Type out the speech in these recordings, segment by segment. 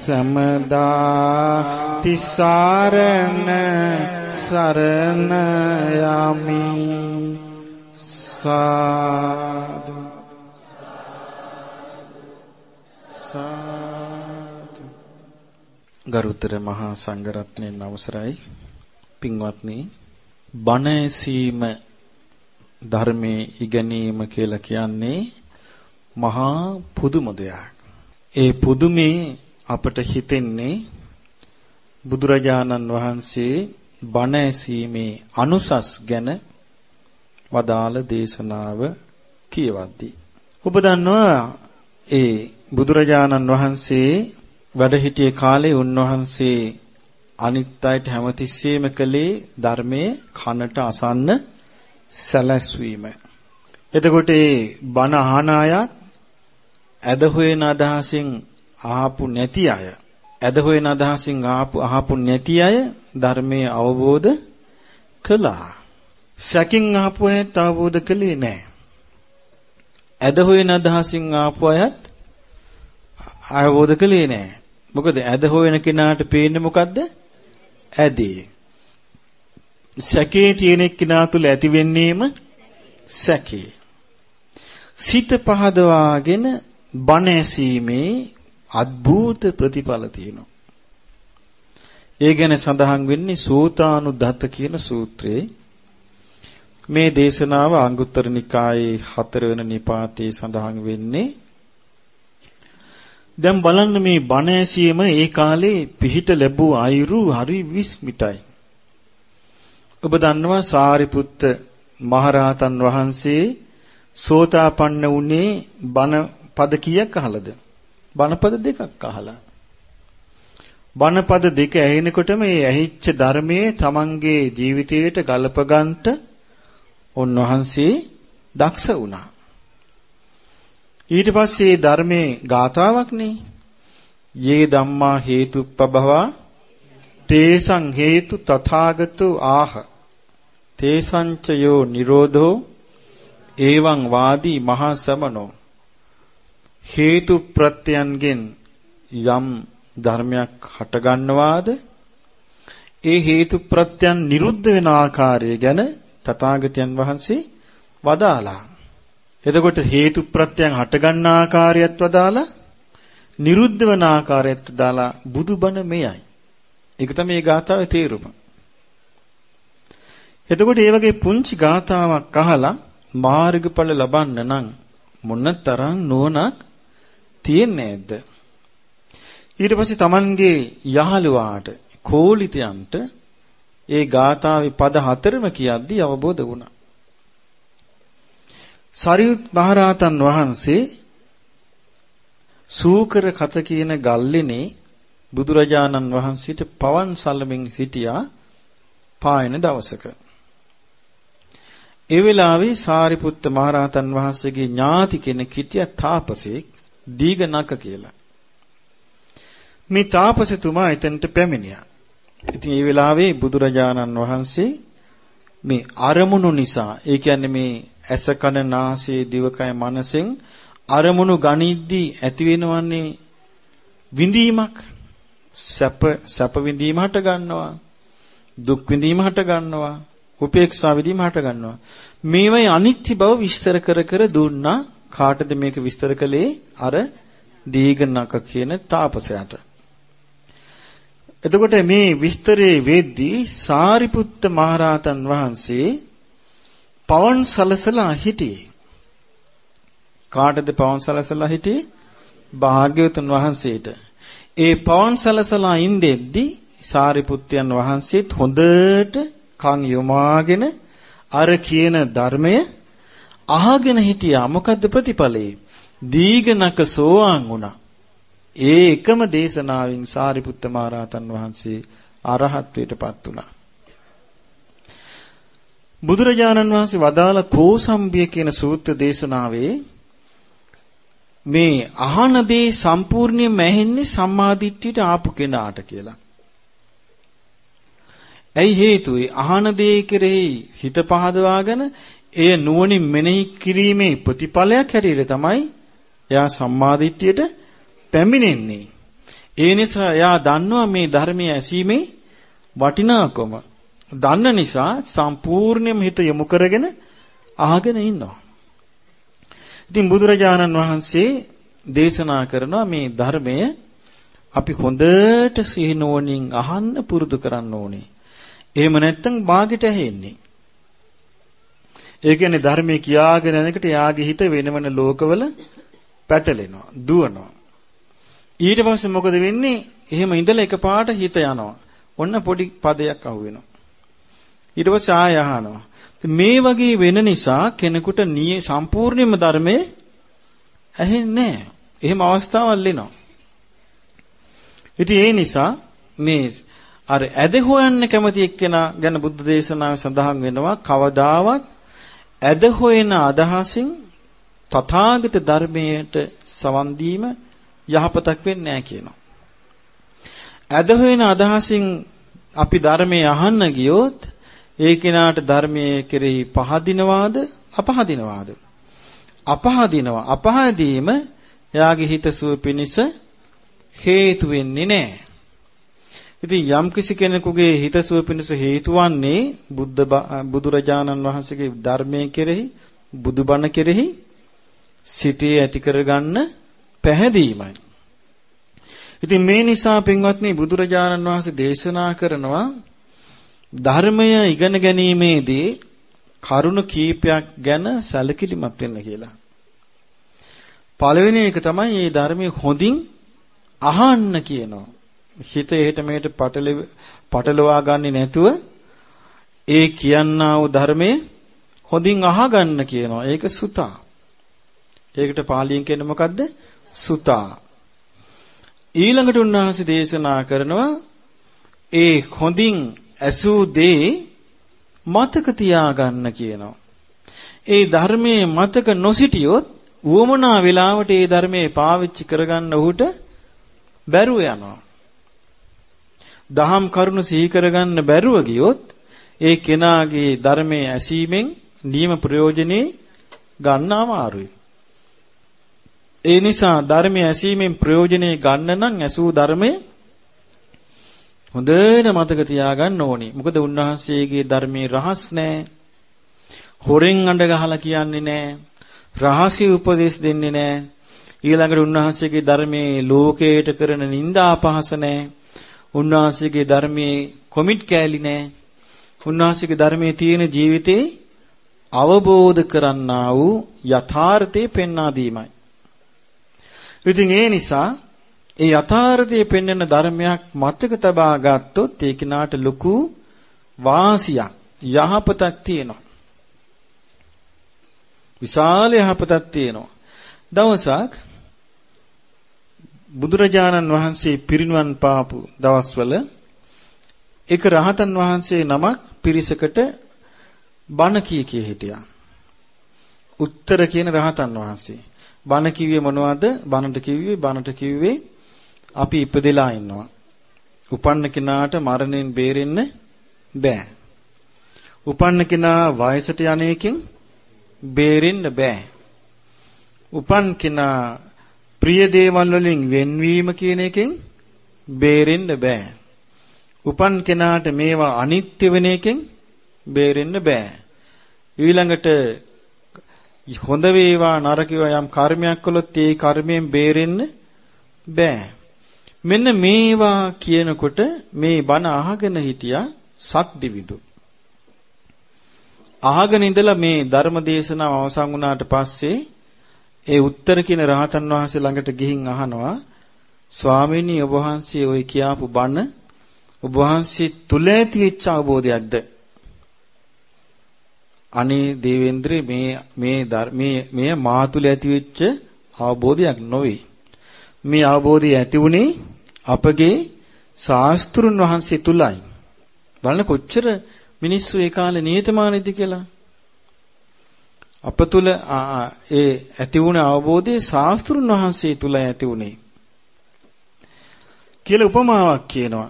සමදා තිසරණ සරණ යමි. සාදු. සාදු. ගරුතර මහා සංඝරත්නයන් අවසරයි. පින්වත්නි බණ ඇසීම ධර්මයේ ඉගෙනීම කියලා කියන්නේ මහා පුදුම දෙයක්. ඒ පුදුමේ අපට හිතෙන්නේ බුදුරජාණන් වහන්සේ බණ ඇසීමේ අනුසස් ගැන වදාළ දේශනාව කියවද්දී ඔබ දන්නවා ඒ බුදුරජාණන් වහන්සේ වැඩ සිටියේ කාලේ උන්වහන්සේ අනිත් අයට හැමතිස්සෙම කළේ ධර්මයේ කනට අසන්න සැලැස්වීම. එතකොට ඒ බණ අහන අයත් ඇද හොයන අදහසින් ආපු නැති අය ඇද හොයන අදහසින් ආපු අහපු නැති අය ධර්මයේ අවබෝධ කළා. සැකින් ආපු අයත් අවබෝධ කළේ නැහැ. ඇද හොයන අදහසින් ආපු අයත් අවබෝධ කළේ නැහැ. මොකද ඇද හොයන කෙනාට පේන්නේ මොකද්ද? ඇදී. සැකේ තියෙන කෙනා තුල ඇති වෙන්නේම සැකේ. සිත පහදවාගෙන බණ ඇසීමේ අద్භූත ප්‍රතිඵල තියෙනවා. ඒ ගැන සඳහන් වෙන්නේ සෝතානුදත්ත කියන සූත්‍රයේ මේ දේශනාව අංගුත්තර නිකායේ හතරවෙනි නිපාතයේ සඳහන් වෙන්නේ දැන් බලන්න මේ බණ ඇසීම ඒ කාලේ පිහිට ලැබූ අයුරු හරි විස්මිතයි. ඔබ දන්නවා සාරිපුත්ත මහරහතන් වහන්සේ සෝතාපන්න වුණේ බණ පද කීයක් අහලද? බණපද දෙකක් අහලා. බණපද දෙක ඇහෙනකොට මේ ඇහිච්ච ධර්මයේ තමන්ගේ ජීවිතයට ගලප ගන්නට උන්වහන්සේ දක්ෂ වුණා. ඊට පස්සේ ධර්මයේ ගාතාවක් නේ. යේ ධම්මා හේතුප්පභවා තේසං හේතු තථාගතු ආහ තේසංචයෝ නිරෝධෝ එවං වාදී මහා සමනෝ හේතු ප්‍රත්‍යයන්ගෙන් යම් ධර්මයක් හටගන්නවාද ඒ හේතු ප්‍රත්‍යයන් නිරුද්ධ වෙන ආකාරය ගැන තථාගතයන් වහන්සේ වදාලා. එතකොට හේතු ප්‍රත්‍යයන් හටගන්න ආකාරයත් වදාලා නිරුද්ධ වෙන ආකාරයත් වදාලා බුදුබණ මෙයයි. ඒක තමයි මේ ගාථාවේ තේරුම. එතකොට මේ වගේ පුංචි ගාථාවක් අහලා මාර්ගඵල ලබන්න නම් මොනතරම් නුවණක් තියෙන්නේ නැද්ද? ඊට පස්සේ Tamanගේ යහළුවාට කෝලිතයන්ට ඒ ගාථාවේ පද හතරම කියද්දී අවබෝධ වුණා. සරියුත් මහරහතන් වහන්සේ සූකර කත කියන ගල්ලෙනේ බුදුරජාණන් වහන්සේට පවන් සලමින් සිටියා පායන දවසක. ඒ වෙලාවේ සාරිපුත්ත මහරහතන් වහන්සේගේ ඥාති කෙනෙක් හිටියා තාපසෙක් දීඝනක කියලා. මේ තාපසතුමා එතනට පැමිණියා. ඉතින් ඒ වෙලාවේ බුදුරජාණන් වහන්සේ මේ අරමුණු නිසා ඒ කියන්නේ මේ ඇස කන නාසය දිවකය මනසෙන් අරමුණු ගනිද්දී ඇති වෙනවන්නේ විඳීමක් සැප සැප විඳීම හට ගන්නවා දුක් විඳීම හට ගන්නවා උපේක්ෂා විඳීම හට ගන්නවා මේවයි අනිත්‍ය බව විස්තර කර කර දුන්නා කාටද මේක විස්තර කළේ අර දීඝනක කියන තාපසයාට එතකොට මේ විස්තරේ වෙද්දී සාරිපුත්ත මහරහතන් වහන්සේ පවන් සලසලා හිටියේ. කාටද පවන් සලසලා හිටියේ? භාග්‍යවතුන් වහන්සේට. ඒ පවන් සලසලා ඉඳෙද්දී සාරිපුත්යන් වහන්සේත් හොඳට කන් යොමාගෙන අර කියන ධර්මය අහගෙන හිටියා. මොකද්ද ප්‍රතිඵලේ? දීඝනක සෝවාන් වුණා. ඒ එකම දේශනාවෙන් සාරිපුත්ත මහරහතන් වහන්සේ අරහත්ත්වයටපත් වුණා. බුදුරජාණන් වහන්සේ වදාළ කෝසම්බිය කියන සූත්‍ර දේශනාවේ මේ අහන දේ සම්පූර්ණයෙන්ම ඇහෙන්නේ සම්මාදිට්ඨියට ආපු කෙනාට කියලා. ඇයි හේතුව? අහන දේ කෙරෙහි හිත පහදවාගෙන එය නුවණින් මෙනෙහි කිරීමේ ප්‍රතිඵලයක් හැටියට තමයි එයා සම්මාදිට්ඨියට පැමිණෙන්නේ. ඒ නිසා එයා දන්නවා මේ ධර්මයේ ඇසීමේ වටිනාකම. දන්න නිසා සම්පූර්ණයෙන්ම හිත යොමු කරගෙන අහගෙන ඉන්නවා. ඉතින් බුදුරජාණන් වහන්සේ දේශනා කරනවා මේ ධර්මය අපි හොඳට සිහිනුවණින් අහන්න පුරුදු කරන්න ඕනේ. එහෙම නැත්නම් ਬਾගෙට ඇහෙන්නේ. ඒ කියන්නේ ධර්මයේ කියාගෙන යනකොට යාගේ හිත වෙන වෙන ලෝකවල පැටලෙනවා, දුවනවා. ඊට පස්සේ මොකද වෙන්නේ? එහෙම ඉඳලා එකපාරට හිත යනවා. ඔන්න පොඩි පදයක් අහුවෙනවා. ඊට පස්සේ ආය අහනවා. මේ වගේ වෙන නිසා කෙනෙකුට නිය සම්පූර්ණයෙන්ම ධර්මයේ ඇහෙන්නේ නැහැ. එහෙම අවස්ථාවල් එනවා. ඉතින් ඒ නිසා මේ අර ඇද හොයන්න කැමති එක්කෙනා ගැන බුද්ධ දේශනාවේ සඳහන් වෙනවා කවදාවත් ඇද හොයන අදහසින් තථාගත ධර්මයට සවන් දීම යහපතක් වෙන්නේ නැහැ කියනවා. ඇද හොයන අදහසින් අපි ධර්මයේ අහන්න ගියොත් ඒ කෙනාට ධර්මයේ කෙරෙහි පහදිනවාද අපහදිනවාද? අපහදිනවා. අපහදීම එයාගේ හිතසුව පිණිස හේතු වෙන්නේ නැහැ. ඉතින් යම් කිසි කෙනෙකුගේ හිතසුව පිණිස හේතු වන්නේ බුද්ධ බුදුරජාණන් වහන්සේගේ ධර්මයේ කෙරෙහි බුදුබණ කෙරෙහි සිටේ ඇති කරගන්න පැහැදීමයි. ඉතින් මේ නිසා පින්වත්නි බුදුරජාණන් වහන්සේ දේශනා කරනවා ධර්මය ඉගෙන ගැනීමේදී කරුණ කීපයක් ගැන සැලකිලිමත් වෙන්න කියලා. පළවෙනි එක තමයි මේ ධර්මයේ හොඳින් අහන්න කියනවා. හිත එහෙට මෙහෙට පටලවා ගන්නේ නැතුව ඒ කියන්නා වූ ධර්මයේ හොඳින් අහගන්න කියනවා. ඒක සුතා. ඒකට පාලියෙන් කියන්නේ මොකද්ද? සුතා. ඊළඟට උන්වහන්සේ දේශනා කරනවා ඒ හොඳින් ඇසූ දේ මතක තියාගන්න කියනවා. ඒ ධර්මයේ මතක නොසිටියොත් උවමනා වෙලාවට ඒ ධර්මයේ පාවිච්චි කරගන්න ඔහුට බැරුව යනවා. දහම් කරුණ සිහි කරගන්න බැරුව ගියොත් ඒ කෙනාගේ ධර්මයේ ඇසීමෙන් නියම ප්‍රයෝජනේ ගන්න අමාරුයි. ඒ නිසා ධර්මයේ ඇසීමෙන් ප්‍රයෝජනේ ගන්න නම් ඇසූ ධර්මයේ හොඳට මතක තියාගන්න ඕනේ. මොකද උන්වහන්සේගේ ධර්මයේ රහස් නැහැ. හොරෙන් අඬ ගහලා කියන්නේ නැහැ. රහසි උපදේශ දෙන්නේ නැහැ. ඊළඟට උන්වහන්සේගේ ධර්මයේ ලෝකයට කරන නිନ୍ଦා අපහාස නැහැ. උන්වහන්සේගේ ධර්මයේ කොමිට් කෑලි නැහැ. උන්වහන්සේගේ ධර්මයේ තියෙන ජීවිතේ අවබෝධ කරන්නා වූ යථාර්ථය පෙන්වා දීමයි. ඉතින් ඒ නිසා ඒ යථාර්ථයේ පෙන්වන ධර්මයක් මතක තබා ගත්තොත් ඒ කිනාට ලොකු වාසියක් යහපතක් තියෙනවා. විශාල යහපතක් තියෙනවා. දවසක් බුදුරජාණන් වහන්සේ පිරිනුවන් පාපු දවස්වල එක රහතන් වහන්සේ නමක් පිරිසකට බණ කී කිය හිටියා. උත්තර කියන රහතන් වහන්සේ. බණ කිව්වේ මොනවද? බණට කිව්වේ බණට කිව්වේ අපි ඉපදෙලා ඉන්නවා. උපන්න කෙනාට මරණයෙන් බේරෙන්න බෑ. උපන්න කෙනා වයසට යන එකෙන් බේරෙන්න බෑ. උපන් කෙනා ප්‍රිය දේවල් වලින් වෙන්වීම කියන එකෙන් බේරෙන්න බෑ. උපන් කෙනාට මේවා අනිත්‍ය වෙන එකෙන් බේරෙන්න බෑ. ඊළඟට හොඳ වේවා නරක වේවා යම් කර්මයක් කළොත් ඒ කර්මයෙන් බේරෙන්න බෑ. මෙන්න මේවා කියනකොට මේ බණ අහගෙන හිටියා සක්දිවිදු. අහගෙන ඉඳලා මේ ධර්ම දේශනාව අවසන් වුණාට පස්සේ ඒ උත්තර කියන රහතන් වහන්සේ ළඟට ගිහින් අහනවා ස්වාමීනි ඔබ වහන්සේ ওই කියාපු බණ ඔබ වහන්සේ තුල ඇති වෙච්ච අවබෝධයක්ද? අනේ දේවේන්ද්‍රේ මේ මේ මේ මේ මා තුල ඇති වෙච්ච අවබෝධයක් නොවේ. මේ අවබෝධය ඇති වුණේ අපගේ ශාස්ත්‍රුන් වහන්සේ තුලයි. බලන්න කොච්චර මිනිස්සු ඒ කාලේ නියතමානීද කියලා. අප තුල ඒ ඇති වුණ අවබෝධයේ ශාස්ත්‍රුන් වහන්සේ තුල ඇති වුණේ කියලා උපමාවක් කියනවා.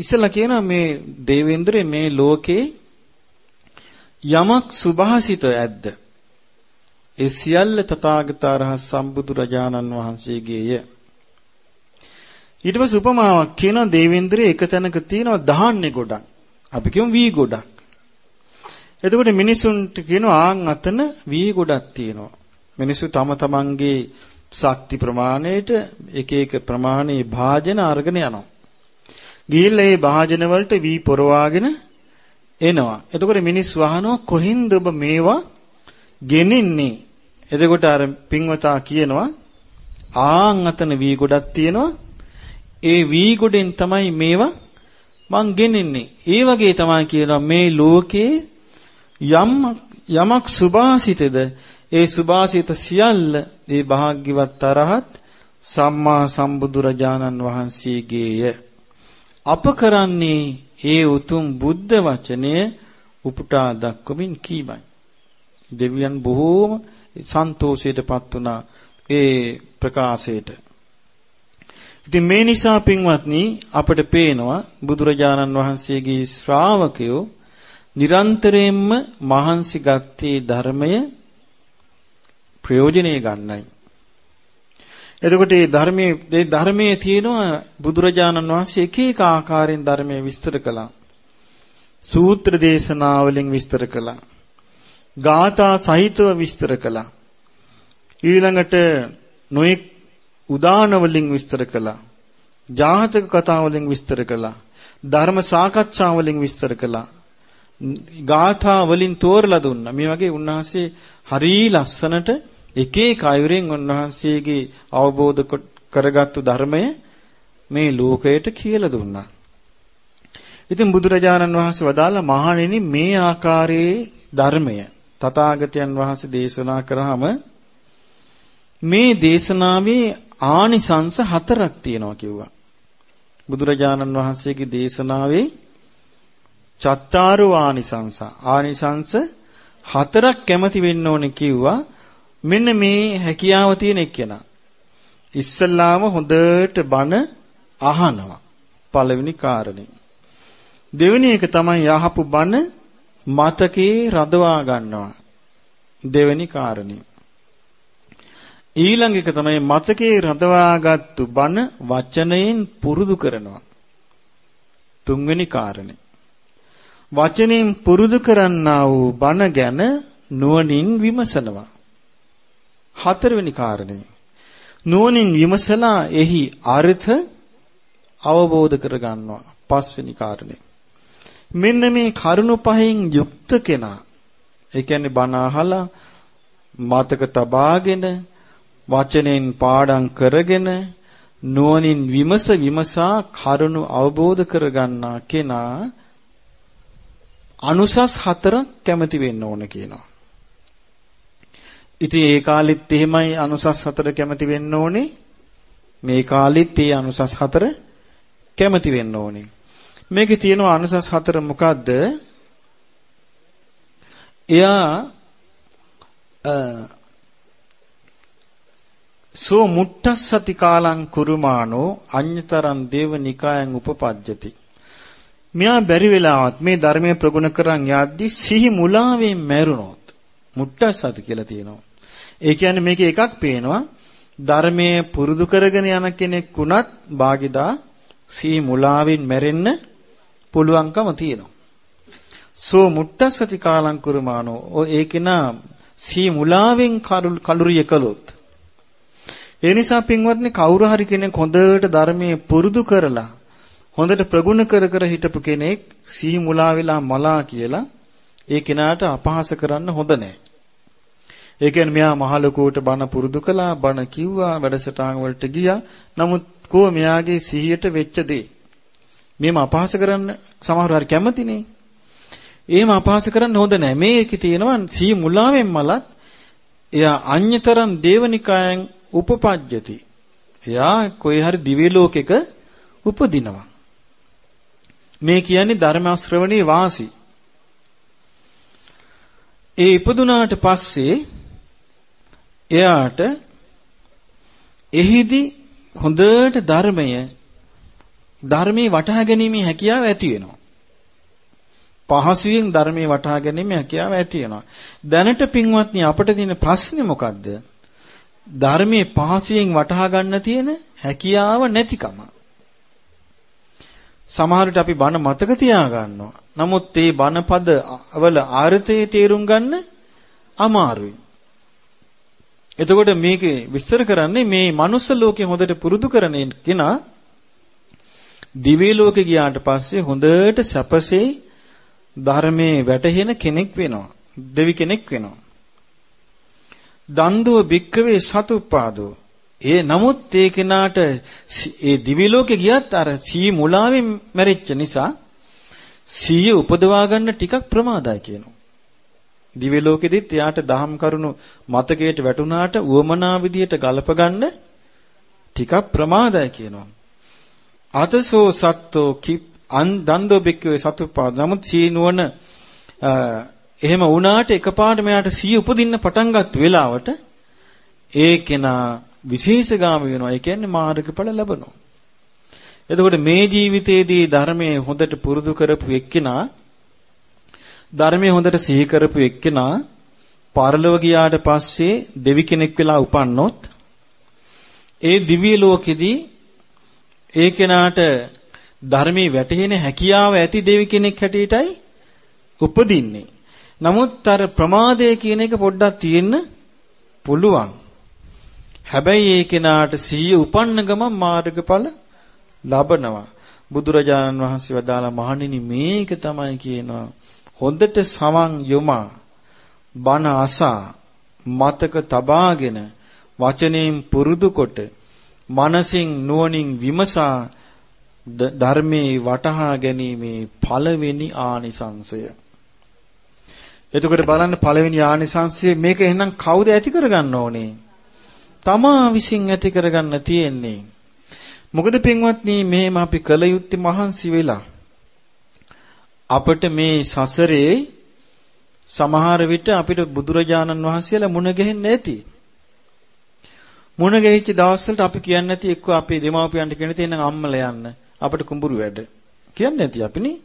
ඉස්සලා කියනවා මේ දේවේන්ද්‍රේ මේ ලෝකේ යමක් සුභාසිත ඇද්ද? ඒ සියල්ල තථාගතරහස් සම්බුදු රජාණන් වහන්සේගේය. ඊට පස්සේ උපමාවක් කියනවා දේවේන්ද්‍රේ එක තැනක තියෙනවා දහන්නේ ගොඩක්. අපි කියමු වී ගොඩක්. එතකොට මිනිසුන්ට කියනවා ආන් අතන වී ගොඩක් තියෙනවා. මිනිස්සු තම තමන්ගේ ශක්ති ප්‍රමාණයට එක එක ප්‍රමාණයේ භාජන අරගෙන යනවා. ගිහිල්ලා ඒ භාජන වලට වී පොරවාගෙන එනවා. එතකොට මිනිස්සු අහනවා කොහින්ද ඔබ මේවා ගෙනින්නේ? එතකොට අර පින්වතා කියනවා ආන් අතන වී ගොඩක් තියෙනවා. ඒ වී ගොඩෙන් තමයි මේවා මං ගෙනින්නේ. ඒ වගේ තමයි කියනවා මේ ලෝකේ යම් යමක් සුභාසිතද ඒ සුභාසිත සියල්ල ඒ භාග්‍යවත් අරහත් සම්මා සම්බුදුරජාණන් වහන්සේගේය. අප කරන්නේ ඒ උතුම් බුද්ධ වචනය උපුටා දක්වමින් කීමයි. දෙවියන් බොහෝම සන්තෝෂයටපත් වුණා ඒ ප්‍රකාශයට. ඉතින් මේ නිසා පින්වත්නි අපට පේනවා බුදුරජාණන් වහන්සේගේ ශ්‍රාවකයෝ නිරන්තරයෙන්ම මහන්සි ගත්තේ ධර්මය ප්‍රයෝජනෙ ගන්නයි. එතකොට මේ ධර්මයේ මේ ධර්මයේ තියෙනවා බුදුරජාණන් වහන්සේ එක එක ආකාරයෙන් ධර්මයේ විස්තර කළා. සූත්‍ර දේශනා වලින් විස්තර කළා. ගාථා සහිතව විස්තර කළා. ඊළඟට නොඑක් උදාන වලින් විස්තර කළා. ජාතක කතා වලින් විස්තර කළා. ධර්ම සාකච්ඡා වලින් විස්තර කළා. ගාථා වලින් තෝරලා දුන්නා. මේ වගේ උන්වහන්සේ හරී ලස්සනට එක එක අයුරින් උන්වහන්සේගේ අවබෝධ කරගත්තු ධර්මය මේ ලෝකයට කියලා දුන්නා. ඉතින් බුදුරජාණන් වහන්සේ වදාළ මහණෙනි මේ ආකාරයේ ධර්මය තථාගතයන් වහන්සේ දේශනා කරාම මේ දේශනාවේ ආනිසංස හතරක් තියෙනවා කිව්වා. බුදුරජාණන් වහන්සේගේ දේශනාවේ චත්තාරු ආනිසංස ආනිසංස හතරක් කැමති වෙන්න ඕනේ කිව්වා. මෙන්න මේ හැකියාව තියෙන එක්කෙනා. ඉස්සල්ලාම හොඳට බණ අහනවා. පළවෙනි කාරණේ. දෙවෙනි එක තමයි යහපු බණ මතකේ රඳවා ගන්නවා. දෙවෙනි කාරණේ. ඊළඟ එක තමයි මතකේ රඳවාගත්තු බණ වචනයෙන් පුරුදු කරනවා. තුන්වෙනි කාරණේ. වචනයෙන් පුරුදු කරන්නා වූ බණ ගැන නුවණින් විමසනවා. හතරවෙනි කාරණය. නුවණින් විමසලා එහි අර්ථ අවබෝධ කරගන්නවා. පස්වෙනි කාරණය. මෙන්න මේ කරුණු පහෙන් යුක්ත කෙනා ඒ කියන්නේ බණ අහලා මතක තබාගෙන වචනෙන් පාඩම් කරගෙන නුවණින් විමස විමසා කරුණු අවබෝධ කරගන්නා කෙනා අනුසස් හතරක් කැමති වෙන්න ඕන කියනවා. ඉතින් ඒ කාලෙත් එහෙමයි අනුසස් හතර කැමති වෙන්න ඕනේ. මේ කාලෙත් ඒ අනුසස් හතර කැමති වෙන්න ඕනේ. මේකේ තියෙනවා අනුසස් හතර මොකද්ද? එයා සෝ මුට්ටස්සති කාලං කුරුමානෝ අඤ්‍යතරං දේව නිකායන් උපපජ්ජති. මෙයා බැරි වෙලාවත් මේ ධර්මයේ ප්‍රගුණ කරන් යද්දි සිහි මුලාවෙන් මැරුණොත් මුට්ටස්සති කියලා තියෙනවා. ඒ කියන්නේ මේකේ එකක් පේනවා ධර්මයේ පුරුදු කරගෙන යන කෙනෙක් වුණත් භාගිදා සී මුලාවෙන් මැරෙන්න පුළුවන්කම තියෙනවා. සෝ මුට්ටසති කාලං කුරුමානෝ ඔය ඒකේනා සී මුලාවෙන් කලුරිය කළොත් ඒ නිසා පින්වත්නි කවුරු හරි කෙනෙක් හොඳට ධර්මයේ පුරුදු කරලා හොඳට ප්‍රගුණ කර කර හිටපු කෙනෙක් සිහි මුලා වෙලා මලා කියලා ඒ කෙනාට අපහාස කරන්න හොඳ නැහැ. ඒ කියන්නේ මෙයා මහලකුවට බණ පුරුදු කළා, බණ කිව්වා, වැඩසටහන් වලට ගියා. නමුත් කෝ මෙයාගේ සිහියට වෙච්ච දේ. මේම අපහාස කරන්න සමහරව හරි කැමතිනේ. එහෙම අපහාස කරන්න හොඳ නැහැ. මේකේ තියෙනවා සිහි මුලාවෙන් මලත් එයා අඤ්‍යතරන් දේවනිකායන් උපපජ්ජති. එයා කොයි හරි දිව්‍ය ලෝකෙක උපදිනවා. මේ කියන්නේ ධර්ම ශ්‍රවණේ වාසි. ඒ ඉපදුනාට පස්සේ එයාට එහිදී හොඳට ධර්මය ධර්මයේ වටහා ගැනීමේ හැකියාව ඇති වෙනවා. පහසුවෙන් ධර්මයේ වටහා ගැනීමේ හැකියාව ඇති වෙනවා. දැනට පින්වත්නි අපිට තියෙන ප්‍රශ්නේ මොකද්ද? ධර්මයේ පහසුවෙන් වටහා ගන්න තියෙන හැකියාව නැතිකම. සමහරට අපි බණ මතක තියා ගන්නවා. නමුත් මේ බණ පද වල ආර්ථය තේරුම් ගන්න අමාරුයි. එතකොට මේකේ විස්තර කරන්නේ මේ මනුස්ස ලෝකේ හොඳට පුරුදු කරන කෙනා දිව්‍ය ලෝකේ ගියාට පස්සේ හොඳට සැපසේ ධර්මයේ වැටහෙන කෙනෙක් වෙනවා. දෙවි කෙනෙක් වෙනවා. දන්දුව භික්කවේ සතුප්පාදෝ ඒ නමුත් ඒ කෙනාට ඒ දිවි ලෝකේ ගියත් අර සී මුලාවෙන් මැරිච්ච නිසා සීය උපදවා ගන්න ටිකක් ප්‍රමාදයි කියනවා. දිව්‍ය ලෝකෙදිත් එයාට දහම් කරුණු මතකයට වැටුණාට උවමනා විදියට ගලප ගන්න ටිකක් ප්‍රමාදයි කියනවා. අතසෝ සත්තෝ කිප් අන් දන්දෝ බික්කවේ සතුපාද නමුත් සීනුවන එහෙම වුණාට එකපාරට මෙයාට සිය උපදින්න පටන් ගත් වෙලාවට ඒ කෙනා විශේෂගාමී වෙනවා. ඒ කියන්නේ මාර්ගඵල ලැබනවා. එතකොට මේ ජීවිතයේදී ධර්මයේ හොඳට පුරුදු කරපු එක්කෙනා ධර්මයේ හොඳට සිහි කරපු එක්කෙනා පරලොව ගියාට පස්සේ දෙවි කෙනෙක් වෙලා උපන්නොත් ඒ දිව්‍ය ලෝකෙදී ඒ කෙනාට ධර්මයේ වැටහෙන හැකියාව ඇති දෙවි කෙනෙක් හැටියටයි උපදින්නේ. නමුත් අර ප්‍රමාදය කියන එක පොඩ්ඩක් තියෙන්න පුළුවන්. හැබැයි ඒ කෙනාට සිහිය උපන්න ගමන් මාර්ගඵල ලබනවා. බුදුරජාණන් වහන්සේ වදාලා මහණෙනි මේක තමයි කියනවා හොඳට සමන් යොමා බණ අසා මතක තබාගෙන වචනයෙන් පුරුදු කොට මනසින් නුවණින් විමසා ධර්මයේ වටහා ගැනීමේ පළවෙනි ආනිසංසය. එතකොට බලන්න පළවෙනි ආනිසංසය මේක එහෙනම් කවුද ඇති කරගන්න ඕනේ? තමා විසින් ඇති කරගන්න තියෙන්නේ. මොකද පින්වත්නි මෙහෙම අපි කල යුත්තේ මහන්සි වෙලා අපිට මේ සසරේ සමහර විට අපිට බුදුරජාණන් වහන්සේලා මුණ ගැහෙන්නේ නැති. මුණ ගැහිච්ච දවස්වලට අපි කියන්නේ නැති එක්ක අපේ දෙමාපියන්ට කියන තේ නම් අම්මලා යන්න අපිට කුඹුරු වැඩ. කියන්නේ නැති අපිනේ.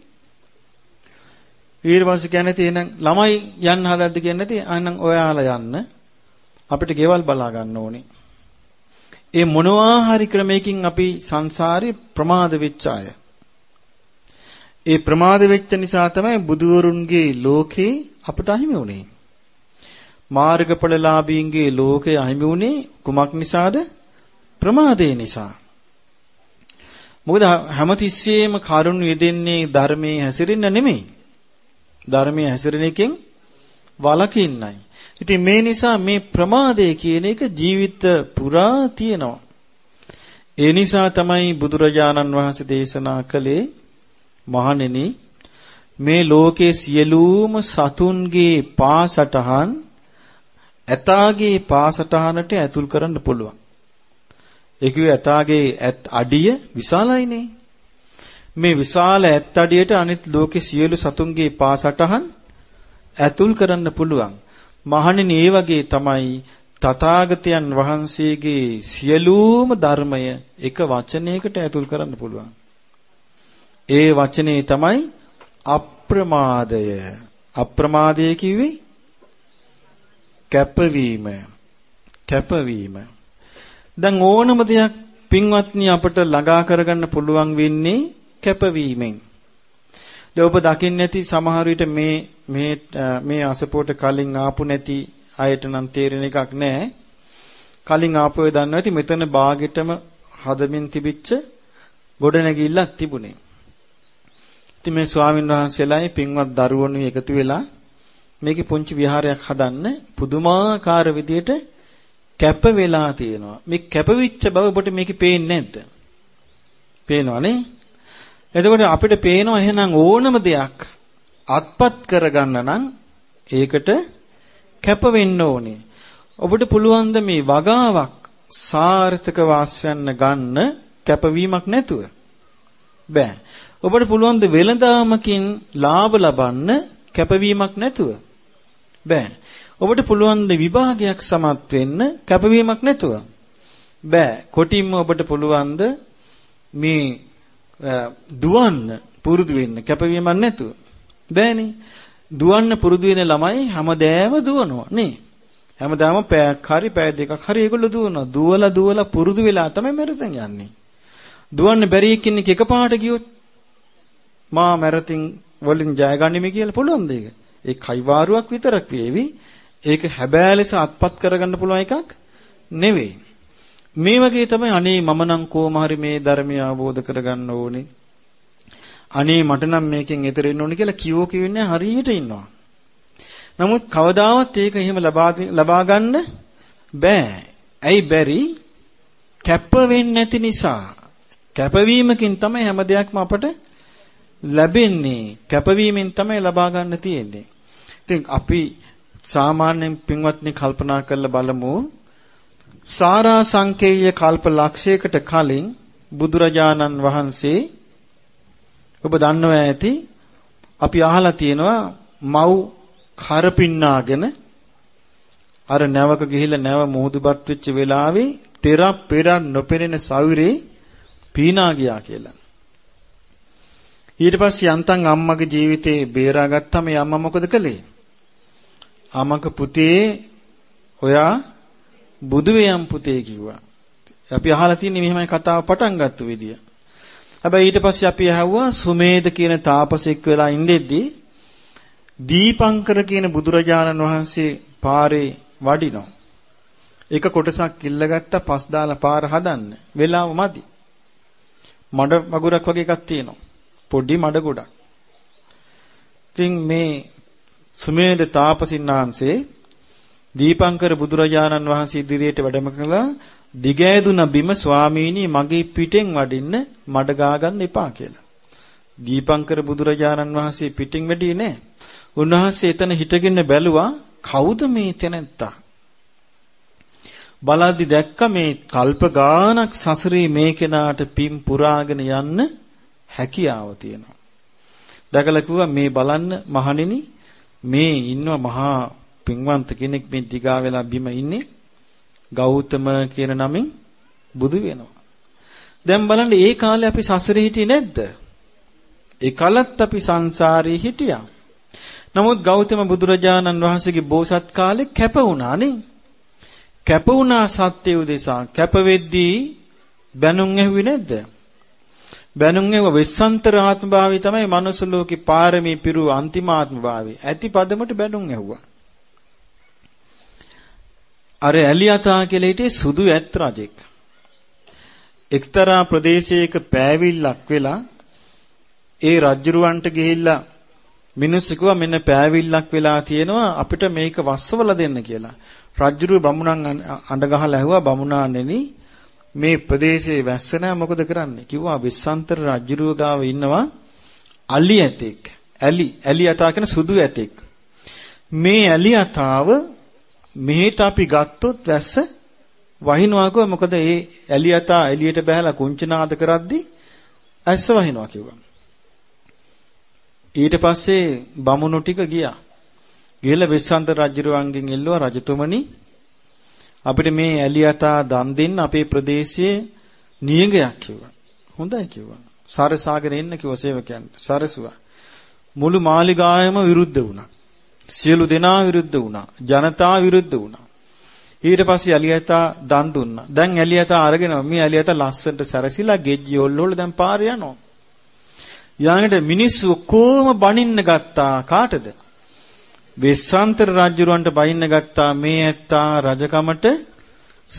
ඊට පස්සේ කියන්නේ තේ නම් ළමයි යන්න හදද්ද කියන්නේ නැති අනං ඔයාලා යන්න අපිට ගෙවල් බලා ගන්න ඕනේ. ඒ මොනවා හරි ක්‍රමයකින් අපි සංසාරේ ප්‍රමාද වෙච්ච අය. ඒ ප්‍රමාද වෙච්ච නිසා තමයි බුදුවරුන්ගේ ලෝකේ අපට අහිමි වුනේ. මාර්ගඵලලාභීන්ගේ ලෝකේ අහිමි වුනේ කුමක් නිසාද? ප්‍රමාදේ නිසා. මොකද හැමතිස්සෙම කරුණ යෙදෙන්නේ ධර්මයේ හැසිරෙන්න නෙමෙයි. ධර්මයේ හැසිරෙන එකෙන් වලකින්නයි. ඉතින් මේ නිසා මේ ප්‍රමාදය කියන එක ජීවිත පුරා තියෙනවා. ඒ නිසා තමයි බුදුරජාණන් වහන්සේ දේශනා කළේ මහණෙනි මේ ලෝකේ සියලුම සතුන්ගේ පාසටහන් ඇතාගේ පාසටහනට ඇතුල් කරන්න පුළුවන්. ඒ කිව්වේ ඇතාගේ ඇත් අඩිය විශාලයිනේ. මේ විශාල ඇත් අඩියට අනිත් ලෝකේ සියලු සතුන්ගේ පාසටහන් ඇතුල් කරන්න පුළුවන්. මහණෙනි ඒ වගේ තමයි තථාගතයන් වහන්සේගේ සියලුම ධර්මය එක වචනයකට ඇතුල් කරන්න පුළුවන්. ඒ වචනේ තමයි අප්‍රමාදය. අප්‍රමාදය කිව්වේ කැපවීම. කැපවීම. දැන් ඕනම දෙයක් පින්වත්නි අපට ළඟා කරගන්න පුළුවන් වෙන්නේ කැපවීමෙන්. දැන් ඔබ දකින්න ඇති සමහර විට මේ මේ මේ අසපෝට කලින් ආපු නැති අයට නම් තේරෙන එකක් නැහැ. කලින් ආපුවේ දන්නවා ඇති මෙතන ਬਾගෙටම හදමින් තිබිච්ච ගොඩනැගිල්ලක් තිබුණේ. ඉතින් මේ ස්වාමීන් වහන්සේලායි පින්වත් දරුවෝ එකතු වෙලා මේකේ පුංචි විහාරයක් හදන්න පුදුමාකාර විදියට කැප වෙලා තියෙනවා. මේ කැපවිච්ච බව ඔබට මේකේ පේන්නේ නැද්ද? පේනවනේ. එතකොට අපිට පේනවා එහෙනම් ඕනම දෙයක් අත්පත් කරගන්න නම් ඒකට කැප වෙන්න ඕනේ. ඔබට පුළුවන් ද මේ වගාවක් සාර්ථක වාස්යන්න ගන්න කැපවීමක් නැතුව? බෑ. ඔබට පුළුවන් ද වෙළඳාමකින් ලාභ ලබන්න කැපවීමක් නැතුව? බෑ. ඔබට පුළුවන් ද විභාගයක් සමත් වෙන්න කැපවීමක් නැතුව? බෑ. කොටින්ම ඔබට පුළුවන් ද මේ දුවන්න පුරුදු වෙන්න කැපවීමක් නැතුව? බෑනේ. දුවන්න පුරුදු වෙන ළමයි හැමදෑම දුවනවා නේ. හැමදාම පැයක් හරි පැය දෙකක් හරි ඒගොල්ලෝ දුවනවා. දුවලා දුවලා පුරුදු වෙලා තමයි මැරතන් යන්නේ. දුවන්න බැරි එක්කෙනෙක් එකපාරට ගියොත් මා මැරතින් වලින් ජය ගන්නෙමි කියලා පුළුවන් දෙයක. ඒ කයිවාරුවක් විතරක් වේවි. ඒක හැබෑ ලෙස අත්පත් කරගන්න පුළුවන් එකක් නෙවෙයි. මේ වගේ තමයි අනේ මම නම් කොහොම හරි මේ ධර්මය අවබෝධ කරගන්න ඕනේ. අනේ මට නම් මේකෙන් එතර වෙන්න ඕනේ කියලා කියෝ කියන්නේ හරියට ඉන්නවා. නමුත් කවදාවත් ඒක එහෙම ලබා ලබා ගන්න බෑ. ඇයි බැරි? කැප වෙන්නේ නැති නිසා. කැපවීමකින් තමයි හැම දෙයක්ම අපට ලැබෙන්නේ. කැපවීමෙන් තමයි ලබා ගන්න තියෙන්නේ. ඉතින් අපි සාමාන්‍යයෙන් පින්වත්නි කල්පනා කරලා බලමු සාරා සංකේය කල්ප ලක්ෂයකට කලින් බුදුරජාණන් වහන්සේ ඔබ දන්නවා ඇති අපි අහලා තියෙනවා මව් කරපින්නාගෙන අර නැවක ගිහිල්ලා නැව මුහුදුපත් වෙච්ච වෙලාවේ තෙරක් පෙරක් නොපෙනෙන සවිරේ පීනා ගියා කියලා. ඊට පස්සේ යන්තම් අම්මගේ ජීවිතේ බේරාගත්තම අම්මා මොකද කළේ? අමක පුතේ ඔයා බුදු වේයන් පුතේ කිව්වා. අපි අහලා තියෙන්නේ මෙහෙමයි කතාව පටන් ගත්ත විදිය. හැබැයි ඊට පස්සේ අපි අහුවා සුමේද කියන තාපසෙක් වෙලා ඉඳෙද්දී දීපංකර කියන බුදුරජාණන් වහන්සේ පාරේ වඩිනවා. එක කොටසක් කිල්ලගත්ත පස් දාලා පාර හදන්න. වෙලාව මදි. මඩ මගුරක් වගේ එකක් තියෙනවා. පොඩි මඩ ගොඩක්. ඉතින් මේ සුමේද තාපසින් වහන්සේ දීපංකර බුදුරජාණන් වහන්සේ ඉදිරියට වැඩම කළා දිගෑදුන බිම ස්වාමීනි මගේ පිටෙන් වඩින්න මඩ ගා ගන්න එපා කියලා. දීපංකර බුදුරජාණන් වහන්සේ පිටින් වැඩියේ නෑ. උන්වහන්සේ එතන හිටගෙන බැලුවා කවුද මේ තැනැත්තා? බලද්දි දැක්ක මේ කල්ප ගානක් සසරේ මේ කෙනාට පින් පුරාගෙන යන්න හැකියාව තියෙනවා. දැකලා කිව්වා මේ බලන්න මහණෙනි මේ ඉන්නව මහා පින්වන්ත කෙනෙක් මේ දිගා වෙලා බිම ඉන්නේ ගෞතම කියන නමින් බුදු වෙනවා. දැන් බලන්න ඒ කාලේ අපි සසරේ හිටියේ නැද්ද? ඒ කලත් අපි සංසාරේ හිටියා. නමුත් ගෞතම බුදුරජාණන් වහන්සේගේ බෝසත් කාලේ කැප වුණා නේ. කැප වුණා සත්‍ය උදෙසා. කැප වෙද්දී බැනුම් ඇහුවේ නැද්ද? බැනුම් ඇහුව වෙස්සන්තර ආත්ම භාවය තමයි මනුස්ස ලෝකේ පාරමී පිරු අන්තිම ආත්ම භාවය. ඇති පදමට බැනුම් ඇහුවා. අර ඇලියතා කියලා හිටියේ සුදු ඇත් රජෙක්. එක්තරා ප්‍රදේශයක පෑවිල්ලක් වෙලා ඒ රජුරවන්ට ගිහිල්ලා මිනිස්සු කිව්වා මෙන්න පෑවිල්ලක් වෙලා තියෙනවා අපිට මේක වස්සවල දෙන්න කියලා. රජුරු බමුණන් අඬ ගහලා ඇහුවා බමුණාණෙනි මේ ප්‍රදේශයේ වැස්ස නැහැ මොකද කරන්නේ? කිව්වා විස්සන්තර රජුරුව ගාව ඉන්නවා අලි ඇතෙක්. ඇලි ඇලි යතා කියන සුදු ඇතෙක්. මේ ඇලි යතාව මෙහෙට අපි ගත්තොත් වැස්ස වහිනවා කිව්වා මොකද ඒ ඇලි යතා එළියට බහැලා කුංචනාද කරද්දී ඇස්ස වහිනවා කිව්වා. ඊට පස්සේ බමුණු ටික ගියා. ගිහලා විශ්වන්ත රජුරුවන්ගෙන් එල්ලුවා රජතුමනි අපිට මේ ඇලියතා දන් දෙන්න අපේ ප්‍රදේශයේ නියඟයක් කිව්වා. හොඳයි කිව්වා. සරසාගෙන එන්න කිව්වා සේවකයන්ට. සරසුවා. මුළු මාලිගායම විරුද්ධ වුණා. සියලු දෙනා විරුද්ධ වුණා. ජනතාව විරුද්ධ වුණා. ඊට පස්සේ ඇලියතා දන් දුන්නා. දැන් ඇලියතා අරගෙන මේ ඇලියතා ලස්සනට සැරසිලා ගෙජ්ජි ඔල්ලෝල දැන් පාරේ යනවා. යාඟට මිනිස්සු කොහොම බනින්න ගත්තා කාටද? වෙස්සාන්තර රජුරවන්ට බයින්න ගත්තා මේ ඇත්තා රජකමට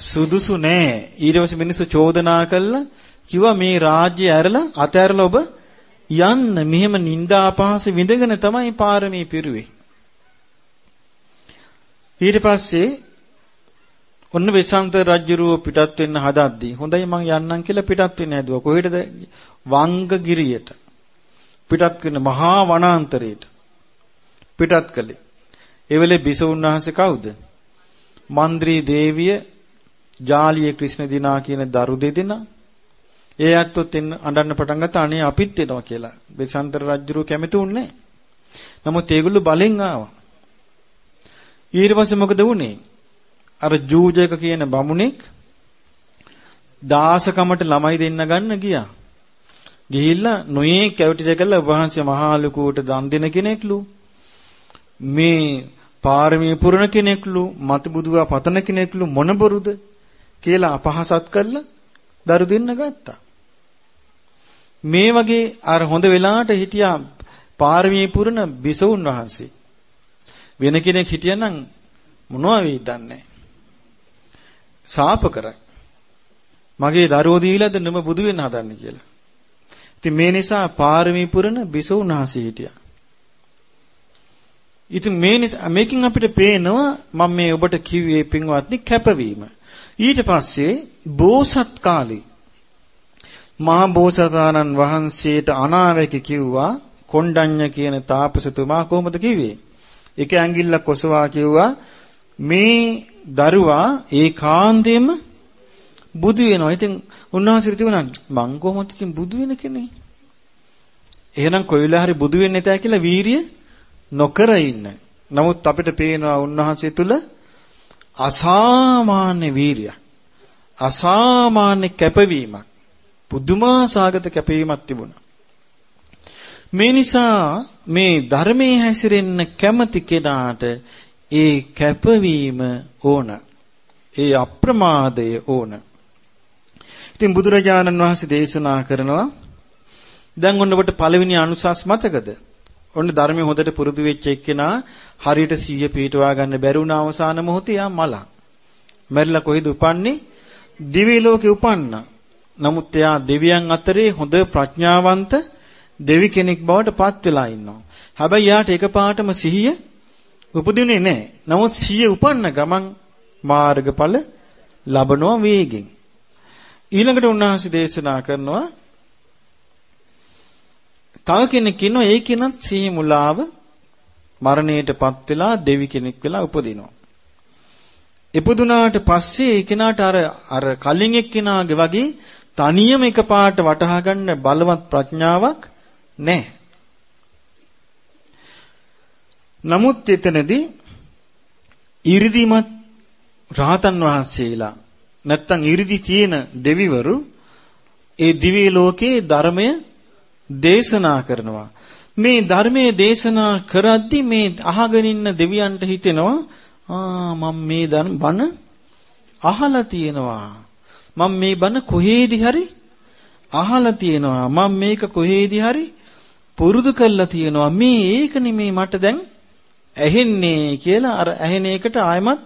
සුදුසු නෑ. ඊට පස්සේ මිනිස්සු චෝදනා කළා කිව්වා මේ රාජ්‍ය ඇරලා අතෑරලා ඔබ යන්න මෙහෙම නිന്ദා අපහාස විඳගෙන තමයි පාරමී පිරුවේ. ඊට පස්සේ ඔන්න වෙසන්ත රජුරුව පිටත් වෙන්න හදද්දී හොඳයි මං යන්නම් කියලා පිටත් වෙන්න හැදුවා. කොහෙටද? වංගගිරියට. පිටත් වෙන මහා වනාන්තරයට. පිටත් කළේ. ඒ වෙලේ බිසවුන් වහන්සේ කවුද? මන්ද්‍රී දේවිය, ජාලිය ක්‍රිෂ්ණ දිනා කියන දරු දෙදෙනා. ඒ ඇත්තොත් එන්න අඬන්න පටන් ගත්තා අනේ අපිත් එනවා කියලා. බෙසන්තර රජුරු කැමති උන්නේ නමුත් ඒගොල්ලෝ බලෙන් ආවා. ඊට පස්සේ මොකද වුනේ? අර ජූජක කියන බමුණෙක් දාසකමට ළමයි දෙන්න ගන්න ගියා. ගිහිල්ලා නොයේ කැවිටිද කළා වහන්සේ මහා ලුකුවට දන් දෙන කෙනෙක්ලු. මේ පාරමී පුරණ කෙනෙක්ලු මත බුදුවා පතන කෙනෙක්ලු මොන බොරුද කියලා අපහසත් කළා දරු දෙන්න ගත්තා. මේ වගේ අර හොඳ වෙලාවට හිටියා පාරමී පුරණ බිසවුන් වහන්සේ. වෙන කෙනෙක් හිටියනම් මොනවා වෙයිද දන්නේ සාප කරයි. මගේ දරුවෝ දීලාද නෙම බුදු වෙන්න හදන්නේ කියලා. ඉතින් මේ නිසා පාරමී පුරණ බිසවුන් වහන්සේ හිටියා. ඉතින් මේ නිසා මේකෙන් අපිට පේනවා මම මේ ඔබට කිව්වේ පින්වත්නි කැපවීම. ඊට පස්සේ බෝසත් කාලේ මහා බෝසතාණන් වහන්සේට අනාවැකි කිව්වා කොණ්ඩඤ්ඤ කියන තාපසතුමා කොහොමද කිව්වේ? එක ඇඟිල්ලක් ඔසවා කිව්වා මේ දරුවා ඒකාන්තයෙන්ම බුදු වෙනවා. ඉතින් උන්වහන්සේ තිබුණා මං කොහොමද ඉතින් බුදු වෙන කෙනෙක්? එහෙනම් කොයිලා හරි බුදු වෙන්න එතෑ කියලා වීරිය නොකර ඉන්න. නමුත් අපිට පේනවා උන්වහන්සේ තුල අසාමාන්‍ය වීරියක්. අසාමාන්‍ය කැපවීමක්. පුදුමාසාගත කැපවීමක් තිබුණා. මේ නිසා මේ ධර්මයේ හැසිරෙන්න කැමති කෙනාට ඒ කැපවීම ඕන. ඒ අප්‍රමාදය ඕන. ඉතින් බුදුරජාණන් වහන්සේ දේශනා කරනවා දැන් ඔන්න ඔබට පළවෙනි අනුසස් මතකද? ඔන්න ධර්මයේ හොඳට පුරුදු වෙච්ච එක්කෙනා හරියට සිහිය පිටවා ගන්න බැරි වුණ අවසාන මොහොතේ යා මලක්. මැරිලා කොහෙද උපන්නේ? දිවි ලෝකේ උපන්නා. නමුත් එයා දෙවියන් අතරේ හොඳ ප්‍රඥාවන්ත දෙවි කෙනෙක් බවට පත් වෙලා ඉන්නවා. හැබැයි යාට එකපාරටම සිහිය උපදින්නේ නැහැ. නමුත් සිහිය උපන්න ගමන් මාර්ගඵල ලබනවා වේගෙන්. ඊළඟට උන්වහන්සේ දේශනා කරනවා තව කෙනෙක් ඉන්නවා ඒ කෙනත් සිහි මුලාව මරණයටපත් වෙලා දෙවි කෙනෙක් වෙලා උපදිනවා. ඉපදුනාට පස්සේ ඒ කෙනාට අර අර කලින් එක්කෙනාගේ වගේ තනියම එකපාරට වටහා ගන්න බලවත් ප්‍රඥාවක් නැහැ. නමුත් එතනදී 이르දිමත් රහතන් වහන්සේලා නැත්තම් 이르දි තියෙන දෙවිවරු ඒ දිව්‍ය ලෝකයේ ධර්මය දේශනා කරනවා. මේ ධර්මයේ දේශනා කරද්දී මේ අහගෙන ඉන්න දෙවියන්ට හිතෙනවා ආ මම මේ ධර්ම බණ අහලා තියෙනවා. මම මේ බණ කොහේදී හරි අහලා තියෙනවා. මම මේක කොහේදී හරි පුරුදු කරලා තියෙනවා. මේ ඒකනේ මේ මට දැන් ඇහෙන්නේ කියලා අර ඇහෙන එකට ආයමත්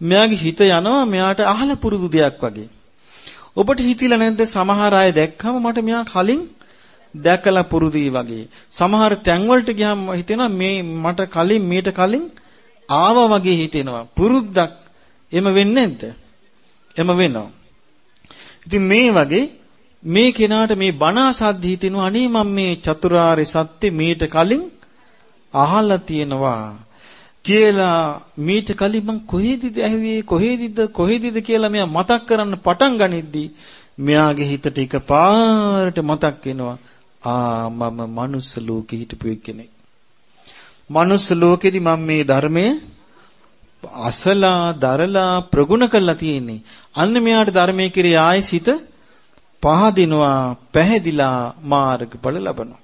මෙයාගේ හිත යනවා මෙයාට අහලා පුරුදු දෙයක් වගේ. ඔබට හිතිලා නැද්ද සමහර අය දැක්කම මට මෙයා කලින් දැකලා පුරුදුයි වගේ. සමහර තැන් වලට ගියාම හිතෙනවා මේ මට කලින් මීට කලින් ආවා වගේ හිතෙනවා. පුරුද්දක් එම වෙන්නේ නැද්ද? එම වෙනවා. ඉතින් මේ වගේ මේ කෙනාට මේ බණ අසද්දි හිතෙනවා අනේ මම මේ චතුරාර්ය සත්‍ය මීට කලින් අහලා තියෙනවා කියලා මීට කලින් මං කොහෙදද ඇහුවේ කොහෙදද කොහෙදද කියලා මෙයා මතක් කරන්න පටන් ගනිද්දී මෙයාගේ හිතට එකපාරට මතක් වෙනවා ආ මම මනුස්ස ලෝකෙ හිටපු කෙනෙක්. මනුස්ස ලෝකෙදි මම මේ ධර්මය අසලා දරලා ප්‍රගුණ කරලා තියෙන්නේ. අන්න මෙයාට ධර්මයේ කිරී ආයසිත පහදිනවා පැහැදිලා මාර්ගඵල ලබනවා.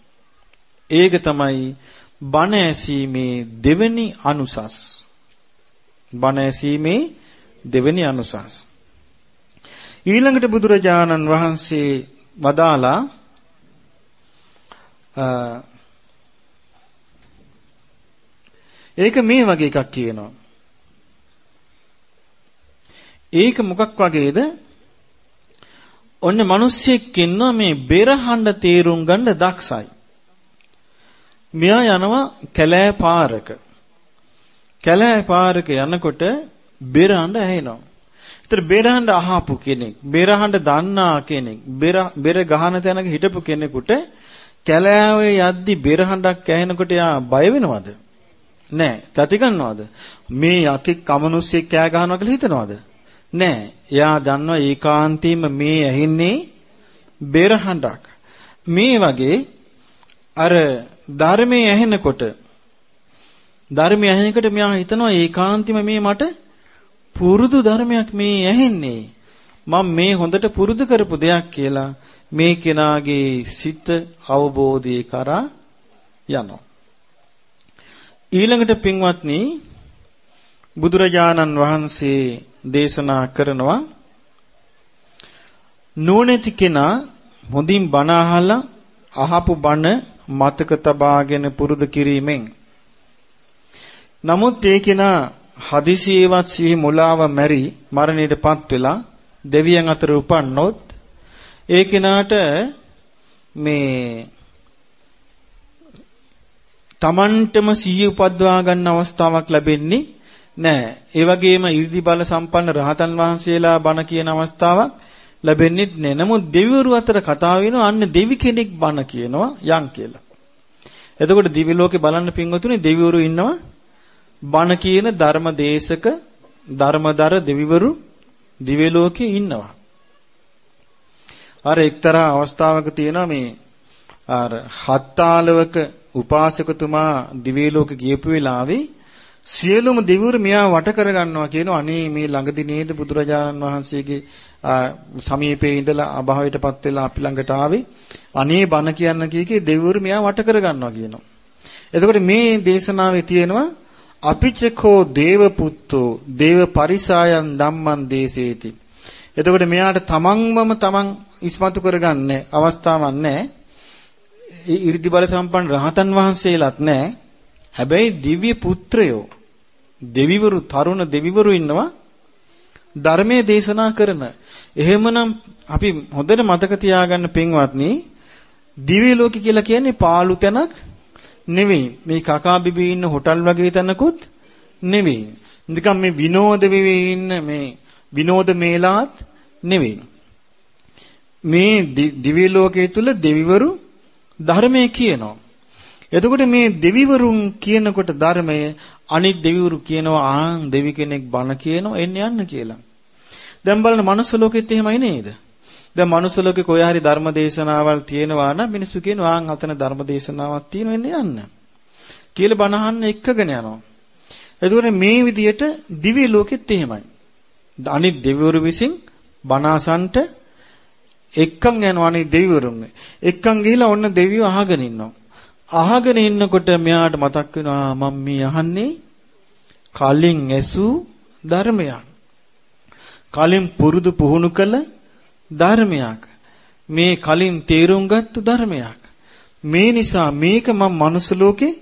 ඒක තමයි බණ ඇසීමේ දෙවෙනි අනුසස්. බණ ඇසීමේ දෙවෙනි අනුසස්. ඊළඟට බුදුරජාණන් වහන්සේ වදාලා ඒක මේ වගේ එකක් කියනවා. ඒක මොකක් වගේද? ඔන්න මිනිස්සෙක් ඉන්නවා මේ බෙරහඬ තේරුම් ගන්න දක්ෂයි. මෙයා යනවා කැලෑ පාරක. කැලෑ පාරක යනකොට බෙරහඬ ඇහෙනවා. ඒතර බෙරහඬ අහපු කෙනෙක්, බෙරහඬ දන්නා කෙනෙක්, බෙර බෙර ගහන තැනක හිටපු කෙනෙකුට කැලෑවේ යද්දි බෙරහඬක් ඇහෙනකොට යා බය වෙනවද? නෑ. තති ගන්නවද? මේ යකෙක් කමනුස්සෙක් කෑ ගහනවා කියලා හිතනවද? නෑ. එයා දන්නවා ඒකාන්තයෙන්ම මේ ඇහෙන්නේ බෙරහඬක්. මේ වගේ අර ධර්මයේ ඇහෙනකොට ධර්මයේ ඇහෙනකොට මෙයා හිතනවා ඒකාන්තයෙන්ම මේ මට පුරුදු ධර්මයක් මේ ඇහෙන්නේ. මම මේ හොඳට පුරුදු කරපු දෙයක් කියලා මේ කෙනාගේ සිත අවබෝධය කරා යනවා. ඊළඟට පින්වත්නි බුදුරජාණන් වහන්සේ දේශනා කරනවා. නුවණැති කෙනා හොඳින් බණ අහලා අහපු බණ මතක තබාගෙන පුරුදු කිරීමෙන්. නමුත් ඒ කෙනා හදිසියේවත් සිහි මුලාව මැරි මරණයටපත් වෙලා දෙවියන් අතර උපන්නොත් ඒ කෙනාට මේ Tamanටම සිහිය උපද්වා ගන්න අවස්ථාවක් ලැබෙන්නේ නැහැ. ඒ වගේම 이르දි බල සම්පන්න රහතන් වහන්සේලා බණ කියන අවස්ථාවක් ලැබෙන්නේ නැහැ. නමුත් දෙවිවරු අතර කතා වෙනවා අන්න දෙවි කෙනෙක් බණ කියනවා යන් කියලා. එතකොට දිවි ලෝකේ බලන්න පින්වතුනි දෙවිවරු ඉන්නවා බණ කියන ධර්ම දේශක ධර්මදර දෙවිවරු දිවි ලෝකේ ඉන්නවා. අර එක්තරා අවස්ථාවක තියෙනවා මේ අර හත්තාලවක උපාසකතුමා දිවි ලෝක ගියපු වෙලාවේ සියලුම දෙවිවරු මෙයා වට කර ගන්නවා කියනවා. අනේ මේ ළඟදී නේද බුදුරජාණන් වහන්සේගේ සමීපේ ඉඳලා අභාවයටපත් වෙලා අපි ළඟට ආවේ. අනේ බණ කියන්න කීකේ දෙවිවරු මෙයා වට කර ගන්නවා කියනවා. එතකොට මේ දේශනාවේ තියෙනවා අපිචකෝ දේව පුත්තෝ දේව පරිසායන් ධම්මං දේසේති. එතකොට මෙයාට තමන්වම තමන් ඉස්මතු කරගන්න අවස්ථාවක් නැහැ. ඉරිදි බල සම්පන්න රහතන් වහන්සේලාත් නැහැ. හැබැයි දිව්‍ය පුත්‍රයෝ දෙවිවරු තරුණ දෙවිවරු ඉන්නවා ධර්මයේ දේශනා කරන. එහෙමනම් අපි හොඳට මතක තියාගන්න පින්වත්නි දිව්‍ය ලෝක කියලා කියන්නේ පාළු තැනක් නෙවෙයි. මේ කකා බිබී ඉන්න හොටල් වගේ තැනකුත් නෙවෙයි. නිකම් මේ විනෝද වෙවි ඉන්න මේ විනෝද මේලාත් නෙවෙයි. මේ දිව්‍ය ලෝකයේ තුල දෙවිවරු ධර්මයේ කියනවා. එතකොට මේ දෙවිවරුන් කියනකොට ධර්මය අනිත් දෙවිවරු කියනවා ආන් දෙවි කෙනෙක් බණ කියනවා එන්න යන්න කියලා. දැන් බලන්න මනුස්ස ලෝකෙත් එහෙමයි නේද? දැන් මනුස්ස ලෝකේ කොයි හරි ධර්ම දේශනාවල් තියෙනවා නම් මිනිස්සු කියනවා ආන් අතන ධර්ම දේශනාවක් තියෙනවා එන්න යන්න. කියලා බණ අහන්න එක්කගෙන යනවා. එතකොට මේ විදියට දිව්‍ය ලෝකෙත් එහෙමයි. අනිත් දෙවිවරු විසින් බණ අසන්ට එක්කන් යනවනේ දෙවිවරුන්. එක්කන් ගිහිලා ඔන්න දෙවියෝ අහගෙන ඉන්නවා. අහගෙන ඉන්නකොට මෙයාට මතක් වෙනවා මම මේ අහන්නේ කලින් ඇසූ ධර්මයක්. කලින් පුරුදු පුහුණු කළ ධර්මයක්. මේ කලින් තේරුම් ගත්ත ධර්මයක්. මේ නිසා මේක මම මනුස්ස ලෝකේ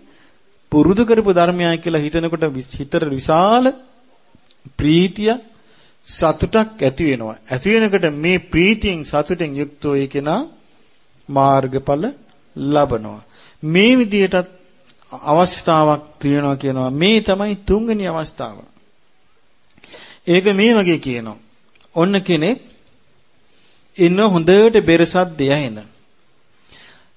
පුරුදු කරපු ධර්මයක් කියලා හිතනකොට හිතට විශාල ප්‍රීතියක් සතුටක් ඇති වෙනවා. ඇති වෙනකොට මේ ප්‍රීතියෙන් සතුටෙන් යුක්තව ඒ කෙනා මාර්ගඵල ලබනවා. මේ විදිහටත් අවස්ථාවක් තියෙනවා කියනවා. මේ තමයි තුන්වෙනි අවස්ථාව. ඒක මේ වගේ කියනවා. ඔන්න කෙනෙක් ඉන්න හොඳට බෙරසද්දය ඇහෙන.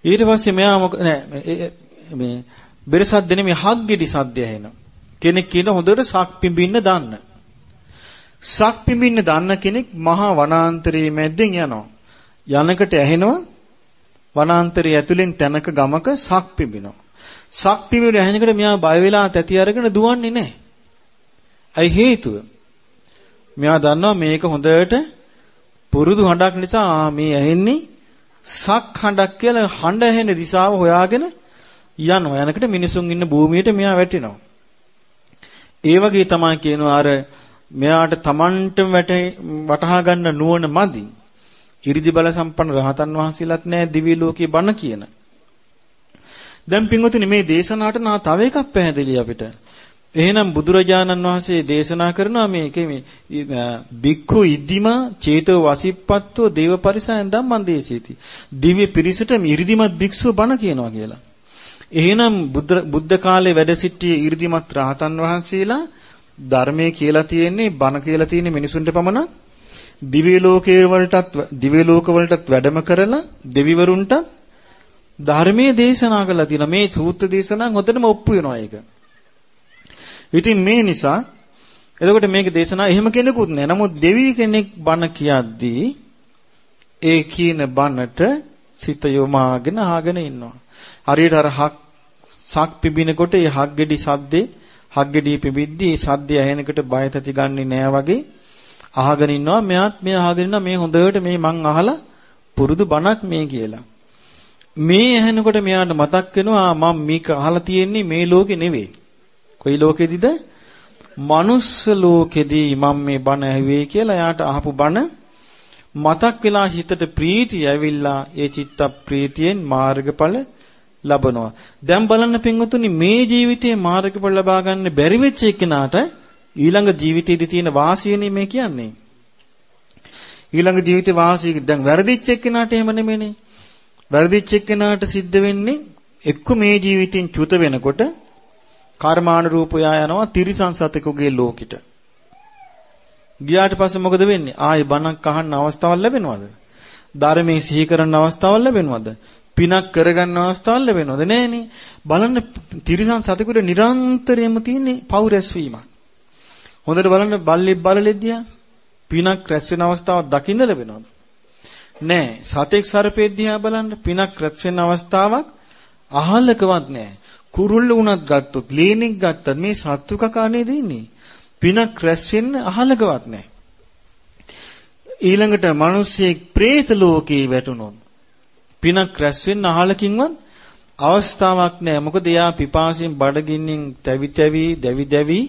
ඊට පස්සේ මෙයා මොක නෑ මේ බෙරසද්ද නෙමෙයි හග්ගෙඩි සද්දය ඇහෙන. කෙනෙක් කියන හොඳට සක් පිඹින්න දන්න. සක් පිඹින්න දන්න කෙනෙක් මහා වනාන්තරයේ මැද්දෙන් යනවා. යනකට ඇහෙනවා වනාන්තරය ඇතුලෙන් තැනක ගමක සක් පිඹිනවා. සක් පිඹින ඇහෙනකොට මෙයා බය වෙලා තැති අරගෙන දුවන්නේ නැහැ. අයි හේතුව මෙයා දන්නවා මේක හොඳට පුරුදු හඬක් නිසා මේ ඇහෙන්නේ සක් හඬක් කියලා හඬ ඇහෙන දිශාව හොයාගෙන යනවා. යනකොට මිනිසුන් ඉන්න භූමියට මෙයා වැටෙනවා. ඒ වගේ තමයි කියනවා අර මෙයාට Tamanටම වටහා ගන්න නුවණ මදි. 이르දි බල සම්පන්න රහතන් වහන්සේලාත් නැහැ දිවි ලෝකේ බණ කියන. දැන් පින්වතුනි මේ දේශනාවට නා තව එකක් පැහැදිලි අපිට. එහෙනම් බුදුරජාණන් වහන්සේ දේශනා කරනවා මේකේ මේ බික්ඛු ඉදිම චේතෝ වසිප්පත්තෝ දේවපරිසයන් ධම්මං දේසීති. දිව්‍ය පිරිසට ඉරිදිමත් භික්ෂුව බණ කියනවා කියලා. එහෙනම් බුද්ධ කාලේ වැඩ සිටියේ 이르දිමත් රහතන් වහන්සේලා ධර්මයේ කියලා තියෙන්නේ බණ කියලා තියෙන්නේ මිනිසුන්ට පමණක් දිව්‍ය ලෝකයේ වලටත් දිව්‍ය ලෝක වලටත් වැඩම කරලා දෙවිවරුන්ට ධර්මයේ දේශනා කළා තියෙනවා මේ සූත්‍ර දේශනාන් හොඳටම ඔප්පු වෙනවා ඒක. ඉතින් මේ නිසා එතකොට මේක දේශනා එහෙම කෙනෙකුත් නෑ. නමුත් දෙවි කෙනෙක් බණ කියද්දී ඒ කියන බණට සිත යොමාගෙන අහගෙන ඉන්නවා. හරියට අර හක් සක් පිබිනකොට ඒ හක් ගෙඩි සද්දේ හක් ගෙඩි පිබිද්දී ඒ සද්දය ඇහෙනකොට බය තැති ගන්නේ නෑ වගේ අහගෙන ඉන්නවා. මෙයාත් මේ අහගෙන ඉන්නවා මේ හොඳට මේ මං අහලා පුරුදු බණක් මේ කියලා. මේ ඇහෙනකොට මෙයාට මතක් වෙනවා මම මේක අහලා තියෙන්නේ මේ ලෝකේ නෙවෙයි. කොයි ලෝකෙදිද? මනුස්ස ලෝකෙදී මම මේ බණ ඇහුවේ කියලා එයාට අහපු බණ මතක් වෙලා හිතට ප්‍රීතිය ඇවිල්ලා ඒ චිත්ත ප්‍රීතියෙන් මාර්ගඵල ලබනවා. දැන් බලන්න පින්වතුනි මේ ජීවිතයේ මාර්ගඵල ලබා ගන්න බැරි වෙච්ච එකනට ඊළඟ ජීවිතයේදී තියෙන වාසියනේ මේ කියන්නේ. ඊළඟ ජීවිතේ වාසිය දැන් වැරදිච්ච එක්කෙනාට එහෙම නෙමෙයිනේ. වැරදිච්ච එක්කෙනාට සිද්ධ වෙන්නේ එක්ක මේ ජීවිතෙන් චුත වෙනකොට කර්මානුරූපය යනවා තිරිසන් සතෙකුගේ ලෝකෙට. ගියාට පස්සේ මොකද වෙන්නේ? ආයේ බණක් අහන්න අවස්ථාවක් ලැබෙනවද? ධර්මයේ සිහි කරන්න අවස්ථාවක් ලැබෙනවද? පිනක් කරගන්න අවස්ථාවක් ලැබෙනවද? නෑනේ. බලන්න තිරිසන් සතෙකුට නිරන්තරයෙන්ම තියෙන පව් රැස්වීමක්. හොඳට බලන්න බල්ලෙක් බලලෙද්දියා පිනක් රැස් වෙන අවස්ථාවක් දකින්න ලැබෙනවද? නෑ. සතෙක් සර්පෙක් දිහා බලන්න පිනක් රැස් වෙන අවස්ථාවක් අහලකවත් නෑ. කුරුල්ල වුණත් ගත්තොත් ලේනෙක් ගත්තත් මේ සත්තු කකානේ දෙන්නේ. පිනක් රැස් වෙන්න අහලකවත් නැහැ. ඊළඟට මිනිස්සෙක් പ്രേත ලෝකේ වැටුණොත් පිනක් රැස් වෙන්න අහලකින්වත් අවස්ථාවක් නැහැ. මොකද එයා පිපාසයෙන් බඩගින්නෙන් තැවි තැවි දැවි දැවි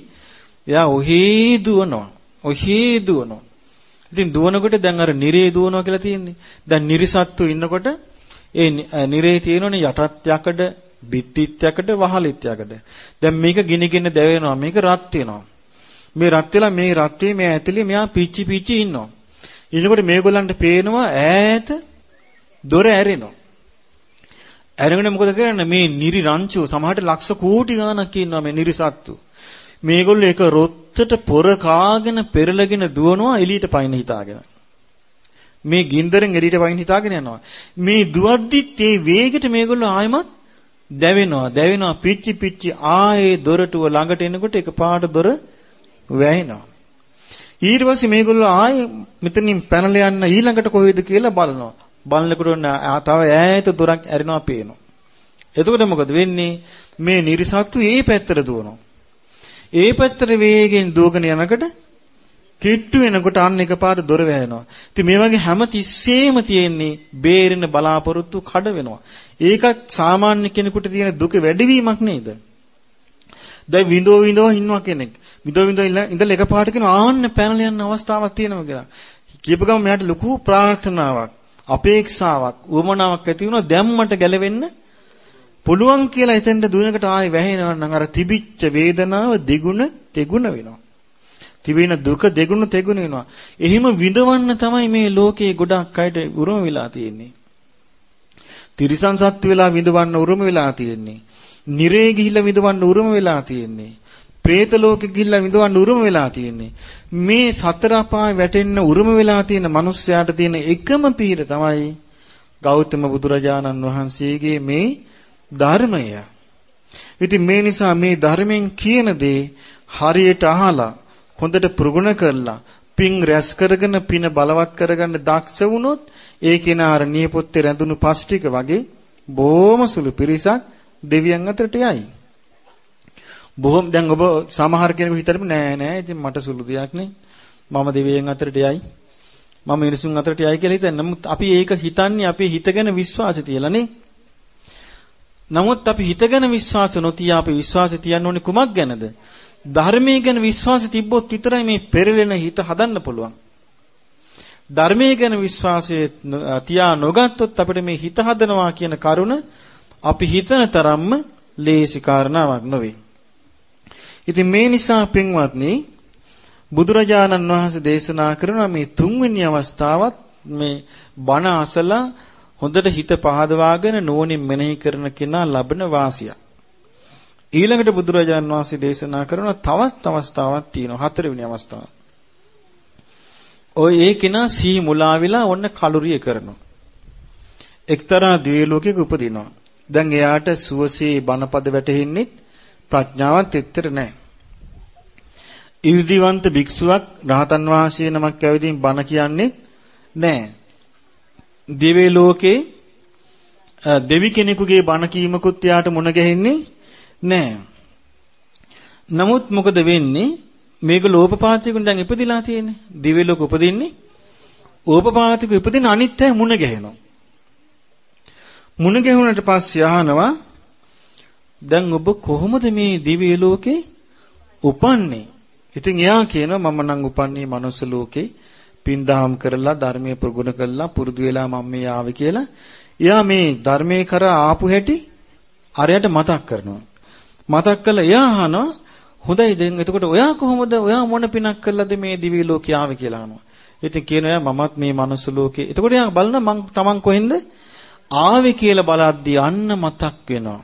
එයා ඔහේ දුවනවා. ඔහේ දුවනවා. ඉතින් දුවනකොට දැන් අර නිරේ දුවනවා කියලා තියෙන්නේ. දැන් නිරිසත්තු ඉන්නකොට ඒ නිරේ තියෙනවනේ යටත් යකඩ බිත්තිත් යකඩ වහලිත් යකඩ. දැන් මේක ගිනිගෙන දැවෙනවා. මේක රත් වෙනවා. මේ රත් වෙලා මේ රත් වී මේ ඇතුලේ මෙයා පිච්චි පිච්චි ඉන්නවා. ඉන්නකොට මේගොල්ලන්ට පේනවා ඈත දොර ඇරෙනවා. ඇරගෙන මොකද කරන්නේ මේ නිරි රංචු සමහරට ලක්ෂ කෝටි ගණනක් ඉන්නවා මේ නිරිසත්තු. මේගොල්ලෝ එක රොත්තට පොර කාගෙන පෙරලගෙන දුවනවා එළියට පයින් හිතාගෙන. මේ ගින්දරෙන් එළියට පයින් හිතාගෙන යනවා. මේ දුවද්දිත් ඒ වේගෙට මේගොල්ලෝ ආයමත් දැවෙනවා. දැවෙනවා පිච්චි පිච්චි ආයේ දොරටුව ළඟට එනකොට එකපාරට දොර වැහෙනවා. ඊට පස්සේ මේගොල්ලෝ ආයේ මෙතනින් පැනලා යන්න ඊළඟට කොහෙද කියලා බලනවා. බලනකොට තව ඈත දොරක් ඇරෙනවා පේනවා. එතකොට මොකද වෙන්නේ? මේ නිරිසත්තු ඒ පැත්තට දුවනවා. ඒ පැත්තට වේගෙන් දුවගෙන යනකොට කිට්ටු වෙනකොට අන්න එකපාර දොර වැහෙනවා. ඉතින් මේ වගේ හැම තිස්සෙම තියෙන්නේ බේරෙන බලාපොරොත්තු කඩ වෙනවා. ඒකත් සාමාන්‍ය කෙනෙකුට තියෙන දුක වැඩිවීමක් නේද? දැන් විඳෝ විඳෝ ඉන්නවා කෙනෙක්. විඳෝ විඳෝ ඉඳලා එකපාරට කියන ආන්න පැනලා යන අවස්ථාවක් තියෙනවා කියලා. කියපු ගමන් මෙයාට ලොකු ප්‍රාර්ථනාවක්, අපේක්ෂාවක්, උවමනාවක් ඇති වුණා දැම්මට ගැලවෙන්න පුළුවන් කියලා එතෙන්ට දුවනකට ආයෙ වැහෙනවා නම් අර තිබිච්ච වේදනාව දෙගුණ තෙගුණ වෙනවා. තිබෙන දුක දෙගුණ තෙගුණ වෙනවා. එහෙම විඳවන්න තමයි මේ ලෝකේ ගොඩක් අයට උරුම වෙලා තියෙන්නේ. තිරිසන් සත්තු වෙලා විඳවන්න උරුම වෙලා තියෙන්නේ. නිරේ ගිහිල්ලා විඳවන්න උරුම වෙලා තියෙන්නේ. പ്രേත ලෝකෙ ගිහිල්ලා විඳවන්න උරුම වෙලා තියෙන්නේ. මේ සතර අපාය වැටෙන්න උරුම වෙලා තියෙන මිනිස්යාට තියෙන එකම පීර තමයි ගෞතම බුදුරජාණන් වහන්සේගේ මේ ධර්මය. ඉතින් මේ නිසා මේ ධර්මයෙන් කියන දේ හරියට අහලා හොඳට ප්‍රගුණ කරලා පින් රැස් කරගෙන පින බලවත් කරගන්න දක්ෂ වුණොත් ඒ කෙනා අර නියපොත්තේ රැඳුණු පස් ටික වගේ බොහොම සුළු පිරිසක් දෙවියන් අතරට යයි. බොහොම දැන් ඔබ සමහර කෙනෙකු හිතන්නේ නෑ නෑ ඉතින් මට සුළු දෙයක් නේ. මම දෙවියන් අතරට යයි. මම මිනිසුන් අතරට යයි කියලා හිතන්නේ. නමුත් අපි ඒක හිතන්නේ අපි හිතගෙන විශ්වාසය තියලානේ. නමුත් අපි හිතගෙන විශ්වාස නොතිය අපි විශ්වාසය තියන්න ඕනේ කුමක් ගැනද? ධර්මයේ ගැන විශ්වාසය තිබ්බොත් විතරයි මේ පෙරලෙන හිත හදන්න පුළුවන්. ධර්මයේ ගැන විශ්වාසය තියා නොගත්තොත් අපිට මේ හිත හදනවා කියන කරුණ අපි හිතන තරම්ම ලේසි කාරණාවක් නොවේ. ඉතින් මේ නිසා පින්වත්නි බුදුරජාණන් වහන්සේ දේශනා කරන මේ තුන්වෙනි අවස්ථාවත් මේ බණ අසලා හොඳට හිත පහදවාගෙන නුවණින් මෙනෙහි කරන කෙනා ලබන වාසිය. ඊළඟට බුදුරජාණන් වහන්සේ දේශනා කරන තවත් අවස්ථාවක් තියෙනවා හතරවෙනි අවස්ථාව. ඔය ඒ කෙනා සී මුලා වෙලා ඔන්න කලුරිය කරනවා. එක්තරා ද්වේලෝකයක උපදිනවා. දැන් එයාට සුවසේ බණපද වැටෙන්නේ ප්‍රඥාවත් එතර නැහැ. ඉර්ධිවන්ත භික්ෂුවක් රහතන් වහන්සේ නමක් ඇවිදින් බණ කියන්නේ නැහැ. දිව්‍ය ලෝකේ දෙවි කෙනෙකුගේ බණ කීමකුත් යාට මුණ ගැහෙන්නේ නැහැ. නමුත් මොකද වෙන්නේ? මේක ලෝපපාතිකුන් දැන් ඉපදිලා තියෙන්නේ. දිව්‍ය ලෝක උපදින්නේ ඕපපාතික ඉපදින අනිත් අය මුණ ගැහෙනවා. මුණ ගැහුණට පස්සේ අහනවා දැන් ඔබ කොහොමද මේ දිව්‍ය ලෝකේ උපන්නේ? ඉතින් එයා කියනවා මම නම් උපන්නේ මනුස්ස ලෝකේ පින්දහම් කරලා ධර්මයේ ප්‍රගුණ කළා පුරුදු වෙලා මම මේ ආවේ කියලා. එයා මේ ධර්මයේ කර ආපු හැටි අරයට මතක් කරනවා. මතක් කළා එයා අහනවා හොඳයි දැන් එතකොට ඔයා කොහොමද ඔයා මොන පිනක් කළාද මේ දිවි ලෝකේ ආවේ කියලා අහනවා. ඉතින් කියනවා මමත් මේ මනුස්ස ලෝකේ. එතකොට එයා බලන මං තමන් කොහෙන්ද ආවේ කියලා බලද්දී අන්න මතක් වෙනවා.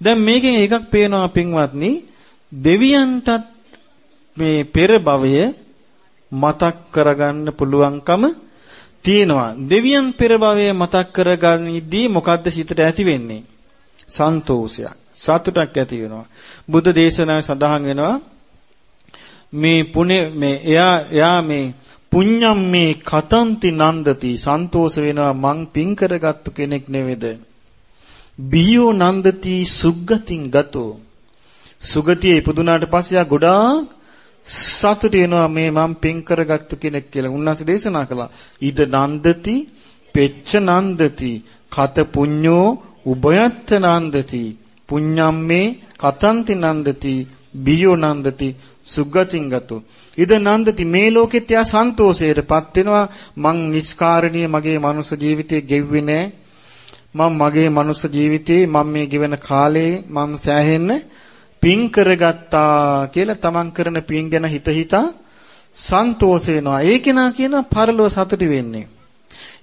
දැන් මේකෙන් එකක් පේනවා පින්වත්නි දෙවියන්ටත් මේ පෙර භවය මතක් කරගන්න පුළුවන්කම තියෙනවා. දෙවියන් පෙර භවය මතක් කරගනිද්දී මොකද්ද සිතට ඇති වෙන්නේ? සන්තෝෂයක්. සතුටක් ඇති වෙනවා. බුද්ධ දේශනාවේ සඳහන් වෙනවා මේ පුනේ මේ එයා එයා මේ පුඤ්ඤම් මේ කතන්ති නන්දති සන්තෝෂ වෙනවා මං පින් කරගත්තු කෙනෙක් නෙවෙද බියෝ නන්දති සුග්ගතින් ගතෝ සුගතිය ඉපදුනාට පස්සේ ආ ගොඩාක් සතුට වෙනවා මේ මං පින් කරගත්තු කෙනෙක් කියලා. උන්වහන්සේ දේශනා කළා. ඉද නන්දති පෙච්ච නන්දති කත පුඤ්ඤෝ උභයත්ත නන්දති. පුඤ්ඤම්මේ කතන්ති නන්දති බියෝ නන්දති සුගතින් ගතෝ. ඉද නන්දති මේ ලෝකෙත් යා සන්තෝෂයටපත් වෙනවා. මං නිස්කාරණීය මගේ මනුස්ස ජීවිතේ ගෙව්වේ නෑ. මම මගේ මනුස්ස ජීවිතේ මම මේ ගෙවන කාලේ මම සෑහෙන්න පින් කරගත්තා කියලා තමන් කරන පින් ගැන හිත හිතා සන්තෝෂ වෙනවා. ඒ කෙනා කියනවා පරලොව සතුටු වෙන්නේ.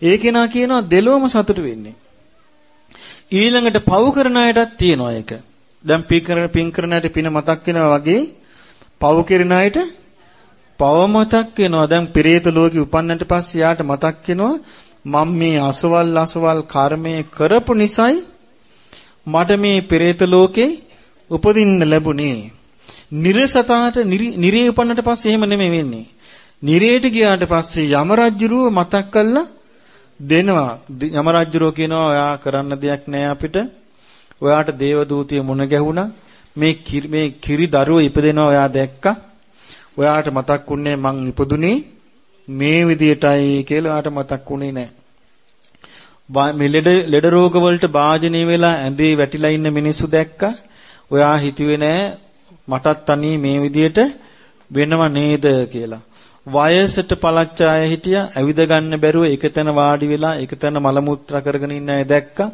ඒ කෙනා කියනවා දෙලොවම සතුටු වෙන්නේ. ඊළඟට පව් කරන අයටත් තියෙනවා ඒක. දැන් පින් කරන පින් කරන අයට පින මතක් වෙනවා වගේ පව් කරන අයට පව මතක් වෙනවා. දැන් පෙරේත ලෝකෙ උපන්නට පස්සේ යාට මතක් වෙනවා මම මේ අසවල් අසවල් කර්මයේ කරපු නිසායි මට මේ පෙරේත ලෝකේ උපදින්න ලැබුණේ. නිරසතාට නිරේ උපන්නට පස්සේ එහෙම නෙමෙයි වෙන්නේ. නිරේට ගියාට පස්සේ යම රජුරුව මතක් කළා දෙනවා. යම රජුරුව කියනවා ඔයා කරන්න දෙයක් නෑ අපිට. ඔයාට දේව දූතිය මුණ ගැහුණා. මේ මේ කිරි දරුවෝ ඉපදෙනවා ඔයා දැක්කා. ඔයාට මතක් වුණේ මං ඉපදුනේ මේ විදියටයි කියලා ඔයාට මතක් වුණේ නැහැ. මේ ලෙඩ ලෙඩ රෝග වලට භාජනය වෙලා ඇඳේ වැටිලා ඉන්න මිනිස්සු දැක්කා. ඔයා හිතුවේ නෑ මටත් අනී මේ විදියට වෙනව නේද කියලා. වයසට පළච්ච අය හිටියා ඇවිද ගන්න බැරුව එකතැන වාඩි වෙලා එකතැන මල මුත්‍රා කරගෙන ඉන්න අය දැක්කා.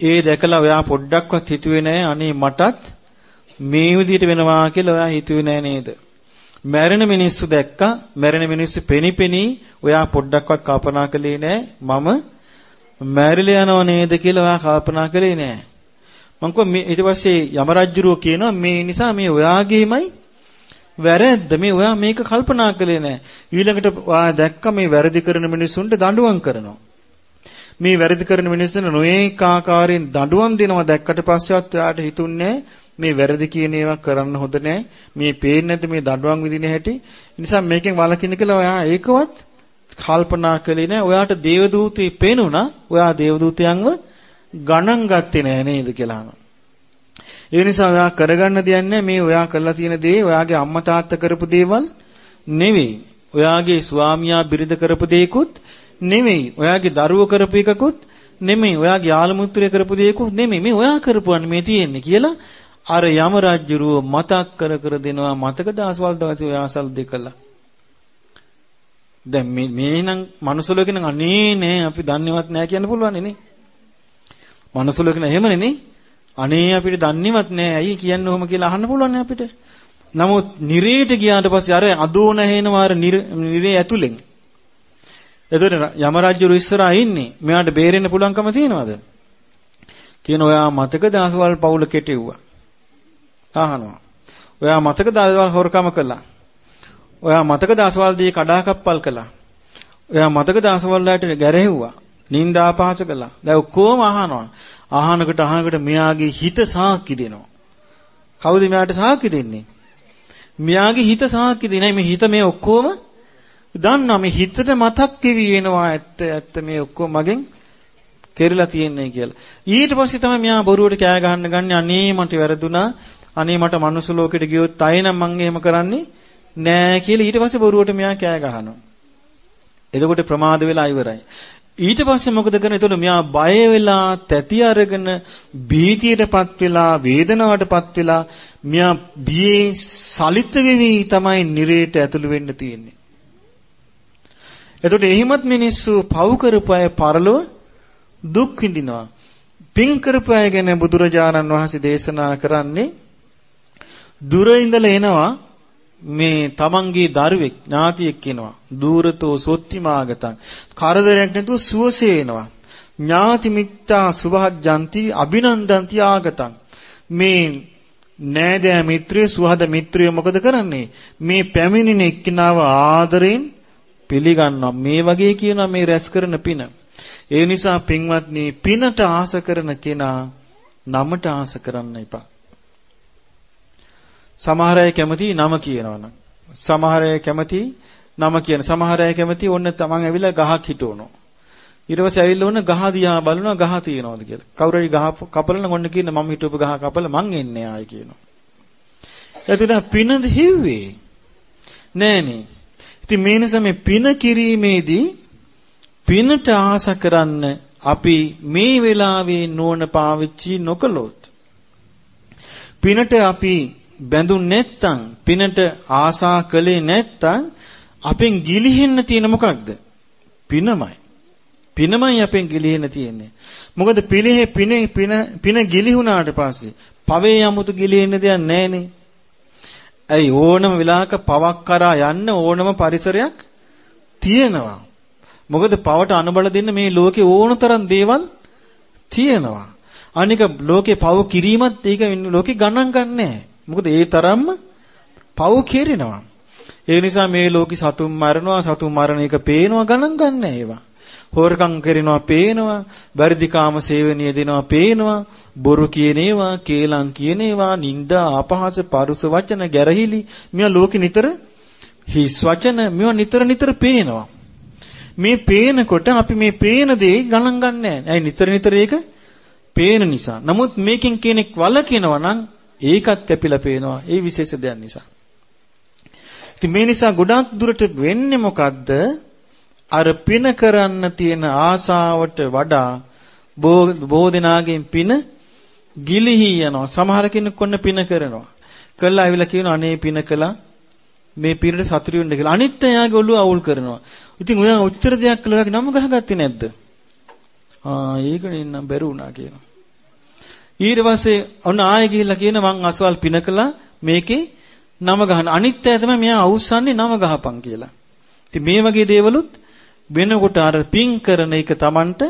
ඒ දැකලා ඔයා පොඩ්ඩක්වත් හිතුවේ නෑ අනේ මටත් මේ විදියට වෙනවා කියලා ඔයා හිතුවේ නෑ නේද? මැරෙන මිනිස්සු දැක්කා මැරෙන මිනිස්සු පෙනිපෙනී ඔයා පොඩ්ඩක්වත් කල්පනා කළේ නෑ මම මැරිලා යනව නේද කියලා ඔයා කල්පනා කළේ නෑ මං කිව්වා මේ ඊට පස්සේ යම රජුරෝ කියනවා මේ නිසා මේ ඔයාගේමයි වැරද්ද මේ ඔයා මේක කල්පනා කළේ නෑ ඊළඟට ඔයා දැක්ක මේ වැරදි කරන මිනිස්සුන්ට දඬුවම් කරනවා මේ වැරදි කරන මිනිස්සුන්ට නොඒක ආකාරයෙන් දඬුවම් දෙනවා දැක්කට පස්සෙවත් ඔයාට හිතුන්නේ මේ වැරදි කියන ඒවා කරන්න හොඳ නැහැ. මේ පේන්නේ නැති මේ දඬුවම් විදින හැටි. නිසා මේකෙන් වළකින්න කියලා ඔයා ඒකවත් කල්පනා කළේ නැහැ. ඔයාට දේවදූතී පේනුණා. ඔයා දේවදූතයන්ව ගණන් ගත්තේ නැහැ නේද කියලා අහනවා. ඒ නිසා ඔයා කරගන්න දෙයක් නැහැ. මේ ඔයා කරලා තියෙන දේ ඔයාගේ අම්මා තාත්තා කරපු දේවල් නෙවෙයි. ඔයාගේ ස්වාමියා බිරිඳ කරපු දේකුත් නෙමෙයි. ඔයාගේ දරුවෝ කරපු එකකුත් නෙමෙයි. ඔයාගේ යාළු මුත්‍රය කරපු දේකුත් නෙමෙයි. මේ ඔයා කරපුවානේ මේ තියෙන්නේ කියලා අර යම රජුරුව මතක් කර කර දෙනවා මතකද ආසවල් දවසේ ඔය ආසල් දෙකලා දැන් මේ මේනම් මනුස්සලෝකේ නම් අනේ නෑ අපි දන්නේවත් නෑ කියන්න පුළුවන් නේ මනුස්සලෝකේ නම් එහෙමනේ නේ අනේ අපිට දන්නේවත් නෑ ඇයි කියන්නේ ඔහොම කියලා අහන්න පුළුවන් අපිට. නමුත් නිරේට ගියාට පස්සේ අර අදෝන හේනවා අර නිරේ ඇතුලෙන්. එතකොට යම රජු ඉස්සරහා ඉන්නේ. මෙයාට බේරෙන්න පුළුවන්කම තියනවද? කියන ඔයා මතකද අසවල් පවුල කෙටෙව්වා. අහනවා. ඔයා මතකද අසවල් හොරකම කළා. ඔයා මතකද අසවල් දී කඩාකප්පල් කළා. ඔයා මතකද අසවල් වලට ගැරහෙව්වා. නින්දා පහස කළා. දැන් ඔක්කොම අහනවා. අහනකට අහනකට මෙයාගේ හිත සාක්ෂි දෙනවා. කවුද මෙයාට සාක්ෂි දෙන්නේ? මෙයාගේ හිත සාක්ෂි දෙන්නේ මේ හිත මේ ඔක්කොම දන්නවා මේ හිතට මතක් කිවි වෙනවා ඇත්ත ඇත්ත මේ ඔක්කොම මගෙන් කෙරලා තියෙන්නේ කියලා. ඊට පස්සේ තමයි මෙයා බොරුවට කෑ ගහන්න ගන්නේ අනේ මට වැරදුනා. අනේ මට මනුස්ස ලෝකෙට ගියොත් අය නම් මං එහෙම කරන්නේ නෑ කියලා ඊට පස්සේ බොරුවට මෙයා කෑ ගහනවා. එතකොට ප්‍රමාද වෙලා ඉවරයි. ඊට පස්සේ මොකද කරන්නේ? එතකොට මෙයා බය වෙලා, තැති අරගෙන, භීතියටපත් වෙලා, වේදනාවටපත් වෙලා, මෙයා බියේ සලිත වෙවි තමයි නිරේට ඇතුළු වෙන්න තියෙන්නේ. එතකොට එහිමත් මිනිස්සු පව් කරපු අය පරලොව දුක් විඳිනවා. පින් කරපු අය ගැන බුදුරජාණන් වහන්සේ දේශනා කරන්නේ දුර ඉඳලා එනවා මේ තමන්ගේ දරුවෙක් ඥාතියෙක් කෙනවා. දූරතෝ සොත්තිමාගතං. කරදරයක් නැතුව සුවසේ එනවා. ඥාති මිත්තා සුභජ්ජಂತಿ අභිනන්දಂತಿ ආගතං. මේ නෑදෑ මිත්‍රය සුහද මිත්‍රය මොකද කරන්නේ? මේ පැමිණෙන එක්කිනාව ආදරෙන් පිළිගන්නවා. මේ වගේ කියනවා මේ රැස් කරන පින. ඒ නිසා පින්වත්නි පිනට ආස කරන කෙනා නමට ආස කරන්න එපා. සමහර අය කැමති නම කියනවනම්. සමහර අය කැමති නම කියන. සමහර අය කැමති ඔන්න තමන් ඇවිල්ලා ගහක් හිටවනවා. ඊට පස්සේ ඇවිල්ලා ඔන්න ගහ දිහා බලනවා ගහ තියෙනවද කියලා. කවුරු හරි ගහ කපලන ඔන්න කියන මම හිටවපු ගහ කපල මං එන්නේ ආයි කියනවා. එතන පිනද හිව්වේ නෑනේ. ඉතින් මේ නිසා මේ පින කිරීමේදී පිනට ආස කරන්න අපි මේ වෙලාවේ නුවණ පාවිච්චි නොකළොත් පිනට අපි බැඳුන් නැත්තම් පිනට ආසා කළේ නැත්තම් අපෙන් ගිලිහෙන්න තියෙන මොකක්ද? පිනමයි. පිනමයි අපෙන් ගිලිහෙන්න තියෙන්නේ. මොකද පිළිහෙ පින පින පින ගිලිහුණාට පස්සේ පවේ යමුතු ගිලිහෙන්න දෙයක් නැහනේ. ඇයි ඕනම වෙලාවක පවක් කරා යන්න ඕනම පරිසරයක් තියෙනවා. මොකද පවට අනුබල දෙන්න මේ ලෝකේ ඕනතරම් දේවල් තියෙනවා. අනික ලෝකේ පව කිරීමත් ඒක ලෝකේ ගණන් ගන්නෑ. මොකද ඒ තරම්ම පව් කෙරෙනවා. ඒ නිසා මේ ලෝකෙ සතුන් මරනවා සතුන් මරණ එක පේනවා ගණන් ගන්න ඒවා. හොරකම් කරනවා පේනවා, බරිදිකාම සේවනීය දෙනවා පේනවා, බොරු කියන ඒවා, කේලම් කියන ඒවා, නිന്ദා, අපහාස, පරුස වචන, ගැරහිලි මේවා ලෝකෙ නිතර හිස් වචන මේවා නිතර නිතර පේනවා. මේ පේනකොට අපි මේ පේන දේ ගණන් ගන්නෑ. ඇයි නිතර නිතර ඒක පේන නිසා. නමුත් මේකෙන් කෙනෙක් වළකිනවා නම් ඒකත් කැපිලා පේනවා ඒ විශේෂ දෙයක් නිසා. ඉතින් මේ නිසා ගොඩාක් දුරට වෙන්නේ මොකද්ද? අර පින කරන්න තියෙන ආසාවට වඩා බොහෝ දෙනාගෙන් පින ගිලිහි යනවා. සමහර කෙනෙක් ඔන්න පින කරනවා. කළා ඇවිල්ලා කියනවා අනේ පින කළා මේ පිනට සතුටු වෙන්න කියලා. අනිත් එයාගේ ඔළුව අවුල් කරනවා. ඉතින් ඔයා උත්තර දෙයක් කළා වගේ නම ගහගත්තේ නැද්ද? ආ ඒකනේ නම් බැරි වුණා කියනවා. ඊට පස්සේ ඔන්න ආයෙ ගිහිල්ලා කියන මං අසවල් පින කළා මේකේ නම ගහන අනිත් අය තමයි මෙයා අවුස්සන්නේ නම ගහපන් කියලා. ඉතින් මේ වගේ දේවලුත් වෙනකොට අර පින් කරන එක Tamanට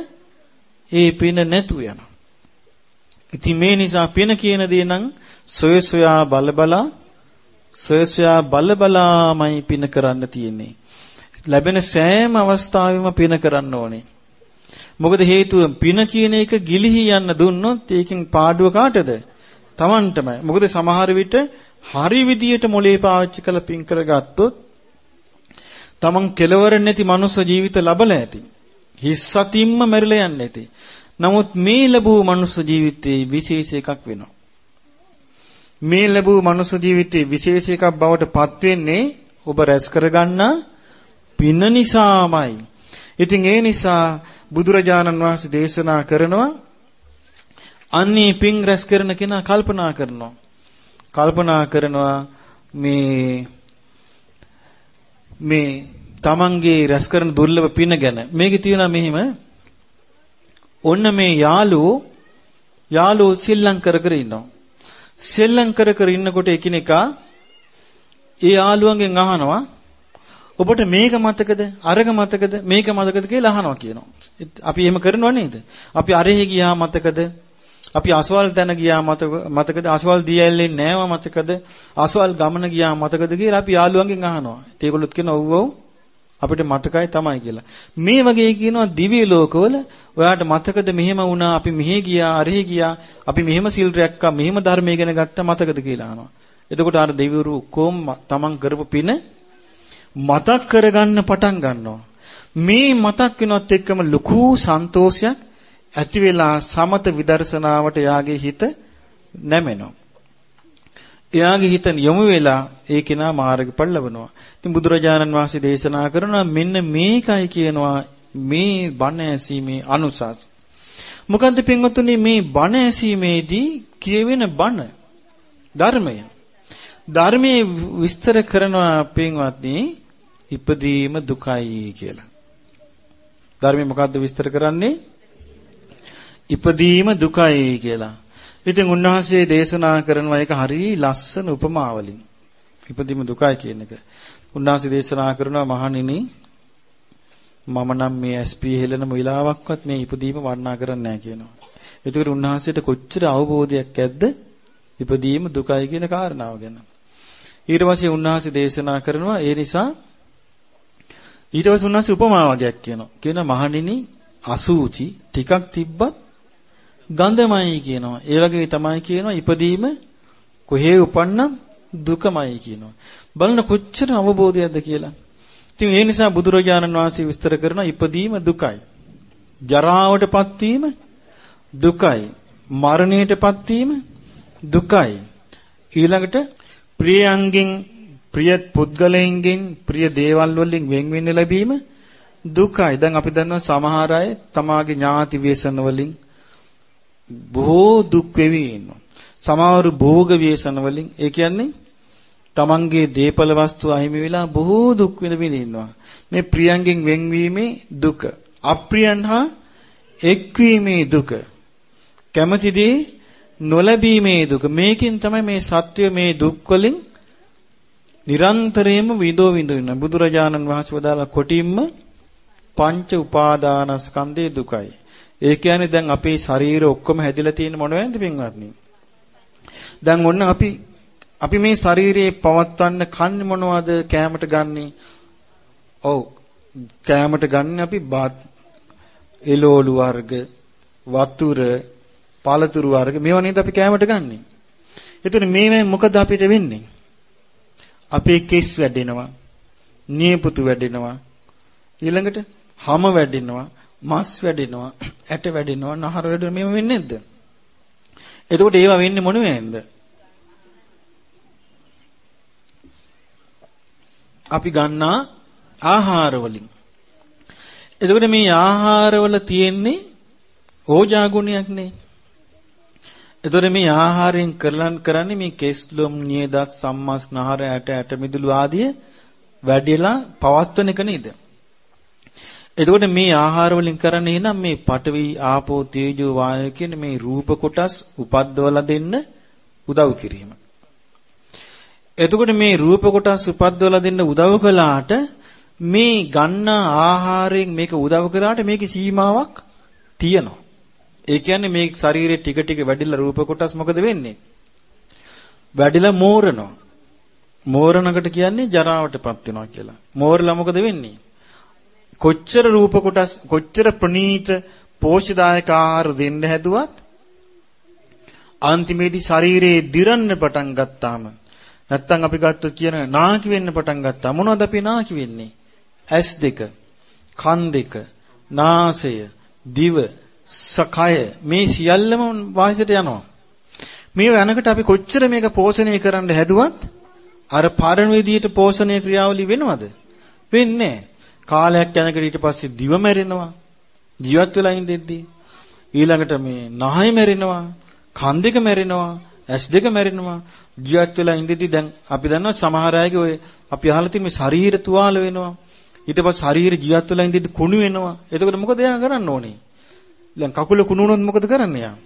ඒ පින නැතු යනවා. ඉතින් මේ නිසා පින කියන දේ නම් සොය සොයා බල බලා සොය සොයා බල බලාමයි පින කරන්න තියෙන්නේ. ලැබෙන සෑම අවස්ථාවෙම පින කරන්න ඕනේ. මොකද හේතුව පින කියන එක ගිලිහි යන්න දුන්නොත් ඒකෙන් පාඩුව කාටද? Tamanටමයි. මොකද සමහර විට හරි විදියට මොලේ පාවිච්චි කළ පින් කරගත්තොත් Taman කෙලවර නැති මනුස්ස ජීවිත ලබලා ඇති. හිස් සතින්ම මැරිලා යන්නේ නැති. නමුත් මේ ලැබූ මනුස්ස ජීවිතේ විශේෂ එකක් වෙනවා. මේ ලැබූ මනුස්ස ජීවිතේ විශේෂ එකක් බවට පත් වෙන්නේ ඔබ රැස් කරගන්නා පින නිසාමයි. ඉතින් ඒ නිසා බුදුරජාණන් වහන්සේ දේශනා කරනවා අන්නේ පිං රැස් කරන කෙනා කල්පනා කරනවා. කල්පනා කරනවා මේ මේ තමන්ගේ රැස් කරන දුර්ලභ පින ගැන. මේකේ තියෙනවා මෙහිම ඔන්න මේ යාළුවෝ යාළුවෝ සෙල්ලම් කර කර ඉන්නවා. සෙල්ලම් කර කර ඉන්නකොට එකිනෙකා ඒ යාළුවන්ගෙන් අහනවා ඔබට මේක මතකද අරක මතකද මේක මතකද කියලා අහනවා කියනවා. අපි එහෙම කරනව නේද? අපි අරෙහි ගියා මතකද? අපි අසවල් තැන ගියා මතකද? අසවල් දියැල්ලේ නෑව මතකද? අසවල් ගමන ගියා මතකද කියලා අපි යාළුවන්ගෙන් අහනවා. ඒගොල්ලොත් කියනවා ඔව් ඔව් අපිට මතකයි තමයි කියලා. මේ වගේ කියනවා දිව්‍ය ලෝකවල ඔයාට මතකද මෙහෙම වුණා අපි මෙහෙ ගියා අරෙහි ගියා අපි මෙහෙම සිල් රැක්කා මෙහෙම ධර්මය ඉගෙන ගත්තා මතකද කියලා අහනවා. එතකොට අර දෙවිවරු කොම් තමන් කරපු පින මතක් කරගන්න පටන් ගන්නවා. මේ මතක් වෙනවත් එක්කම ලොකු සන්තෝෂයක් ඇති වෙලා සමත විදර්ශනාවට යාගේ හිත නැමෙනවා. එයාගේ හිත යොමු වෙලා ඒ කෙනා මාර්ගඵල ලබනවා. ඉතින් බුදුරජාණන් වහන්සේ දේශනා කරනවා මෙන්න මේකයි කියනවා මේ බණ ඇසීමේ අනුසස්. මොකද්ද පින්වතුනි මේ බණ ඇසීමේදී කියවෙන බණ ධර්මය. ධර්මයේ විස්තර කරනවා පින්වත්නි ඉපදීම දුකයි කියලා. ධර්මයේ මොකද්ද විස්තර කරන්නේ? ඉපදීම දුකයි කියලා. ඉතින් උන්වහන්සේ දේශනා කරනවා ඒක හරිය ලස්සන උපමාවලින්. ඉපදීම දුකයි කියන එක. උන්වහන්සේ දේශනා කරනවා මහණෙනි මම නම් මේ SP හෙලන වෙලාවක්වත් මේ ඉපදීම වර්ණනා කරන්නේ නැහැ කියනවා. ඒකට උන්වහන්සේට කොච්චර අවබෝධයක් ඇද්ද ඉපදීම දුකයි කියන කාරණාව ගැන. ඊට පස්සේ උන්වහන්සේ දේශනා කරනවා ඒ නිසා ඊට පස්සේ උන්වහන්සේ උපමාවයක් කියනවා. කියන මහණෙනි අසූචි ටිකක් තිබ්බත් ගඳමයි කියනවා. ඒ වගේ තමයි කියනවා ඉපදීම කොහේ උපන්නම් දුකමයි කියනවා. බලන්න කොච්චර අවබෝධයක්ද කියලා. ඉතින් ඒ නිසා බුදුරජාණන් වහන්සේ විස්තර කරන ඉපදීම දුකයි. ජරාවටපත් වීම දුකයි. මරණයටපත් වීම දුකයි. ඊළඟට ප්‍රියංගෙන් ප්‍රිය පුද්ගලයන්ගෙන් ප්‍රිය දේවල් වලින් වෙන් වෙන්න ලැබීම දුකයි. දැන් අපි දන්නවා සමහර අය තමාගේ ඥාති වේසන වලින් බොහෝ දුක් වෙවි ඉන්නවා. සමහරු භෝග වේසන වලින් ඒ කියන්නේ තමන්ගේ දීපල වස්තු අහිමි වෙලා බොහෝ දුක් විඳින්න ඉන්නවා. මේ ප්‍රියංගෙන් වෙන්වීමේ දුක. අප්‍රියන් හා එක්වීමේ දුක. කැමැති දේ නොලැබීමේ දුක. මේකෙන් තමයි මේ සත්‍ය මේ දුක් වලින් නිරන්තරයෙන්ම විඳෝ විඳින්න. බුදුරජාණන් වහන්සේ වදාලා කොටින්ම පංච උපාදානස්කන්ධේ දුකයි. ඒ කියන්නේ දැන් අපේ ශරීරය ඔක්කොම හැදිලා තියෙන මොනවද පින්වත්නි? දැන් ඔන්න අපි අපි මේ ශරීරයේ පවත්වන්න කන්නේ මොනවද කෑමට ගන්නෙ? ඔව් කෑමට ගන්න අපි බත් එළෝලු වර්ග වතුර පළතුරු වර්ග මේවා නේද අපි කෑමට ගන්නෙ. එතකොට මේ මොකද අපිට වෙන්නේ? අපේ කෙස් වැඩෙනවා. නියපොතු වැඩෙනවා. ඊළඟට හම වැඩෙනවා. මස් වැඩෙනවා. ඇට වැඩෙනවා. නහර වැඩෙනවා. මේව වෙන්නේ නැද්ද? එතකොට ඒවා වෙන්නේ මොනෙන්ද? අපි ගන්නා ආහාර වලින්. එතකොට මේ ආහාරවල තියෙන්නේ ඕජා ගුණයක් නේ. එතකොට මේ ආහාරයෙන් කරලන් කරන්නේ මේ කෙස්ලොම් නියදත් සම්මස් නහර ඇට ඇට මිදුළු ආදිය වැඩිලා පවත්වන එක නේද? එතකොට මේ ආහාර වලින් කරන්නේ එහෙනම් මේ පඨවි ආපෝ තේජෝ වායෝ කියන මේ රූප කොටස් උපද්දවලා දෙන්න උදව් කිරීම. එතකොට මේ රූප කොටස් උපද්දවලා දෙන්න උදව් කළාට මේ ගන්න ආහාරයෙන් මේක උදව් කරාට මේකේ සීමාවක් තියෙනවා. ඒ කියන්නේ මේ ශරීරයේ ටික ටික වැඩිලා රූප කොටස් මොකද වෙන්නේ? වැඩිලා මෝරනවා. මෝරණකට කියන්නේ ජරාවටපත් වෙනවා කියලා. මෝරලා මොකද වෙන්නේ? කොච්චර රූප කොටස් කොච්චර ප්‍රනීත පෝෂිදායක ආහාර දෙන්න හැදුවත් අන්තිමේදී ශරීරයේ දිරන්න පටන් ගත්තාම නැත්තම් අපි ගත්තොත් කියන නාකි වෙන්න පටන් ගත්තා මොනවද අපි නාකි වෙන්නේ ඇස් දෙක කන් දෙක නාසය දිව සකය. මේ සියල්ලම වාහිසට යනවා. මේ යනකට අපි කොච්චර මේක පෝෂණය කරන්න හැදුවත් අර පරණ විදියට පෝෂණය ක්‍රියාවලිය වෙනවද? වෙන්නේ කාලයක් යනකොට ඊට පස්සේ දිව මැරෙනවා. ජීවත් වෙලා ඉඳෙද්දී ඊළඟට මේ නහය මැරෙනවා. කන් දෙක මැරෙනවා. ඇස් දෙක මැරෙනවා. ජීවත් වෙලා ඉඳෙද්දී දැන් අපි දන්නවා සමහර අයගේ ඔය අපි අහලා තියෙන මේ ශරීර තුවාල වෙනවා. ඊට පස්සේ ශරීර ජීවත් වෙලා ඉඳෙද්දී කුණු වෙනවා. එතකොට මොකද එයා කරන්න ඕනේ? දැන් කකුල කුණු වුණොත් මොකද කරන්නේ යා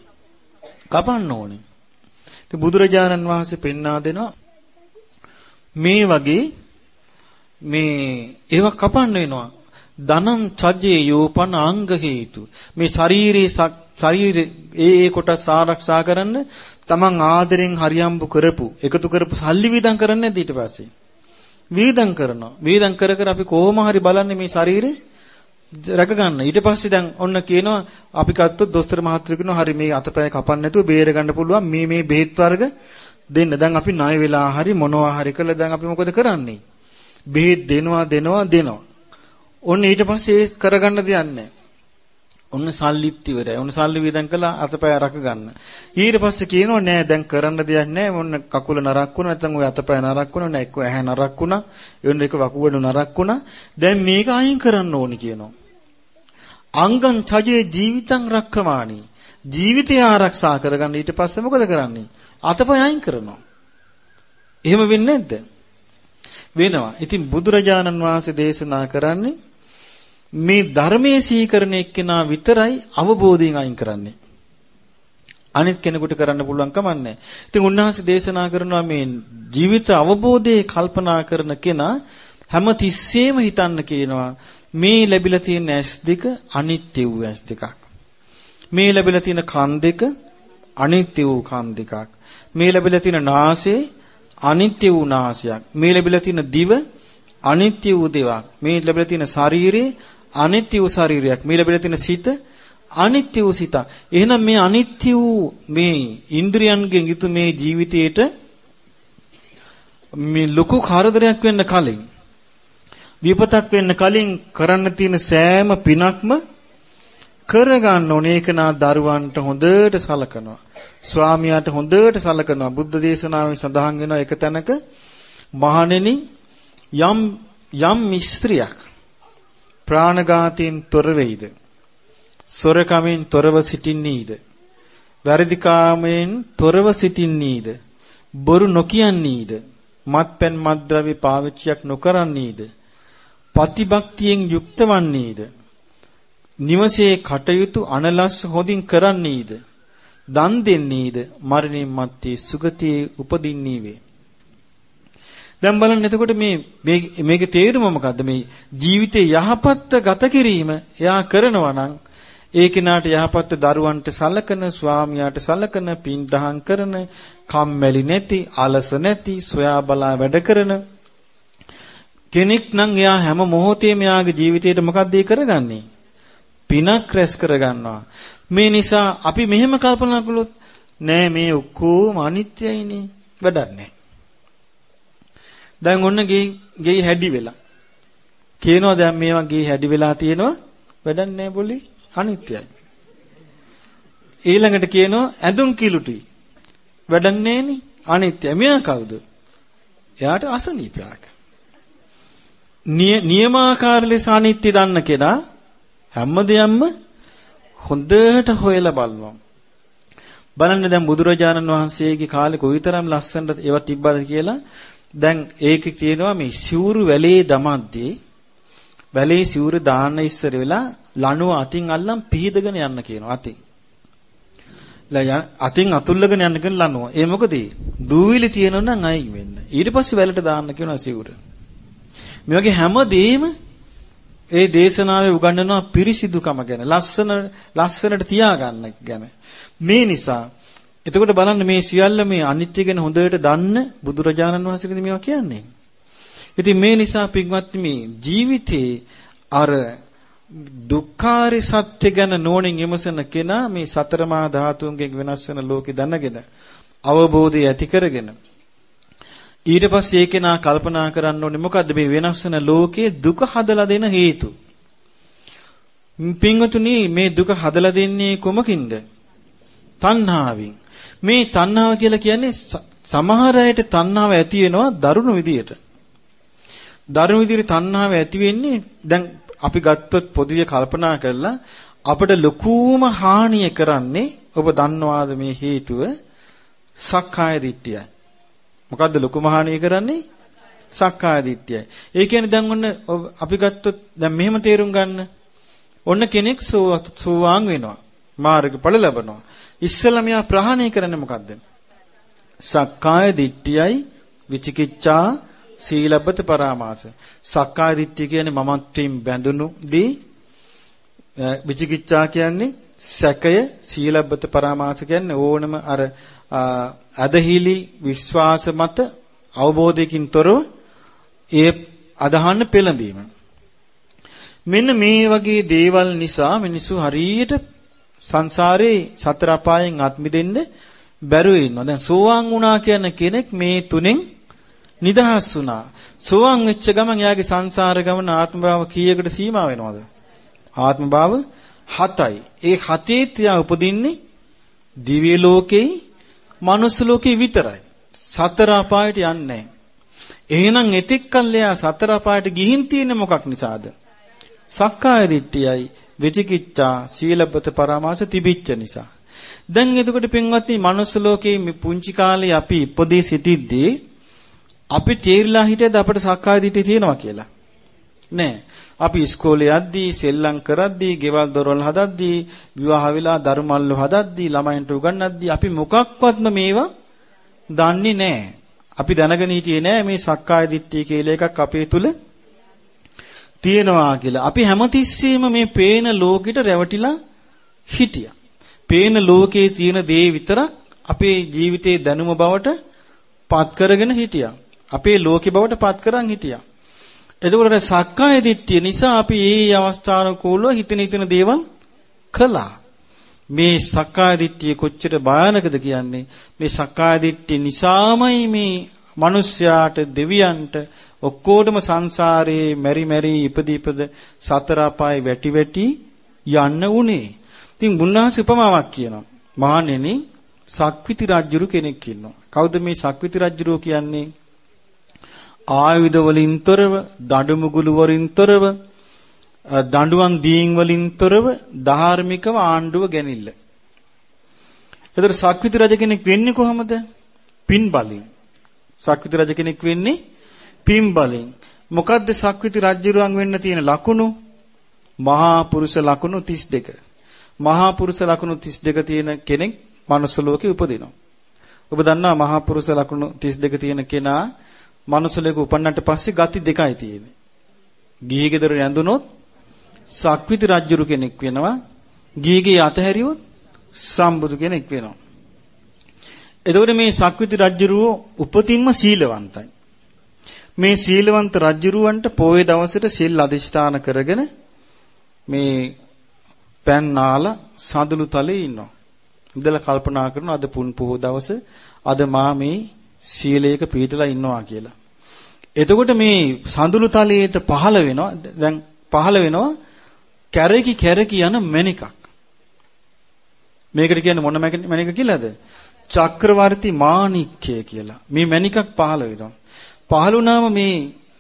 කපන්න ඕනේ. ඉතින් බුදුරජාණන් වහන්සේ පෙන්වා දෙනවා මේ වගේ මේ ඒවා කපන්න වෙනවා. දනං චජේ යෝපන අංග හේතු. මේ ශරීරයේ ශරීරේ ඒ ඒ කොටස් ආරක්ෂා කරන්න තමන් ආදරෙන් හරියම්බු කරපු එකතු කරපු සල්ලි වීදම් කරන්නේ නැද්ද ඊට පස්සේ? වීදම් කරනවා. වීදම් කර කර අපි කොහොම හරි බලන්නේ මේ ශරීරේ රැක ගන්න. ඊට පස්සේ දැන් ඔන්න කියනවා අපි ගත්තොත් දොස්තර මහත්තයෝ කියනවා හරි මේ අතපය කපන්න නැතුව බේර ගන්න පුළුවන් මේ මේ බෙහෙත් වර්ග දෙන්න. දැන් අපි ණය වෙලා හරි මොනවා හරි කළා දැන් අපි මොකද කරන්නේ? බෙහෙත් දෙනවා දෙනවා දෙනවා. ඔන්න ඊට පස්සේ ඒ කරගන්න දෙයක් නැහැ. ඔන්න සල්ලිත් ඉවරයි. ඔන්න සල්ලි වියදම් කළා අතපය රක ගන්න. ඊට පස්සේ කියනවා නෑ දැන් කරන්න දෙයක් නෑ. ඔන්න කකුල නරක් වුණා නැත්නම් ඔය අතපය නරක් වුණා නෑ එක්ක ඇහැ නරක් වුණා. එන්න එක වකුගඩු නරක් වුණා. දැන් මේක අයින් කරන්න ඕනි කියනවා. අංගං චජේ ජීවිතං රක්කමානි. ජීවිතය ආරක්ෂා කරගන්න ඊට පස්සේ මොකද කරන්නේ? අතපය අයින් කරනවා. එහෙම වෙන්නේ නැද්ද? වෙනවා. ඉතින් බුදුරජාණන් වහන්සේ දේශනා කරන්නේ මේ ධර්මයේ සීකරණ එක්කෙනා විතරයි අවබෝධයෙන් අයින් කරන්නේ. අනිත් කෙනෙකුට කරන්න පුළුවන් කමන්නේ. ඉතින් උන්වහන්සේ දේශනා කරනවා මේ ජීවිත අවබෝධයේ කල්පනා කරන කෙනා හැම තිස්සෙම හිතන්න කියනවා මේ ලැබිලා තියෙන ඇස් දෙක අනිත්‍ය වූ ඇස් දෙකක්. මේ ලැබිලා තියෙන කන් දෙක අනිත්‍ය වූ කන් දෙකක්. මේ ලැබිලා තියෙන නාසය අනිත්‍ය වූ නාසයක්. මේ ලැබිලා තියෙන දිව අනිත්‍ය වූ දෙවක්. මේ ලැබිලා තියෙන ශරීරය අනිත්‍ය වූ ශරීරයක්. මේ ලැබිලා තියෙන සිත අනිත්‍ය වූ සිතක්. එහෙනම් මේ අනිත්‍ය වූ මේ ඉන්ද්‍රියන්ගෙන් යුතු මේ ජීවිතයේට මේ ලොකු කරදරයක් වෙන්න කලින් විපතක් වෙන්න කලින් කරන්න තියෙන සෑම පිනක්ම කරගන්න ඕනේ ඒක නා දරුවන්ට හොඳට සලකනවා. ස්වාමියාට හොඳට සලකනවා. බුද්ධ දේශනාවේ සඳහන් වෙනවා එක තැනක මහණෙනි යම් යම් මිස්ත්‍රියක් ප්‍රාණඝාතයෙන් තොර වෙයිද? සොරකමින් තොරව සිටින්නේද? වැරදිකාමයෙන් තොරව සිටින්නේද? බොරු නොකියන්නේද? මත්පැන් මත්ද්‍රව්‍ය පාවිච්චියක් නොකරන්නේද? පතිභක්තියෙන් යුක්ත වන්නේද? නිවසේ කටයුතු අනලස් හොඳින් කරන්නේද? දන් දෙන්නේද? මරණින් මත්තේ සුගතියේ උපදින්නේ වේ. දැන් බලන්න එතකොට මේ මේකේ තේරුම මොකද්ද මේ ජීවිතේ යහපත් ගත කිරීම එයා කරනවා නම් ඒ කෙනාට යහපත් දරුවන්ට සලකන ස්වාමියාට සලකන පින්දහම් කරන කම්මැලි නැති අලස නැති සොයා බලා වැඩ කරන කෙනෙක් නම් එයා හැම මොහොතේම එයාගේ ජීවිතේට මොකක්ද ඒ කරගන්නේ පිනක් රැස් කරගන්නවා මේ නිසා අපි මෙහෙම කල්පනා කළොත් නෑ මේ ඔක්කොම අනිත්‍යයිනේ වැඩක් නෑ දැන් ඔන්න ගේ ගේ හැඩි වෙලා. කියනවා දැන් මේවා ගේ හැඩි වෙලා තියෙනවා වැඩක් නැහැ පොලි අනිත්‍යයි. ඊළඟට කියනවා ඇඳුම් කිලුටි. වැඩක් නැහෙනි අනිත්‍යයි. මෙයා කවුද? එයාට අසනීපයක්. නියමාකාර ලෙස අනිත්‍ය දන්න කෙනා හැමදේම හොඳට හොයලා බලනවා. බලන්න දැන් බුදුරජාණන් වහන්සේගේ කාලේ කොයිතරම් ලස්සනට ඒවා තිබ්බද කියලා දැන් ඒකේ කියනවා මේ සිවුරු වැලේ දමද්දී වැලේ සිවුරු දාන්න ඉස්සර වෙලා ලණුව අතින් අල්ලන් පිහිදගෙන යන්න කියනවා අතින්. අතින් අතුල්ලගෙන යන්න කියන ලණුව. ඒ මොකද? දූවිලි තියෙනවා නම් අයින් වෙන්න. ඊට පස්සේ වැලට දාන්න කියනවා සිවුර. මේ වගේ හැමදේම ඒ දේශනාවේ උගන්වනවා පිරිසිදුකම ගැන, ලස්සන ලස්සනට තියාගන්න ගැන. මේ නිසා එතකොට බලන්න මේ සියල්ල මේ අනිත්‍ය ගැන හොඳට දන්න බුදුරජාණන් වහන්සේගෙන් මේවා කියන්නේ. ඉතින් මේ නිසා පින්වත්නි මේ ජීවිතේ අර දුක්ඛාරි සත්‍ය ගැන නෝනින් විමසන කෙනා මේ සතර මහා ධාතුන්ගෙන් වෙනස් වෙන ලෝකේ දැනගෙන අවබෝධය ඇති කරගෙන ඊට පස්සේ ඒ කෙනා කල්පනා කරන්න ඕනේ මොකද්ද මේ වෙනස් වෙන ලෝකේ දුක හදලා දෙන හේතු. පින්වතුනි මේ දුක හදලා දෙන්නේ කොමකින්ද? තණ්හාවෙන්. මේ තණ්හාව කියලා කියන්නේ සමහර අයට තණ්හාව ඇති වෙනවා දරුණු විදියට. දරුණු විදියට තණ්හාව ඇති වෙන්නේ දැන් අපි ගත්තොත් පොදිය කල්පනා කරලා අපිට ලකූම හානිය කරන්නේ ඔබ දන්නවාද මේ හේතුව සක්කාය දිට්ඨියයි. මොකද්ද ලොකුම හානිය කරන්නේ? සක්කාය දිට්ඨියයි. ඒ කියන්නේ දැන් ඔන්න අපි ගත්තොත් දැන් මෙහෙම තේරුම් ගන්න. ඔන්න කෙනෙක් සෝවාන් වෙනවා. මාර්ගඵල ලබනවා. ඉස්සෙල්ලා මෙයා ප්‍රහාණය කරන්නේ මොකද්ද? සක්කාය දිට්ඨියයි විචිකිච්ඡා සීලබ්බත පරාමාස. සක්කාය දිට්ඨිය කියන්නේ මමත්වයෙන් බැඳුණු දී විචිකිච්ඡා කියන්නේ සැකය සීලබ්බත පරාමාස කියන්නේ ඕනම අර අදහිලි විශ්වාස මත අවබෝධයකින් තොරව ඒ අදහන්න පෙළඹීම. මෙන්න මේ වගේ දේවල් නිසා මිනිස්සු හරියට සංසාරේ සතර අපායෙන් අත් මිදෙන්න බැරුව ඉන්නවා. දැන් සෝවාන් වුණා කියන කෙනෙක් මේ තුනෙන් නිදහස් වුණා. සෝවාන් වෙච්ච ගමන් එයාගේ සංසාර ගමන ආත්ම භාව කීයකට සීමා වෙනවද? ආත්ම භාව 7යි. ඒ හතේ තියා උපදින්නේ දිව්‍ය ලෝකෙයි මනුස්ස ලෝකෙයි විතරයි. සතර අපායට යන්නේ නැහැ. එහෙනම් එතෙක් කල් එයා සතර අපායට ගිහින් තියෙන්නේ මොකක් නිසාද? සක්කාය දිට්ඨියයි විචිකිච්ඡා සීලබ්බත පරාමාස තිබිච්ච නිසා. දැන් එතකොට පින්වත්නි මනුස්ස ලෝකේ පුංචි කාලේ අපි ඉපදී සිටිද්දී අපි තේරිලා හිටියද අපිට සක්කාය දිට්ඨිය තියෙනවා කියලා? නෑ. අපි ඉස්කෝලේ යද්දී සෙල්ලම් කරද්දී ගෙවල් දොරවල් හදද්දී විවාහ වෙලා දරුමල්ලු හදද්දී ළමයින්ට උගන්වද්දී අපි මොකක්වත්ම මේවා දන්නේ නැහැ. අපි දැනගෙන හිටියේ නෑ මේ සක්කාය දිට්ඨිය කියලා එකක් අපේ තුල තියෙනවා කියලා. අපි හැමතිස්සෙම මේ පේන ලෝකෙට රැවටිලා හිටියා. පේන ලෝකේ තියෙන දේ විතරක් අපේ ජීවිතේ දැනුම බවට පත් කරගෙන හිටියා. අපේ ලෝකේ බවට පත් කරන් හිටියා. එතකොට සක්කාය දිට්ඨිය නිසා අපි මේ අවස්ථානුකූලව හිතන හිතන දේවල් කළා. මේ සක්කාය දිට්ඨිය කොච්චර භයානකද කියන්නේ මේ සක්කාය දිට්ඨිය නිසාමයි මේ මිනිස්යාට දෙවියන්ට ඔක්කොටම සංසාරේ මෙරි මෙරි ඉපදි ඉපද සතර අපායේ වැටි වැටි යන්න උනේ. ඉතින් බුන්නාස උපමාවක් කියනවා. මහණෙනි සක්විති රජුරු කෙනෙක් ඉන්නවා. කවුද මේ සක්විති රජුරු කියන්නේ? ආයුධ වලින් තොරව, දඬු මුගුළු වලින් තොරව, දඬුවම් දීන් වලින් තොරව ධාර්මිකව ආණ්ඩුව ගැනිල්ල. එතකොට සක්විති රජ කෙනෙක් වෙන්නේ කොහමද? පින් බලෙන්. සක්විති රජ කෙනෙක් වෙන්නේ පින් බලෙන්. මොකද්ද සක්විති රජුරුවන් වෙන්න තියෙන ලකුණු? මහා පුරුෂ ලකුණු 32. මහා පුරුෂ ලකුණු 32 තියෙන කෙනෙක් මනුස්ස ලෝකේ උපදිනවා. ඔබ දන්නවා මහා පුරුෂ ලකුණු 32 තියෙන කෙනා මනුස්ස ලෝකෙ උපන්නට පස්සේ ගති දෙකයි තියෙන්නේ. ගිහි ගෙදර ඇඳුනොත් සක්විති රජුරු කෙනෙක් වෙනවා. ගිහිගේ අතහැරියොත් සම්බුදු කෙනෙක් වෙනවා. එතකොට මේ සක්විති රජුරුව උපතින්ම සීලවන්තයි. මේ සීලවන්ත රජුරුවන්ට පොයේ දවසට සිල් අධිෂ්ඨාන කරගෙන මේ පෑන් නාලා සඳලු තලේ ඉන්නවා. ඉඳලා කල්පනා කරනවා අද පුන් පොහොව දවස අද මා මේ සීලයක පිළිතලා ඉන්නවා කියලා. එතකොට මේ සඳලු තලයට පහළ වෙනවා දැන් පහළ වෙනවා කැරකි කැරකි යන මණිකක්. මේකට කියන්නේ මොන මණික කියලාද? චක්‍රවර්ති මාණික්කය කියලා. මේ මණිකක් පහළ වෙනවා. පහළ වුණාම මේ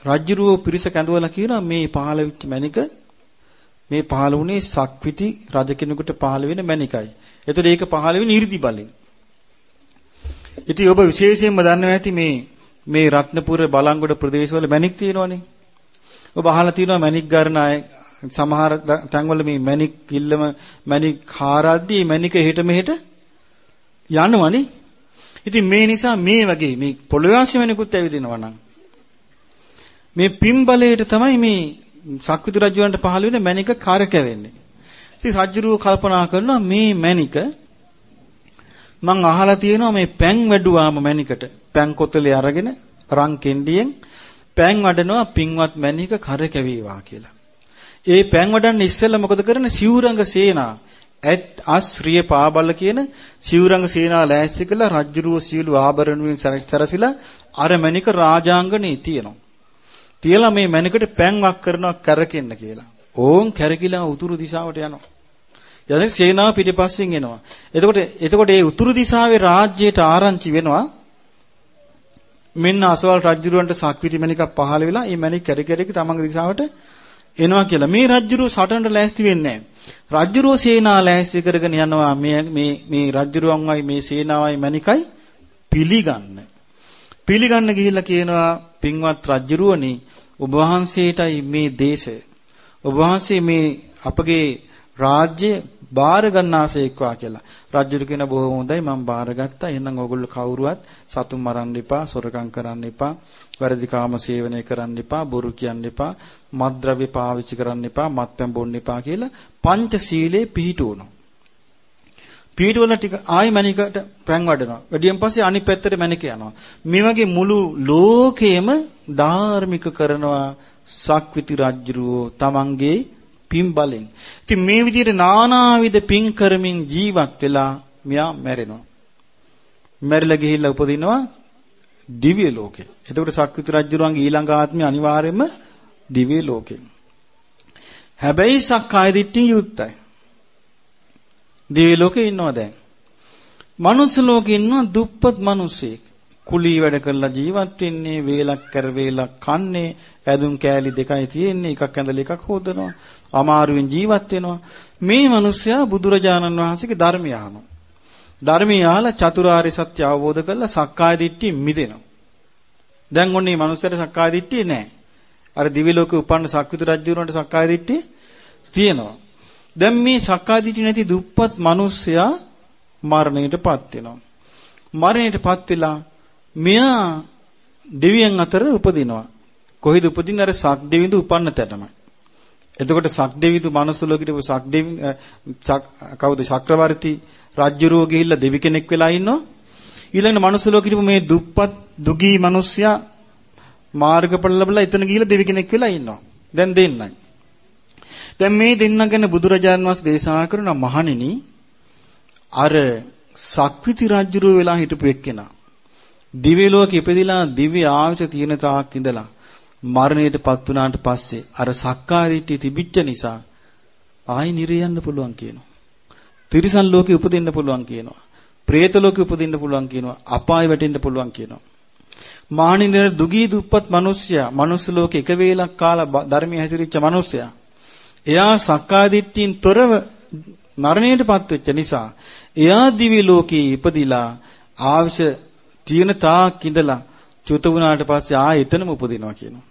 රජ්ජුරුව පිරිස කැඳවලා කියනවා මේ පහළ වෙච්ච මණික මේ පහළ වුණේ සක්විති රජ කෙනෙකුට පහළ වෙන මණිකයි. එතකොට ඒක පහළ වෙන්නේ 이르දි බලෙන්. ඉතින් ඔබ විශේෂයෙන්ම දන්නවා ඇති මේ මේ රත්නපුර බලංගොඩ ප්‍රදේශවල මණික් තියෙනවනේ. ඔබ අහලා තියෙනවා මණික් ගන්න අය සමහර තැන්වල මේ මණික් කිල්ලම මණික් හාරද්දී මණික හෙට මෙහෙට යනවනේ. ඉතින් මේ නිසා මේ වගේ මේ පොළොවේ ආසි මණිකුත් ඇවිදිනවා නම් මේ පින් බලයට තමයි මේ සක්විති රජුන්ට පහළ වෙන මණික කාර්කවෙන්නේ. ඉතින් රජුරුව කල්පනා කරනවා මේ මණික මං අහලා තියෙනවා මේ පැන් වැඩුවාම මණිකට පැන් කොතලේ අරගෙන රන් කෙන්ඩියෙන් පැන් වඩනවා පින්වත් මණික කරකැවේවා කියලා. ඒ පැන් වඩන්න ඉස්සෙල්ලා මොකද කරන්නේ සිවුරංග සේනා ඇත් ආශ්‍රිය පාබල කියන සිවුරංග සේනා ලෑස්ති කළා රජ්ජුරුව සියලු ආභරණ වලින් සැරසිලා අර මණික රාජාංගනේ තියෙනවා. තියලා මේ මණිකට පැන් වක් කරනවා කරකෙන්න කියලා. ඕන් කැරකිලා උතුරු දිශාවට යනවා. යන්නේ සේනාව පිටිපස්සෙන් එනවා. එතකොට එතකොට මේ උතුරු දිශාවේ රාජ්‍යයට ආරංචි වෙනවා. මෙන්න අසවල් රජුරවන්ට සක්විති මණිකක් පහළ වෙලා මේ මණික කැරි කැරි තමන්ගේ දිශාවට එනවා කියලා. මේ රජුරෝ සටනට ලෑස්ති වෙන්නේ නැහැ. රජුරෝ සේනා ලෑස්ති කරගෙන යනවා මේ මේ මේ රජුරුවන්වයි මේ සේනාවයි මණිකයි පිළිගන්න. පිළිගන්න ගිහිල්ලා කියනවා පින්වත් රජුරුවනි ඔබ වහන්සේටයි මේ දේශය. ඔබ වහන්සේ මේ අපගේ රාජ්‍ය බාර ගන්නාසේක්වා කියලා. රජුට කියන බොහොම හොඳයි මම බාරගත්තා. එහෙනම් ඕගොල්ලෝ කවුරුවත් සතුන් මරන්න එපා, සොරකම් කරන්න එපා, වැරදි කාම සේවනය කරන්න එපා, බොරු කියන්න එපා, මත්ද්‍රව්‍ය පාවිච්චි කරන්න එපා, මත්පැන් බොන්න එපා කියලා පංච සීලේ පිහිටුවනවා. පිහිටවල ටික ආයි මණිකට ප්‍රැන් වඩනවා. වැඩියෙන් පස්සේ අනිත් පැත්තට මණික යනවා. මේ වගේ මුළු ලෝකෙම ධාර්මික කරනවා සක්විති රජුරෝ තමන්ගේ පින් බලෙන්. ඉතින් මේ විදිහට නානාවිද පින් කරමින් ජීවත් වෙලා මෙයා මැරෙනවා. මැරිලා ගිහිල්ලා උපදිනවා දිව්‍ය ලෝකේ. එතකොට සක්විති රජුරුවන්ගේ ඊළඟ ආත්මය අනිවාර්යයෙන්ම දිව්‍ය ලෝකේ. හැබැයි සක්කාය දිට්ඨිය යුක්තයි. දිව්‍ය ලෝකේ ඉන්නවා දැන්. මනුස්ස ලෝකේ ඉන්නවා දුප්පත් මිනිස්සෙක්. කුලී වැඩ කරලා ජීවත් වෙන්නේ වේලක් කර වේලක් කන්නේ ඇදුම් කෑලි දෙකයි තියෙන්නේ එකක් ඇඳලා එකක් හොදනවා අමාරුවෙන් ජීවත් වෙනවා. මේ මිනිස්සයා බුදුරජාණන් වහන්සේගේ ධර්මය අහනවා. ධර්මය අහලා චතුරාර්ය සත්‍ය අවබෝධ කරලා සක්කාය දිට්ඨිය මිදෙනවා. දැන් ඔන්නේ මේ මිනිස්සයාට සක්කාය දිට්ඨිය නැහැ. අර දිවි ලෝකේ උපන්න සක්විති රජුරන්ට සක්කාය දිට්ඨිය තියෙනවා. දැන් මේ සක්කාය දිට්ඨිය නැති දුප්පත් මිනිස්සයා මරණයටපත් වෙනවා. මරණයටපත් වෙලා මෙයා දෙවියන් අතර උපදිනවා කොහෙද උපදින්නේ අර සක් දෙවිඳු උපන්න තැනමයි. එතකොට සක් දෙවිඳු මනුස්ස ලෝකෙට සක් දෙවි කවුද චක්‍රවර්ති රජ්ජුරුව ගිහිල්ලා දෙවි කෙනෙක් වෙලා ඉන්නවා. ඊළඟට මනුස්ස ලෝකෙට මේ දුප්පත් දුගී මිනිස්සයා මාර්ගඵල ලැබලා එතන ගිහිල්ලා දෙවි කෙනෙක් වෙලා ඉන්නවා. දැන් දෙන්නයි. දැන් මේ දෙන්න ගැන බුදුරජාන් වහන්සේ දේශනා කරන මහණෙනි අර සක්විති රජුරුව වෙලා හිටපු එක්කෙනා දිව්‍ය ලෝකෙ ඉපදිලා දිව්‍ය ආංශ තියෙන තාක් ඉඳලා මරණයටපත් වුණාට පස්සේ අර සක්කාය දිට්ඨිය තිබිච්ච නිසා ආයි නිරේ යන්න පුළුවන් කියනවා. තිරිසන් ලෝකෙ උපදින්න පුළුවන් කියනවා. പ്രേත ලෝකෙ උපදින්න පුළුවන් කියනවා. අපාය වැටෙන්න පුළුවන් කියනවා. මානින්දර දුගී දුප්පත් මිනිස්සයා මනුස්ස ලෝකෙ එක වේලක් කාලා ධර්මයේ හැසිරිච්ච මිනිස්සයා. එයා සක්කාය දිට්ඨියෙන් තොරව මරණයටපත් වෙච්ච නිසා එයා දිවි ලෝකේ ඉපදිලා ආවිෂ තියෙන තාක් ඉඳලා චුත වුණාට පස්සේ ආයෙ එතනම උපදිනවා කියනවා.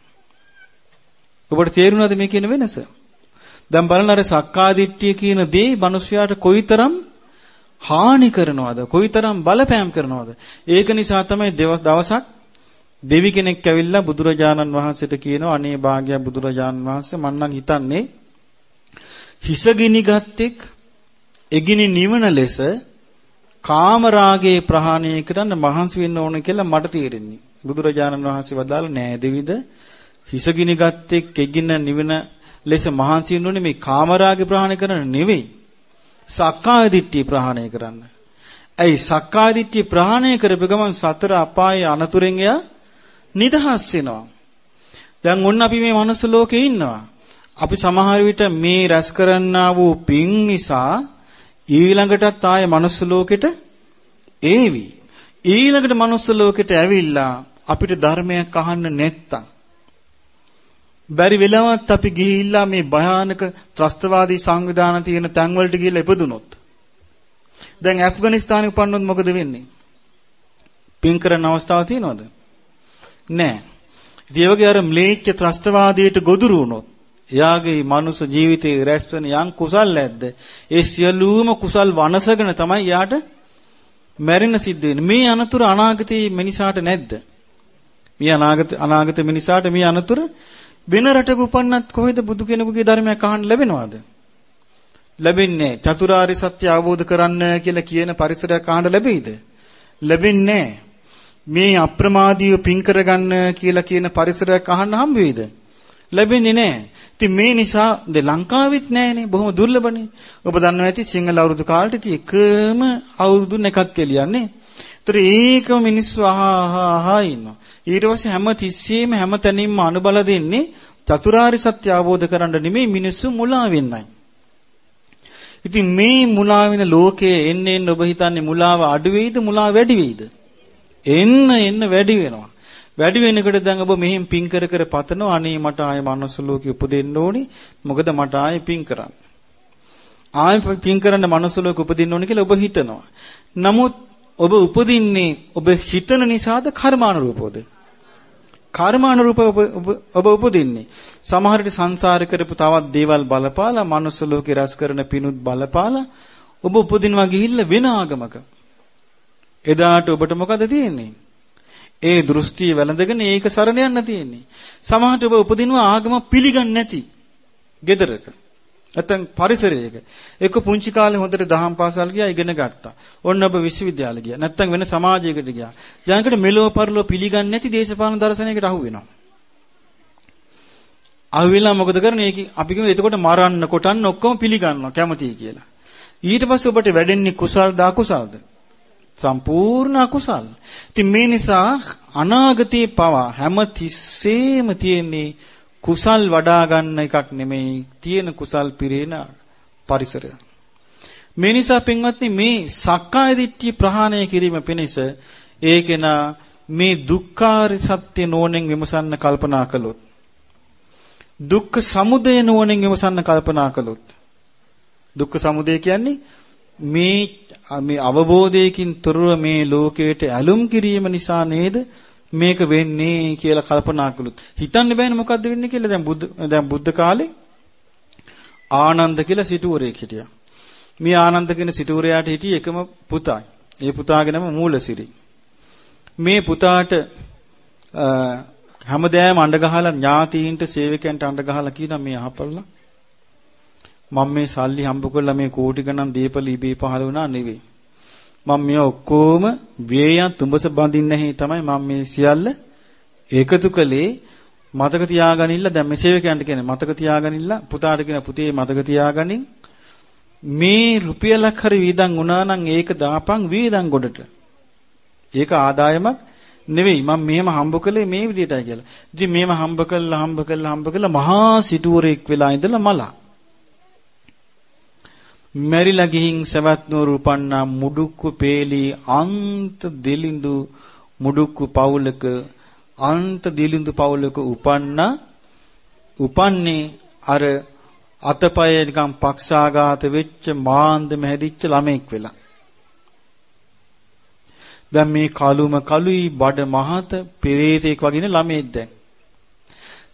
ඔබට තේරුණාද මේ කියන වෙනස? දැන් බලන්න අර සක්කාදිට්ඨිය කියන දේ මිනිස්යාට කොයිතරම් හානි කරනවද? කොයිතරම් බලපෑම් කරනවද? ඒක නිසා තමයි දවසක් දෙවි කෙනෙක් ඇවිල්ලා බුදුරජාණන් වහන්සේට කියනවා අනේ භාග්‍ය බුදුරජාණන් වහන්සේ මම නම් හිතන්නේ හිස ගිනි ගත්තෙක් එගිනි නිවන ලෙස කාම රාගේ ප්‍රහාණය කරන්න මහන්සි වෙන්න ඕන කියලා මට තේරෙන්නේ. බුදුරජාණන් වහන්සේ වදාළ නෑ දෙවිද හිසගිනි ගත්තේ කෙගින නිවන ලෙස මහන්සි වෙනුනේ මේ කාමරාගේ ප්‍රහාණය කරන්න නෙවෙයි. සක්කාය දිට්ඨිය ප්‍රහාණය කරන්න. ඇයි සක්කාය දිට්ඨිය ප්‍රහාණය කරපු ගමන් සතර අපායේ අනතුරෙන් එයා නිදහස් වෙනවා. දැන් ඔන්න අපි මේ මනුස්ස ලෝකේ ඉන්නවා. අපි සමහර විට මේ රැස් කරන්නා වූ පින් නිසා ඊළඟටත් ආයේ මනුස්ස ලෝකෙට ඒවි. ඊළඟට මනුස්ස ලෝකෙට ඇවිල්ලා අපිට ධර්මයක් අහන්න නැත්තම් බැරි වෙලාවත් අපි ගිහිල්ලා මේ භයානක ත්‍රස්තවාදී සංවිධාන තියෙන තැන් වලට ගිහිල්ලා ඉපදුනොත් දැන් ඇෆ්ගනිස්තානෙ උපන්නොත් මොකද වෙන්නේ? පින් කරන අවස්ථාවක් තියෙනවද? නැහැ. ඉතින් ඒ වගේ අර ම්ලේච්ඡ ත්‍රස්තවාදයට ගොදුරු වුණොත් එයාගේ මනුස්ස ජීවිතේ රැස්වෙන යම් කුසල් නැද්ද? ඒ සියලුම කුසල් වනසගෙන තමයි යාට මැරෙන්න සිද්ධ වෙන්නේ. මේ අනතුර අනාගතයේ මිනිසාට නැද්ද? මේ අනාගත අනාගත මිනිසාට මේ අනතුර වෙන රටක උපන්නත් කොහෙද බුදු කෙනෙකුගේ ධර්මයක් අහන්න ලැබෙනවද? ලැබෙන්නේ චතුරාර්ය සත්‍ය අවබෝධ කරන්න කියලා කියන පරිසරයක් අහන්න ලැබෙයිද? ලැබෙන්නේ මේ අප්‍රමාදීව පින් කරගන්න කියලා කියන පරිසරයක් අහන්න හම්බ වෙයිද? ලැබෙන්නේ නැහැ. ඉතින් මේ නිසා ද ලංකාවෙත් නැහනේ බොහොම දුර්ලභනේ. ඔබ දන්නවා ඇති සිංහල අවුරුදු කාලෙට ඉතින් එකම අවුරුදු එකක් එළියන්නේ. ඒතර ඒකම මිනිස්සු අහා අහා ඉන්නවා. ඊට පස්සේ හැම තිස්සෙම හැම තැනින්ම අනුබල දෙන්නේ චතුරාර්ය සත්‍ය අවබෝධ කරගන්න නෙමෙයි මිනිස්සු මුලා වෙන්නයි. ඉතින් මේ මුලා වෙන ලෝකයේ එන්න එන්න ඔබ හිතන්නේ මුලාව අඩු වෙයිද මුලාව වැඩි වෙයිද? එන්න එන්න වැඩි වෙනවා. වැඩි වෙනකොට දැන් ඔබ මෙහෙන් පින් කර කර පතනවා අනේ මට ආයේ මනුස්ස ලෝකෙ උපදින්න ඕනි මොකද මට ආයේ පින් කරන්න. ආයේ පින් කරන්න මනුස්ස ලෝකෙ උපදින්න ඕනි කියලා ඔබ හිතනවා. නමුත් ඔබ උපදින්නේ ඔබ හිතන නිසාද කර්මානුරූපවද? කර්මානුරූප ඔබ උපදින්නේ. සමහර විට සංසාර කරපු තවත් දේවල් බලපාලා, manuss ලෝකේ රැස් කරන පිනුත් බලපාලා ඔබ උපදිනවා ගිහිල්ලා වෙන ආගමක. එදාට ඔබට මොකද තියෙන්නේ? ඒ දෘෂ්ටිය වැළඳගෙන ඒක සරණ යන්න තියෙන්නේ. සමහරට ඔබ උපදිනවා ආගම පිළිගන්නේ නැති. gedaraka. නැත්නම් පරිසරයක. එක්ක පුංචි කාලේ හොඳට දහම් පාසල් ගියා ඉගෙන ගත්තා. ඔන්න ඔබ විශ්වවිද්‍යාල ගියා. නැත්නම් වෙන සමාජයකට ගියා. යාකට මෙලෝ පරලෝ පිළිගන්නේ නැති දේශපාලන දර්ශනයකට අහු වෙනවා. අහු වෙලා මොකද කරන්නේ? ඒක අපි කියමු එතකොට මරන්න කොටන්න ඔක්කොම පිළිගන්නවා කැමතියි කියලා. ඊට පස්සේ ඔබට වැඩෙන්නේ කුසල්ද අකුසල්ද? සම්පූර්ණ අකුසල්. ඉතින් මේ නිසා අනාගතේ පවා හැම තිස්සෙම තියෙන්නේ කුසල් වඩා ගන්න එකක් නෙමෙයි තියෙන කුසල් පිරෙන පරිසරය. මේ නිසා පින්වත්නි මේ සක්කාය දිට්ඨිය ප්‍රහාණය කිරීම පිණිස ඒකේන මේ දුක්ඛාර සත්‍ය නෝනෙන් විමසන්න කල්පනා කළොත් දුක්ඛ සමුදය නෝනෙන් විමසන්න කල්පනා කළොත් දුක්ඛ සමුදය කියන්නේ මේ මේ අවබෝධයකින් තොරව මේ ලෝකයට ඇලුම් කිරීම නිසා නේද මේක වෙන්නේ කියලා කල්පනා කළොත් හිතන්න බෑනේ මොකද්ද වෙන්නේ කියලා දැන් බුද්ධ දැන් බුද්ධ කාලේ ආනන්ද කියලා සිටුවරයෙක් හිටියා. මේ ආනන්ද කියන සිටුවරයාට හිටියේ එකම පුතායි. ඒ පුතාගේ නම මූලසිරි. මේ පුතාට හැමදාම අඬ ගහලා ඥාතීන්ට සේවකයන්ට අඬ ගහලා කියනවා මේ අහපල්ලා මම මේ සල්ලි හම්බ කරලා මේ කෝටි ගණන් දීපල ඉබේ පහල වුණා නෙවෙයි. මම මේ ඔක්කොම වේයන් තුඹස බඳින්න නැහැ තමයි මම මේ සියල්ල ඒකතු කළේ. මතක තියාගනින්න දැන් මේ සේවකයන්ට කියන්නේ මතක තියාගනින්න පුතාට කියන පුතේ මතක තියාගනින්. මේ රුපියලක් හරි වීදම් වුණා නම් ඒක දාපන් වීදම් ගොඩට. ඒක ආදායමක් නෙවෙයි. මම මෙහෙම හම්බ කළේ මේ විදිහටයි කියලා. ඉතින් මෙහෙම හම්බ කළා හම්බ කළා හම්බ කළා මහා සිටුවරෙක් වෙලා ඉඳලා මලා. මැරිලා ගිහින් සවැත් නුවර උපන්නා මුඩුක්කු පේලි අන්ත දිලිඳු මුඩුක්කු පවුලක අන්ත දිලිඳු පවුලක උපන්නා උපන්නේ අර අතපය නිකන් පක්ෂාඝාත වෙච්ච මාන්දම හැදිච්ච ළමෙක් වෙලා. දැන් මේ කලුම කලුයි බඩ මහත පෙරේතෙක් වගේ ළමෙක් දැන්.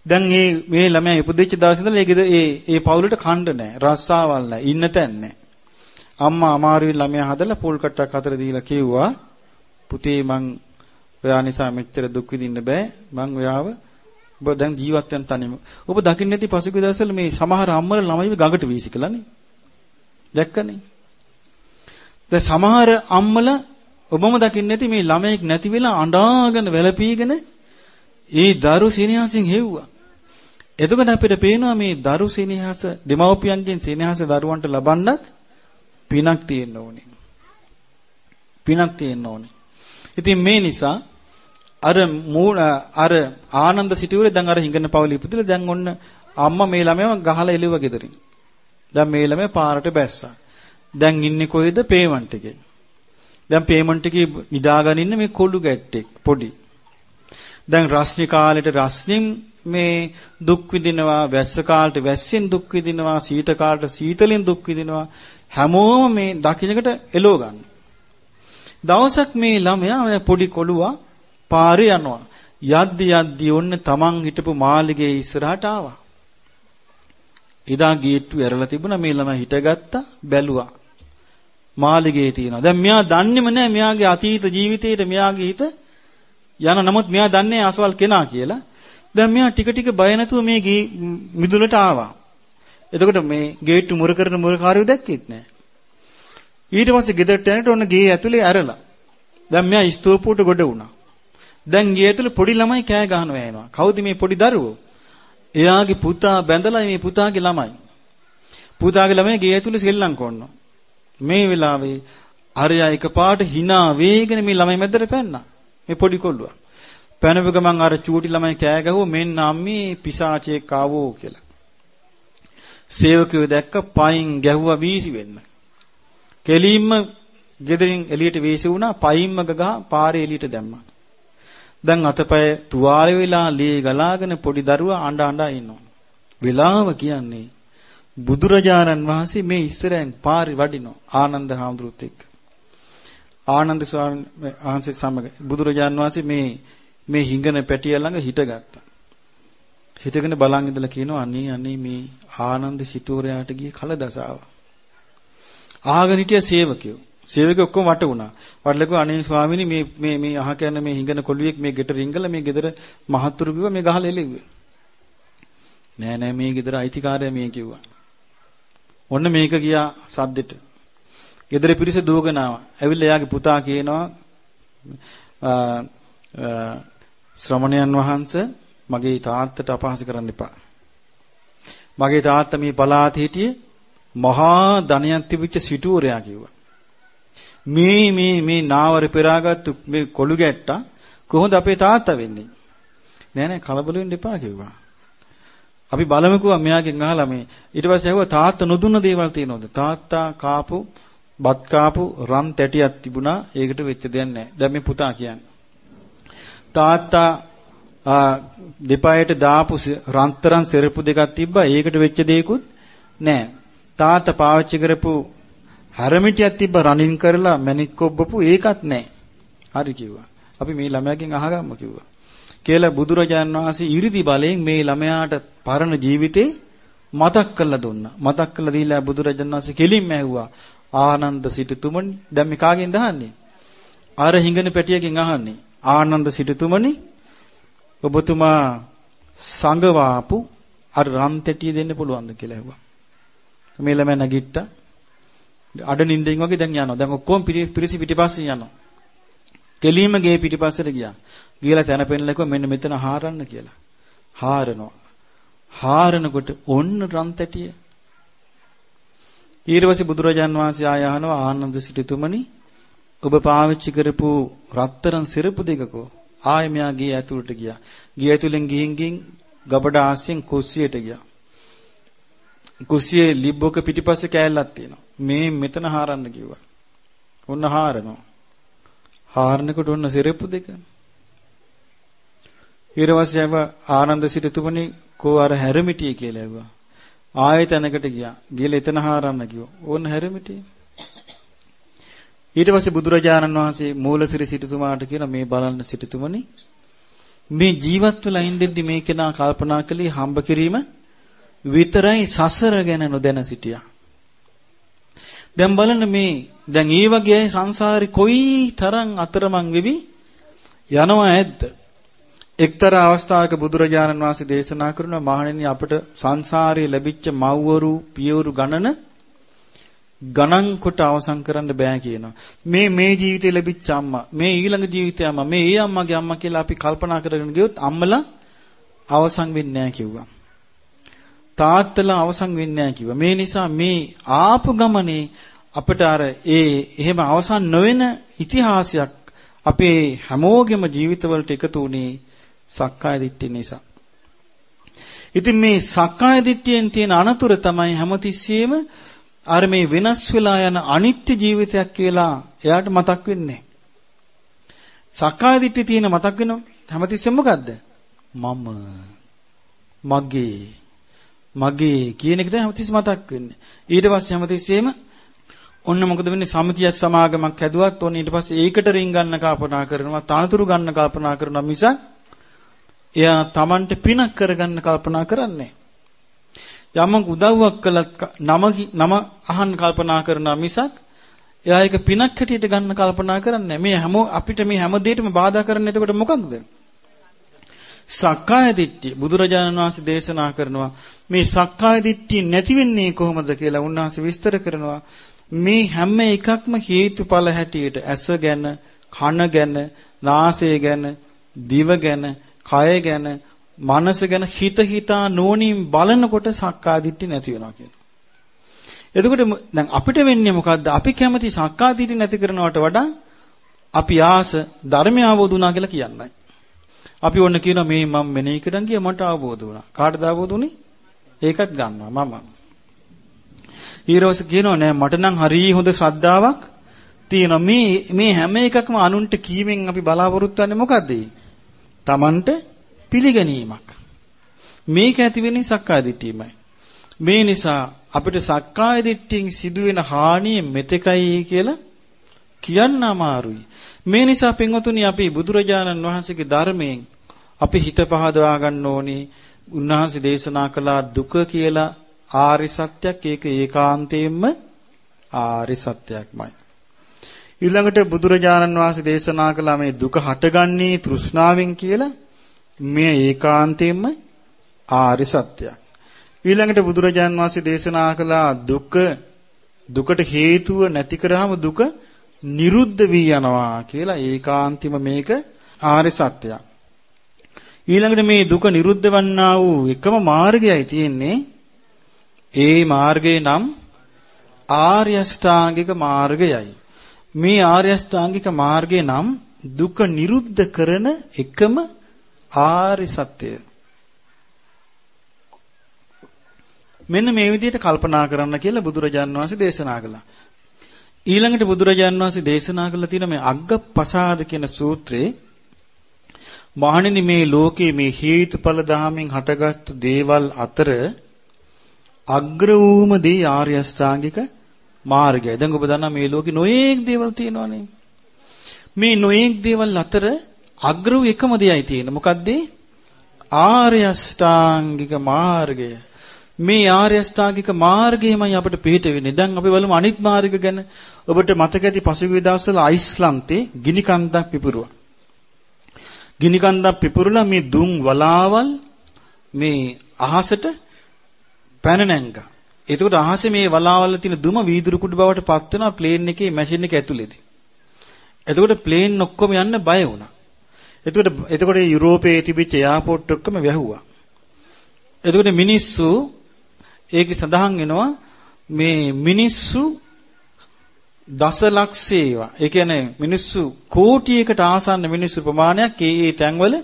දැන් මේ මේ ළමයා ඉපදෙච්ච දවසේ ඉඳලා ඒකද ඒ ඒ පවුලට කණ්ඩ නැහැ. රස්සාවල් නැහැ. ඉන්න තැන් නැහැ. අම්මා අමාරුවෙන් ළමයා හදලා පොල් කට්ටක් අතර දීලා කිව්වා පුතේ මං ඔයා නිසා මෙච්චර දුක් විඳින්න බෑ. මං ඔයාව ඔබ දැන් ජීවත් වෙන තනියම. ඔබ දකින්න නැති පසුගිය දවස්වල මේ සමහර අම්මල ළමයිව ගඟට වීසිකලානේ. දැක්කනේ. දැන් සමහර අම්මල ඔබම දකින්න නැති මේ ළමයෙක් නැති වෙලා අඬාගෙන වැළපීගෙන ඒ දරු සිනහසින් හෙව්වා. එතකොට අපිට පේනවා මේ දරු සෙනෙහස දෙමව්පියන්ගෙන් සෙනෙහස දරුවන්ට ලබන්නත් පිනක් තියෙන්න ඕනේ. පිනක් තියෙන්න ඕනේ. ඉතින් මේ නිසා අර මූල අර ආනන්ද සිටුවරේ දැන් අර හිඟන පවුල ඉපදලා දැන් ඔන්න අම්මා මේ ළමයව ගහලා එළුව ගෙදරින්. දැන් මේ ළමයා පාරට බැස්සා. දැන් ඉන්නේ කොහෙද පේමන්ට් එකේ. දැන් පේමන්ට් එකේ නිදාගෙන ඉන්න මේ කොළු ගැට්ටෙක් පොඩි. දැන් රස්නි කාලෙට රස්නින් මේ දුක් විඳිනවා වැස්ස කාලට වැස්සෙන් දුක් විඳිනවා සීත කාලට සීතලෙන් දුක් විඳිනවා හැමෝම මේ දකින්නකට එලෝ ගන්න. දවසක් මේ ළමයා පොඩි කොළුවා පාරේ යනවා. යද්දි යද්දි ඔන්න තමන් හිටපු මාළිගේ ඉස්සරහට ආවා. ඉදා ගේට්ටු ඇරලා තිබුණා මේ ළමයා හිටගත්තා බැලුවා. මාළිගේ තියෙනවා. දැන් මෙයා දන්නේම නැහැ මෙයාගේ අතීත ජීවිතේට මෙයාගේ හිත යන නමුත් මෙයා දන්නේ අසවල් කෙනා කියලා. දැන් මෙයා ටික ටික බය නැතුව මේ මිදුලට ආවා. එතකොට මේ ගේට්ටු මුර කරන මුරකාරයෝ දැක්කෙත් නෑ. ඊට පස්සේ ගෙදරට යනකොට ඔන්න ගේ ඇතුලේ ඇරලා. දැන් මෙයා ස්තූපුවට ගොඩ වුණා. දැන් ගේ ඇතුලේ පොඩි ළමයි කෑ ගහනවා එනවා. කවුද මේ පොඩි දරුවෝ? එයාගේ පුතා බැඳලා මේ පුතාගේ ළමයි. පුතාගේ ළමයි ගේ ඇතුලේ සෙල්ලම් කරනවා. මේ වෙලාවේ අරයා එකපාරට hina වේගෙන මේ ළමයි මැදට පැන්නා. මේ පොඩි කොල්ලුවා. පැනපු ගමන් අර චූටි ළමයි කෑ ගැහුවා මෙන්න අම්මේ පිසාචෙක් ආවෝ කියලා. සේවකයෝ දැක්ක පයින් ගැහුවා වීසි වෙන්න. කෙලින්ම ගෙදරින් එළියට වීසි වුණා පයින්ම ගගහ පාරේ එළියට දැම්මා. දැන් අතපය තුවාල වෙලා ලී ගලාගෙන පොඩි දරුවා අඬ අඬ ඉන්නවා. වෙලාව කියන්නේ බුදුරජාණන් වහන්සේ මේ ඉස්සරෙන් පාරේ වඩිනවා ආනන්ද හාමුදුරුවොත් එක්ක. ආනන්ද ස්වාමීන් වහන්සේ සමග බුදුරජාන් වහන්සේ මේ මේ හිඟන පැටිය ළඟ හිටගත්තා. හිටගෙන බලන් ඉඳලා කියනවා අනේ අනේ මේ ආනන්ද සිටුවරයාට ගිය කලදසාව. ආගෙන හිටිය සේවකයෝ. සේවකයෝ ඔක්කොම වට වුණා. වටලකෝ අනේ ස්වාමීනි මේ මේ මේ අහ කියන්නේ මේ හිඟන කොළුවෙක් මේ ගෙට රිංගලා මේ ගෙදර මහත්තුරු කිව්වා මේ ගහලා එලෙව්වේ. නෑ නෑ මේ ගෙදර අයිතිකාරය මේ කිව්වා. ඔන්න මේක ගියා සද්දෙට. ගෙදර පිරිස දුවගෙන ආවා. ඇවිල්ලා එයාගේ පුතා කියනවා ශ්‍රමණයන් වහන්සේ මගේ තාත්තට අපහාස කරන්න එපා. මගේ තාත්තා මේ පළාතේ හිටියේ මහා ධනයක් තිබිච්ච සිටුවරයා කිව්වා. මේ මේ මේ නාවර පෙරාගත්තු මේ කොළු ගැට්ටා කොහොමද අපේ තාත්තා වෙන්නේ? නෑ නෑ කලබල වෙන්න එපා කිව්වා. අපි බලමුකෝ මෙයාගෙන් අහලා මේ ඊට පස්සේ ඇහුවා තාත්තා නොදුන්න දේවල් තියෙනවද? තාත්තා කාපු බත් කාපු රන් තැටියක් තිබුණා. ඒකට වෙච්ච දෙයක් නෑ. දැන් මේ පුතා කියන්නේ. තාත්තා දෙපායට දාපු රන්තරන් සෙරපු දෙකක් තිබ්බා. ඒකට වෙච්ච දෙයක්වත් නෑ. තාත්තා පාවිච්චි කරපු හැරමිටියක් තිබ්බ රනින් කරලා මැණික් කොබ්බපු ඒකත් නෑ. හරි කිව්වා. අපි මේ ළමයාගෙන් අහගම්ම කිව්වා. කියලා බුදුරජාන් වහන්සේ 이르දි බලයෙන් මේ ළමයාට පරණ ජීවිතේ මතක් කරලා දුන්නා. මතක් කරලා දීලා බුදුරජාන් වහන්සේ කෙලින්ම ඇහුවා. ආනන්ද සිටුතුමනි දැන් මේ කාගෙන්ද අහන්නේ? අර හිඟන පැටියකින් අහන්නේ. ආනන්ද සිටුතුමනි ඔබතුමා සංගවාපු අර රන් තැටිය දෙන්න පුළුවන්ද කියලා ඇහුවා. මේ ළමයා නැගිට්ටා. අඩ නින්දෙන් වගේ දැන් යනවා. දැන් ඔක්කොම පිරිසි පිටිපස්සේ යනවා. කෙලීම ගේ පිටිපස්සට ගියා. ගිහලා තැන පෙන්නලා කිව්වා මෙන්න මෙතන හාරන්න කියලා. හාරනවා. හාරනකොට ඔන්න රන් තැටිය. ඊට පස්සේ බුදුරජාන් වහන්සේ ආය අහනවා ආනන්ද සිටුතුමනි ඔබ පාවිච්චි කරපු රත්තරන් සිරපු දෙකකෝ ආයෙ මෙයා ගේ ඇතුළට ගියා. ගේ ඇතුලෙන් ගිහින් ගිහින් ගබඩ ආසියෙන් කුස්සියට ගියා. කුස්සියේ ලිබ්බක පිටිපස්සේ කෑල්ලක් තියෙනවා. මේ මෙතන හාරන්න කිව්වා. ඔන්න හාරනවා. හාරනකොට ඔන්න සිරප්පු දෙක. ඊරවස්යව ආනන්ද සිටුතුමනි කෝ අර හැරමිටිය කියලා ඇහුවා. ආයෙත් තැනකට ගියා. ගිහලා එතන හාරන්න කිව්වා. ඕන්න හැරමිටිය. ඊට පස්සේ බුදුරජාණන් වහන්සේ මූලසිරි සිටුතුමාට කියන මේ බලන්න සිටුතුමනි මේ ජීවත් වෙලා ඉඳිද්දි මේ කෙනා කල්පනා කළේ හම්බ කිරීම විතරයි සසර ගැන නොදැන සිටියා. දැන් බලන්න මේ දැන් ඒ වගේ සංසාරේ කොයි තරම් අතරමං වෙවි යනවා ඇද්ද? එක්තරා අවස්ථාවක බුදුරජාණන් වහන්සේ දේශනා කරනවා මහණෙනි අපට සංසාරයේ ලැබිච්ච මව්වරු පියවරු ගණන ගණන් කොට අවසන් කරන්න බෑ කියනවා. මේ මේ ජීවිතේ ලැබිච්ච අම්මා, මේ ඊළඟ ජීවිතේ අම්මා, මේ ඒ අම්මගේ අම්මා කියලා අපි කල්පනා කරගෙන ගියොත් අම්මලා අවසන් වෙන්නේ නැහැ කිව්වා. තාත්තලා අවසන් වෙන්නේ නැහැ කිව්වා. මේ නිසා මේ ආපු ගමනේ අපිට අර ඒ එහෙම අවසන් නොවන ඉතිහාසයක් අපේ හැමෝගෙම ජීවිතවලට එකතු වුණේ සක්කාය දිට්ඨිය නිසා. ඉතින් මේ සක්කාය දිට්ඨියෙන් තියෙන අනතුර තමයි හැමතිස්සෙම අර මේ වෙනස් වෙලා යන අනිත්‍ය ජීවිතයක් කියලා එයාට මතක් වෙන්නේ. සක්කාය දිට්ඨිය තියෙන මතක් වෙන හැමතිස්සෙම මොකද්ද? මම මගේ මගේ කියන එක තමයි හැමතිස්සෙම මතක් වෙන්නේ. ඊට පස්සේ හැමතිස්සෙම ඔන්න මොකද වෙන්නේ සමිතිය සමාගමක් හැදුවත් ඔන්න ඊට පස්සේ ඒකට රින් ගන්න කල්පනා කරනවා තනතුරු ගන්න කල්පනා කරනවා මිසක් එයා Tamanට පිනක් කරගන්න කල්පනා කරන්නේ යමක් උදව්වක් කළත් නම නම අහන්න කල්පනා කරනවා මිසක් එයා ඒක පිනක් හැටියට ගන්න කල්පනා කරන්නේ මේ හැම අපිට මේ හැම දෙයකටම බාධා කරන්නේ එතකොට මොකක්ද? සක්කාය දිට්ඨිය. බුදුරජාණන් වහන්සේ දේශනා කරනවා මේ සක්කාය දිට්ඨිය නැති වෙන්නේ කොහොමද කියලා උන්වහන්සේ විස්තර කරනවා. මේ හැම එකක්ම හේතුඵල හැටියට ඇස ගැන කන ගැන නාසය ගැන දිව ගැන කය ගැන මනස ගැන හිත හිතා නෝනින් බලනකොට සක්කාදිට්ඨි නැති වෙනවා කියනවා. එතකොට දැන් අපිට වෙන්නේ මොකද්ද? අපි කැමති සක්කාදිට්ඨි නැති කරනවට වඩා අපි ආස ධර්මය අවබෝධ වුණා කියලා කියන්නයි. අපි ඔන්න කියනවා මේ මම මෙනෙහි කරන් ගියා මට අවබෝධ වුණා. කාටද අවබෝධ වුනේ? ඒකත් ගන්නවා මම. ඊරවස කියනවා නෑ මට නම් හරි හොඳ ශ්‍රද්ධාවක් තියෙනවා. මේ මේ හැම එකක්ම අනුන්ට කීමෙන් අපි බලාපොරොත්තු වෙන්නේ මොකද්ද? Tamanට පිළිගැනීමක්. මේක ඇති වෙන්නේ සක්කාය දිට්ඨියමයි. මේ නිසා අපිට සක්කාය දිට්ඨියෙන් සිදුවෙන හානිය මෙතකයි කියලා කියන්න අමාරුයි. මේ නිසා පින්වතුනි අපි බුදුරජාණන් වහන්සේගේ ධර්මයෙන් අපි හිත පහදවා ගන්න ඕනේ. උන්වහන්සේ දේශනා කළා දුක කියලා ආරි සත්‍යයක් ඒක ඒකාන්තයෙන්ම ආරි සත්‍යයක්මයි. ඊළඟට බුදුරජාණන් වහන්සේ දේශනා කළා මේ දුක හටගන්නේ තෘෂ්ණාවෙන් කියලා මේ ඒකාන්තයෙන්ම ආරි සත්‍යයක්. ඊළඟට බුදුරජාණන් වහන්සේ දේශනා කළා දුක දුකට හේතුව නැති කරාම දුක නිරුද්ධ වී යනවා කියලා ඒකාන්තිම මේක ආර්ය සත්‍යයක්. ඊළඟට මේ දුක නිරුද්ධ වන්නා වූ එකම මාර්ගයයි තියෙන්නේ. ඒ මාර්ගය නම් ආර්ය අෂ්ටාංගික මාර්ගයයි. මේ ආර්ය අෂ්ටාංගික මාර්ගය නම් දුක නිරුද්ධ කරන එකම ආර්ය සත්‍යය. මෙන්න මේ විදිහට කල්පනා කරන්න කියලා බුදුරජාන් වහන්සේ දේශනා කළා. ඊළඟට බුදුරජාන් වහන්සේ දේශනා කළා තියෙන මේ අග්ගප්පසාද කියන සූත්‍රයේ මහණෙනි මේ ලෝකයේ මේ හේතුඵල ධාමෙන් හටගත්තු දේවල් අතර අග්‍ර වූම දේ ආර්ය අෂ්ටාංගික මාර්ගය. දැන් ඔබ දන්නා මේ ලෝකේ නොයේක් දේවල් තියෙනවානේ. මේ නොයේක් දේවල් අතර අග්‍ර වූ එකම දෙයයි තියෙන්නේ. මොකද්ද? ආර්ය අෂ්ටාංගික මාර්ගය. මේ ආර්ය අෂ්ටාංගික මාර්ගයමයි අපිට පිළිහිට වෙන්නේ. දැන් අපි බලමු අනිත් මාර්ග ගැන. ඔබට මතක ඇති පසුගිය දවස්වල අයිස්ලන්තේ ගිනි කන්දක් පිපුරුවා. ගිනි කන්දක් පිපුරලා මේ දුම් වලාවල් මේ අහසට පැන නැංගා. එතකොට අහසේ මේ වලාවල් තියෙන දුම වීදුරු කුඩු බවට පත් වෙනවා ප්ලේන් එකේ මැෂින් එක ඇතුලේදී. එතකොට ප්ලේන් ඔක්කොම යන්න බය වුණා. එතකොට එතකොට යුරෝපයේ තිබිච්ච එයාපෝට් ඔක්කොම වැහුවා. එතකොට මිනිස්සු ඒකේ සඳහන් වෙනවා මේ මිනිස්සු දසලක්ෂේවා. ඒ කියන්නේ මිනිස්සු කෝටියකට ආසන්න මිනිස්සු ප්‍රමාණයක් ඒ ඒ තැන්වල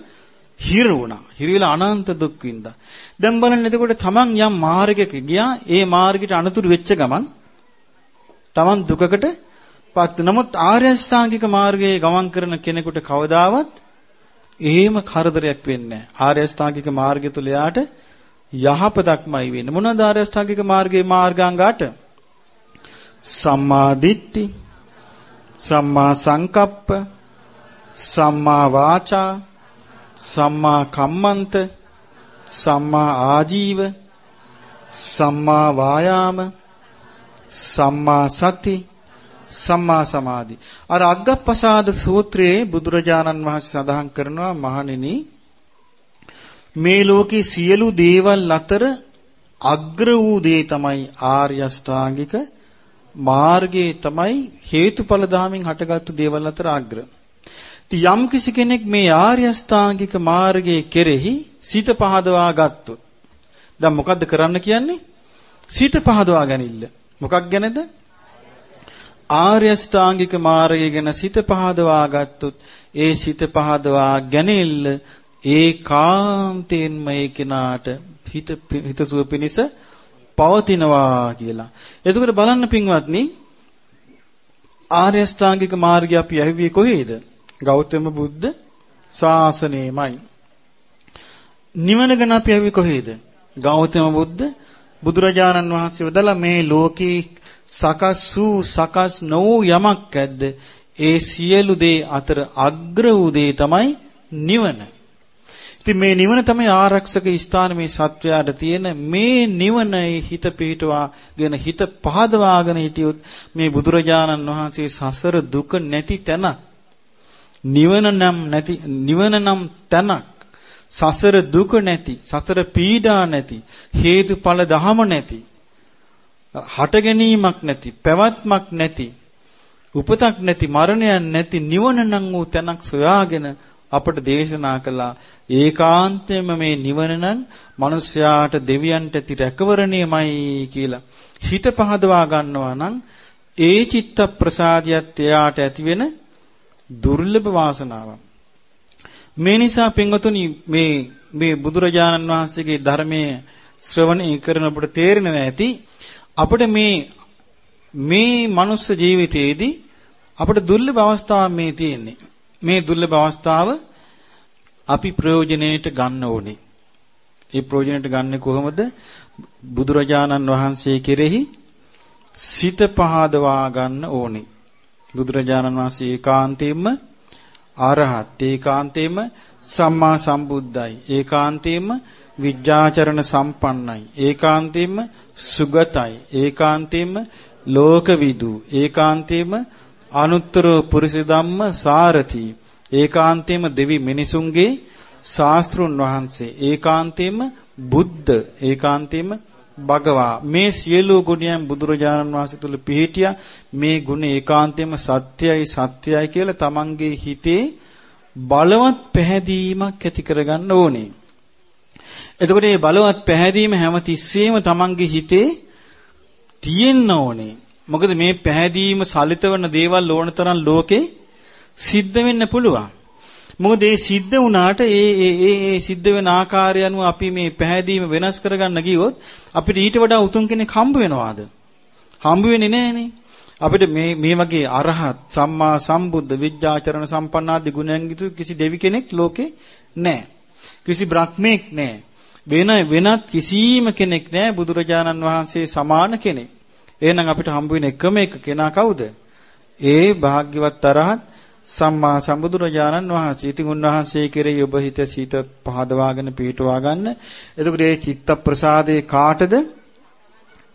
හිර වුණා. හිර වෙලා අනන්ත දුක් විඳා. දැන් බලන්න එතකොට තමන් යම් මාර්ගයක ගියා ඒ මාර්ගයට අනතුරු වෙච්ච ගමන් තමන් දුකකට පත් නමුත් ආර්ය අෂ්ටාංගික මාර්ගයේ ගමන් කරන කෙනෙකුට කවදාවත් එහෙම කරදරයක් වෙන්නේ නැහැ. ආර්ය අෂ්ටාංගික මාර්ගය තුල යාට යහපතක්මයි වෙන්නේ. මොනවාද ආර්ය අෂ්ටාංගික මාර්ගයේ මාර්ගාංග 8? සම්මා දිට්ඨි, සම්මා සංකප්ප, සම්මා වාචා, සම්මා කම්මන්ත, සම්මා ආජීව, සම්මා වායාම, සම්මා සති, සම්මා සමාධි. අර අග්ගප්පසාද සූත්‍රයේ බුදුරජාණන් වහන්සේ සඳහන් කරනවා මහණෙනි මේ ලෝකේ සියලු දේවල් අතර අග්‍ර වූ දේ තමයි ආර්ය අෂ්ටාංගික මාර්ගයේ තමයි හේතුඵල ධාමෙන් හටගත්තු දේවල් අතර අග්‍ර. යම් කිසි කෙනෙක් මේ ආර්ය අෂ්ටාංගික මාර්ගයේ කෙරෙහි සිත පහදවා ගත්තොත් දැන් මොකද්ද කරන්න කියන්නේ? සිත පහදවා ගනින්න. මොකක් ගැනද? ආර්ය අෂ්ටාංගික මාර්ගය ගැන සිත පහදවා ගත්තොත් ඒ සිත පහදවා ගැනීමල ඒකාන්තයෙන්ම ඒ කෙනාට හිත හිතසුව පිණිස පවතිනවා කියලා. එතකොට බලන්න පින්වත්නි ආර්ය අෂ්ටාංගික මාර්ගය අපි ඇහුවේ කොහේද? ගෞතම බුද්ධ ශාසනයමයි. නිවන ගැන අපි ඇහුවේ කොහේද? ගෞතම බුද්ධ බුදුරජාණන් වහන්සේ වදලා මේ ලෝකේ සකස් වූ සකස් නොවූ යමක් ඇද්ද? ඒ සියලු දේ අතර අග්‍ර වූ දේ තමයි නිවන. ඉතින් මේ නිවන තමයි ආරක්ෂක ස්ථාන මේ සත්වයාට තියෙන මේ නිවනයි හිත පිහිටවාගෙන හිත පහදවාගෙන හිටියොත් මේ බුදුරජාණන් වහන්සේ සසර දුක නැති තැන නිවන නම් නැති නිවන නම් තැනක් සසර දුක නැති සසර පීඩා නැති හේතුඵල ධහම නැති හට ගැනීමක් නැති පැවැත්මක් නැති උපතක් නැති මරණයක් නැති නිවන නම් වූ තැනක් සොයාගෙන අපට දේශනා කළා. ඒකාන්තයෙන්ම මේ නිවන නම් මිනිස්යාට දෙවියන්ට ඇති රැකවරණයමයි කියලා හිත පහදවා ගන්නවා නම් ඒ චිත්ත ප්‍රසාදියත් එයාට ඇති වෙන දුර්ලභ වාසනාවක්. මේ නිසා පින්වතුනි මේ මේ බුදුරජාණන් වහන්සේගේ ධර්මයේ ශ්‍රවණය කරන අපට තේරෙනවා ඇති අපිට මේ මේ මනුස්ස ජීවිතයේදී අපිට දුර්ලභ අවස්ථාවක් මේ තියෙන්නේ මේ දුර්ලභ අවස්ථාව අපි ප්‍රයෝජනෙට ගන්න ඕනේ. ඒ ප්‍රයෝජනෙට ගන්න කොහොමද? බුදුරජාණන් වහන්සේ කෙරෙහි සිත පහදවා ගන්න ඕනේ. බුදුරජාණන් වහන්සේ ඒකාන්තයෙන්ම අරහත් ඒකාන්තේම සම්මා සම්බුද්ධයි. ඒකාන්තේම විද්‍යාචරණ සම්පන්නයි. ඒකාන්තේම සුගතයි. ඒකාන්තේම ලෝකවිදු. ඒකාන්තේම අනුත්තර පුරිස ධම්ම සාරති. ඒකාන්තේම දෙවි මිනිසුන්ගේ ශාස්ත්‍රුන් වහන්සේ. ඒකාන්තේම බුද්ධ. ඒකාන්තේම භගවා මේ සියලු ගුණයන් බුදුරජාණන් වහන්සේ තුල පිහිටියා මේ ගුණ ඒකාන්තයෙන්ම සත්‍යයි සත්‍යයි කියලා තමන්ගේ හිතේ බලවත් පැහැදීමක් ඇති කරගන්න ඕනේ. එතකොට මේ බලවත් පැහැදීම හැමතිස්සෙම තමන්ගේ හිතේ තියෙන්න ඕනේ. මොකද මේ පැහැදීම සලිත වන දේවල් ඕන තරම් ලෝකේ සිද්ධ වෙන්න පුළුවන්. මොකද ඒ සිද්ධ වුණාට ඒ ඒ ඒ සිද්ධ වෙන ආකාරය අනුව අපි මේ පැහැදීම වෙනස් කරගන්න ගියොත් අපිට ඊට වඩා උතුම් කෙනෙක් හම්බ වෙනවාද? හම්බ වෙන්නේ නැහනේ. අපිට මේ මේ වගේ අරහත් සම්මා සම්බුද්ධ විද්‍යාචරණ සම්පන්නාදී ගුණයන් යුතු කිසි දෙවි කෙනෙක් ලෝකේ නැහැ. කිසි බ්‍රහ්මෙක් නැහැ. වෙන වෙනත් කිසිම කෙනෙක් නැහැ බුදුරජාණන් වහන්සේ සමාන කෙනෙක්. එහෙනම් අපිට හම්බ වෙන එකම එක කෙනා කවුද? ඒ භාග්‍යවත් අරහත් සම්මා සම්බුදුරජාණන් වහන්සේ. ඉතින් උන්වහන්සේ කෙරෙහි ඔබ හිත සීත පහදවාගෙන පිටවා ගන්න. එතකොට මේ චිත්ත ප්‍රසාදේ කාටද?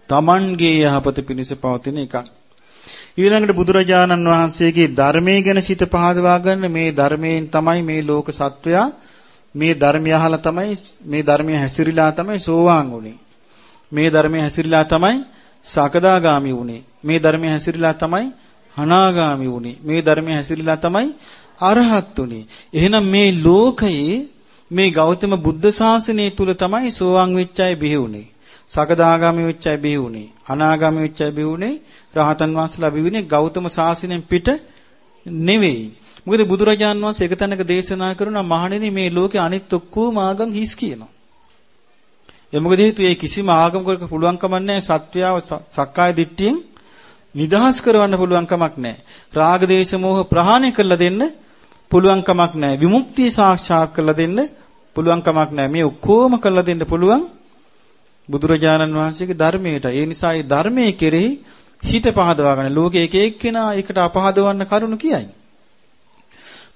Tamanගේ යහපත පිණිස පවතින එකක්. ඊළඟට බුදුරජාණන් වහන්සේගේ ධර්මයේ ගැන සිත පහදවා ගන්න මේ ධර්මයෙන් තමයි මේ ලෝක සත්වයා මේ ධර්මය අහලා තමයි මේ ධර්මය හැසිරීලා තමයි සෝවාන් වුනේ. මේ ධර්මය හැසිරීලා තමයි සකදාගාමි වුනේ. මේ ධර්මය හැසිරීලා තමයි අනාගාමි වුනේ. මේ ධර්මය හැසිරීලා තමයි අරහත් වුනේ. එහෙනම් මේ ලෝකයේ මේ ගෞතම බුද්ධ ශාසනය තුල තමයි සෝවාන් වෙච්ච අය බිහි වුනේ. සකදාගාමි වෙච්ච අය බිහි වුනේ. අනාගාමි වෙච්ච අය බිහි වුනේ. රහතන් වහන්සේලා බිහි වුනේ ගෞතම ශාසනයෙන් පිට නෙවෙයි. මොකද බුදුරජාන් වහන්සේ එක තැනක දේශනා කරනවා මහණෙනි මේ ලෝකේ අනිත් ඔක්කොම ආගම් හිස් කියනවා. ඒ මොකද හේතුව ඒ කිසිම ආගමකට පුළුවන් කමක් නැහැ සත්‍යාව සක්කාය දිට්ඨියෙන් නිදහස් කරවන්න පුළුවන් කමක් නැහැ. රාග දේශ මොහ ප්‍රහාණය කරලා දෙන්න පුළුවන් කමක් නැහැ. විමුක්තිය සාක්ෂාත් කරලා දෙන්න පුළුවන් කමක් නැහැ. මේ ඔක්කොම කරලා දෙන්න පුළුවන් බුදුරජාණන් වහන්සේගේ ධර්මයට. ඒ නිසා මේ ධර්මයේ කෙරෙහි හිත පහදවා ගන්න. ලෝකේ එක එක්කෙනා එකට අපහදවන්න කරුණු කියයි.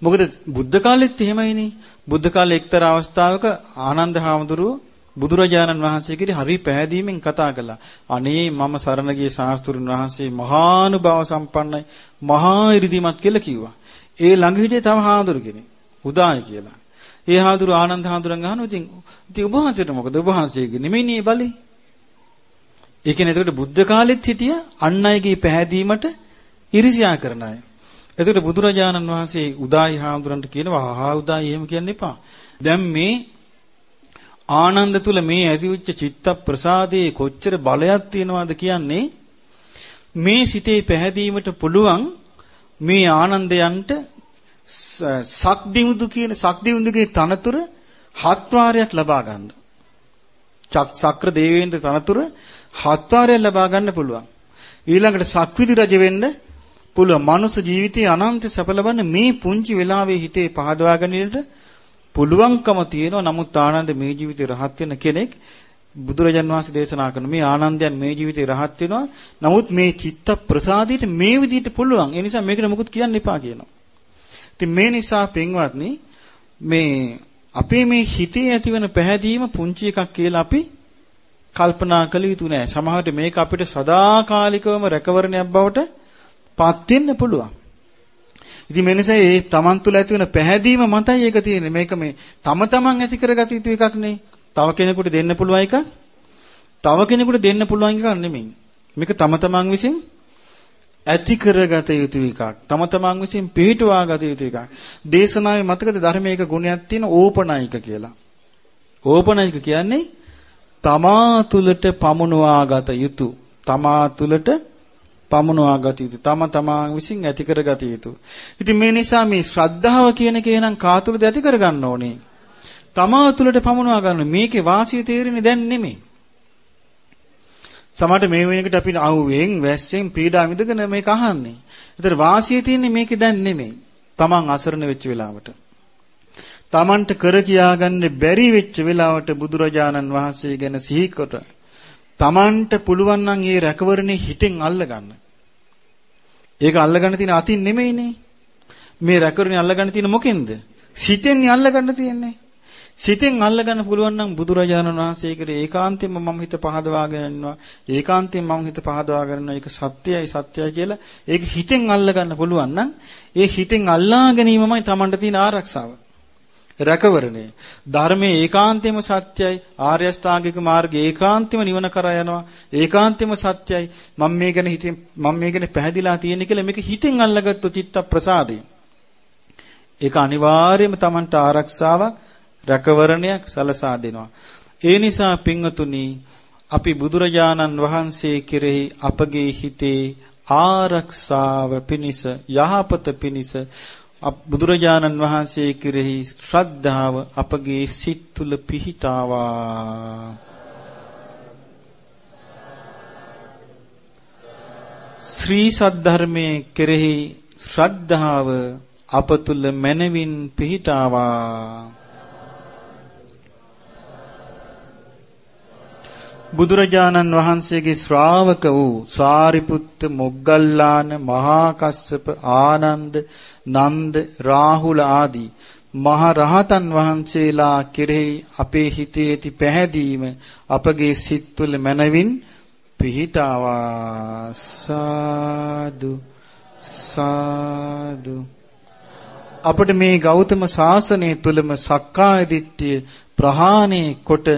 මොකද බුද්ධ කාලෙත් එහෙමයිනේ. බුද්ධ කාලේ එක්තරා අවස්ථාවක ආනන්ද හාමුදුරුවෝ බුදුරජාණන් වහන්සේගෙට හරි පැහැදීමෙන් කතා කළා. අනේ මම සරණ ගිය ශාස්ත්‍රුන් වහන්සේ මහානුභාව සම්පන්නයි, මහා ඉරිදිමත් කියලා කිව්වා. ඒ ළඟ හිටියේ තව හාමුදුරු කෙනෙක්. උදාය කියලා. ඒ හාමුදුරු ආනන්ද හාමුදුරන් අහනවා ඉතින් ඉතින් ඔබ වහන්සේට මොකද? ඔබ වහන්සේගේ නෙමෙයිනේ බලي. ඒ කියන්නේ එතකොට බුද්ධ කාලෙත් හිටිය අන් අයගේ පැහැදීමට ඉරිසියා කරන අය. එතකොට බුදුරජාණන් වහන්සේ උදායි හාමුදුරන්ට කියනවා ආහා උදායි එහෙම කියන්න එපා. දැන් මේ ආනන්ද තුල මේ ඇතිවෙච්ච චිත්ත ප්‍රසාදයේ කොච්චර බලයක් තියෙනවද කියන්නේ මේ සිතේ පැහැදීමට පුළුවන් මේ ආනන්දයන්ට සක්දිමුදු කියන සක්දිමුදුගේ තනතුර හත් වාරයක් ලබා ගන්න. චක් සක්‍ර දේවේන්ද්‍ර තනතුර හත් වාරයක් ලබා ගන්න පුළුවන්. ඊළඟට සක්විති රජ වෙන්න පුළුවන්. මනුස්ස ජීවිතයේ අනන්ත සැප ලබන්න මේ පුංචි වෙලාවේ හිතේ පහදවා ගැනීමට පුළුවන්කම තියෙනවා. නමුත් ආනන්ද මේ ජීවිතේ රහත් වෙන කෙනෙක් බුදුරජාන් වහන්සේ දේශනා කරන මේ ආනන්දයන් මේ ජීවිතේ රහත් වෙනවා. නමුත් මේ චිත්ත ප්‍රසාදයට මේ විදිහට පුළුවන්. ඒ නිසා මේකට මොකුත් කියන්න එපා කියනවා. ඉතින් මේ නිසා පින්වත්නි මේ අපේ මේ හිතේ ඇතිවන පැහැදීම පුංචි එකක් කියලා අපි කල්පනා කළ යුතු නෑ. සමහරවිට මේක අපිට සදාකාලිකවම රැකවරණයක් බවට පත් වෙන්න පුළුවන්. ඉතින් මේ නිසා ඒ තමන් තුළ ඇති වෙන පැහැදීම මතයි ඒක තියෙන්නේ. මේක මේ තම තමන් ඇති කරගත යුතු එකක් නෙයි. තව කෙනෙකුට දෙන්න පුළුවන් එකක්. තව කෙනෙකුට දෙන්න පුළුවන් එකක් නෙමෙයි. මේක තම තමන් විසින් ඇති කරගත යුතු එකක්. තම තමන් විසින් පිළිටුවා ගත යුතු එකක්. දේශනාවේ මතකද ධර්මයක ගුණයක් තියෙන ඕපනයික කියලා. ඕපනයික කියන්නේ තමා තුළට පමුණවා ගත යුතු. තමා තුළට පමුණවා ගත යුතු. තම තමා විසින් ඇති කර ගත යුතු. ඉතින් මේ නිසා මේ ශ්‍රද්ධාව කියන එක එහෙනම් කාතුලද ඇති කර ගන්න ඕනේ. තමා තුළට පමුණවා ගන්න. මේකේ වාසිය තේරෙන්නේ දැන් නෙමෙයි. සමහරට මේ වෙනකොට අපි අවුවෙන් වැස්සෙන් පීඩා විඳගෙන මේක අහන්නේ. ඒතර වාසිය තියෙන්නේ මේකේ දැන් නෙමෙයි. Taman අසරණ වෙච්ච වෙලාවට. Tamanට කර කියාගන්න බැරි වෙච්ච වෙලාවට බුදුරජාණන් වහන්සේ ගැන සිහිකොට Tamanට පුළුවන් නම් ඒ රැකවරණේ හිතෙන් අල්ල ගන්න. ඒක අල්ලගන්න තියෙන අතින් නෙමෙයිනේ. මේ රැකවරණේ අල්ලගන්න තියෙන මොකෙන්ද? සිතෙන් අල්ලගන්න තියෙන්නේ. සිතෙන් අල්ලගන්න පුළුවන් නම් බුදුරජාණන් වහන්සේ කෙරේ ඒකාන්තයෙන්ම මම හිත පහදවාගෙන ඉන්නවා ඒකාන්තයෙන් මම හිත පහදවාගෙන ඉන්නවා ඒක සත්‍යයි සත්‍යයි කියලා ඒක හිතෙන් අල්ලගන්න පුළුවන් නම් ඒ හිතෙන් අල්ලා ගැනීමමයි Tamanට තියෙන ආරක්ෂාව රැකවරණය. ධර්මයේ ඒකාන්තෙම සත්‍යයි ආර්ය අෂ්ටාංගික මාර්ගයේ ඒකාන්තෙම නිවන කරා යනවා. ඒකාන්තෙම සත්‍යයි. මම මේ ගැන හිතෙන් මම මේ ගැන පැහැදිලා තියෙන්නේ කියලා මේක හිතෙන් අල්ලගත්තු චිත්ත ප්‍රසාදය. ඒක අනිවාර්යයෙන්ම Tamanට ආරක්ෂාවක් රැකවරණයක් සලසා දෙනවා. ඒ නිසා පින්වතුනි අපි බුදුරජාණන් වහන්සේ කෙරෙහි අපගේ හිතේ ආරක්ෂාව පිණිස යහපත පිණිස බුදුරජාණන් වහන්සේ කෙරෙහි ශ්‍රද්ධාව අපගේ සිත් තුළ පිහිටාවා. ශ්‍රී සද්ධර්මයේ කෙරෙහි ශ්‍රද්ධාව අප තුළ මනවින් පිහිටාවා. බුදුරජාණන් වහන්සේගේ ශ්‍රාවක වූ සාරිපුත්ත මොග්ගල්ලාන මහා කස්සප ආනන්ද නන්ද රාහුල ආදී මහ රහතන් වහන්සේලා කෙරෙහි අපේ හිතේ ඇති පැහැදීම අපගේ සිත් තුළ මනවින් පිහිටාවා. සාදු සාදු. අපට මේ ගෞතම සාසනය තුලම සක්කාය දිට්ඨිය ප්‍රහාණය කොට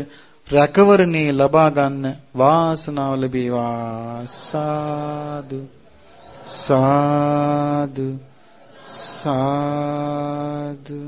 රැකවරණේ ලබා ගන්න වාසනාව ලැබේවා. සාදු සාදු. සාදු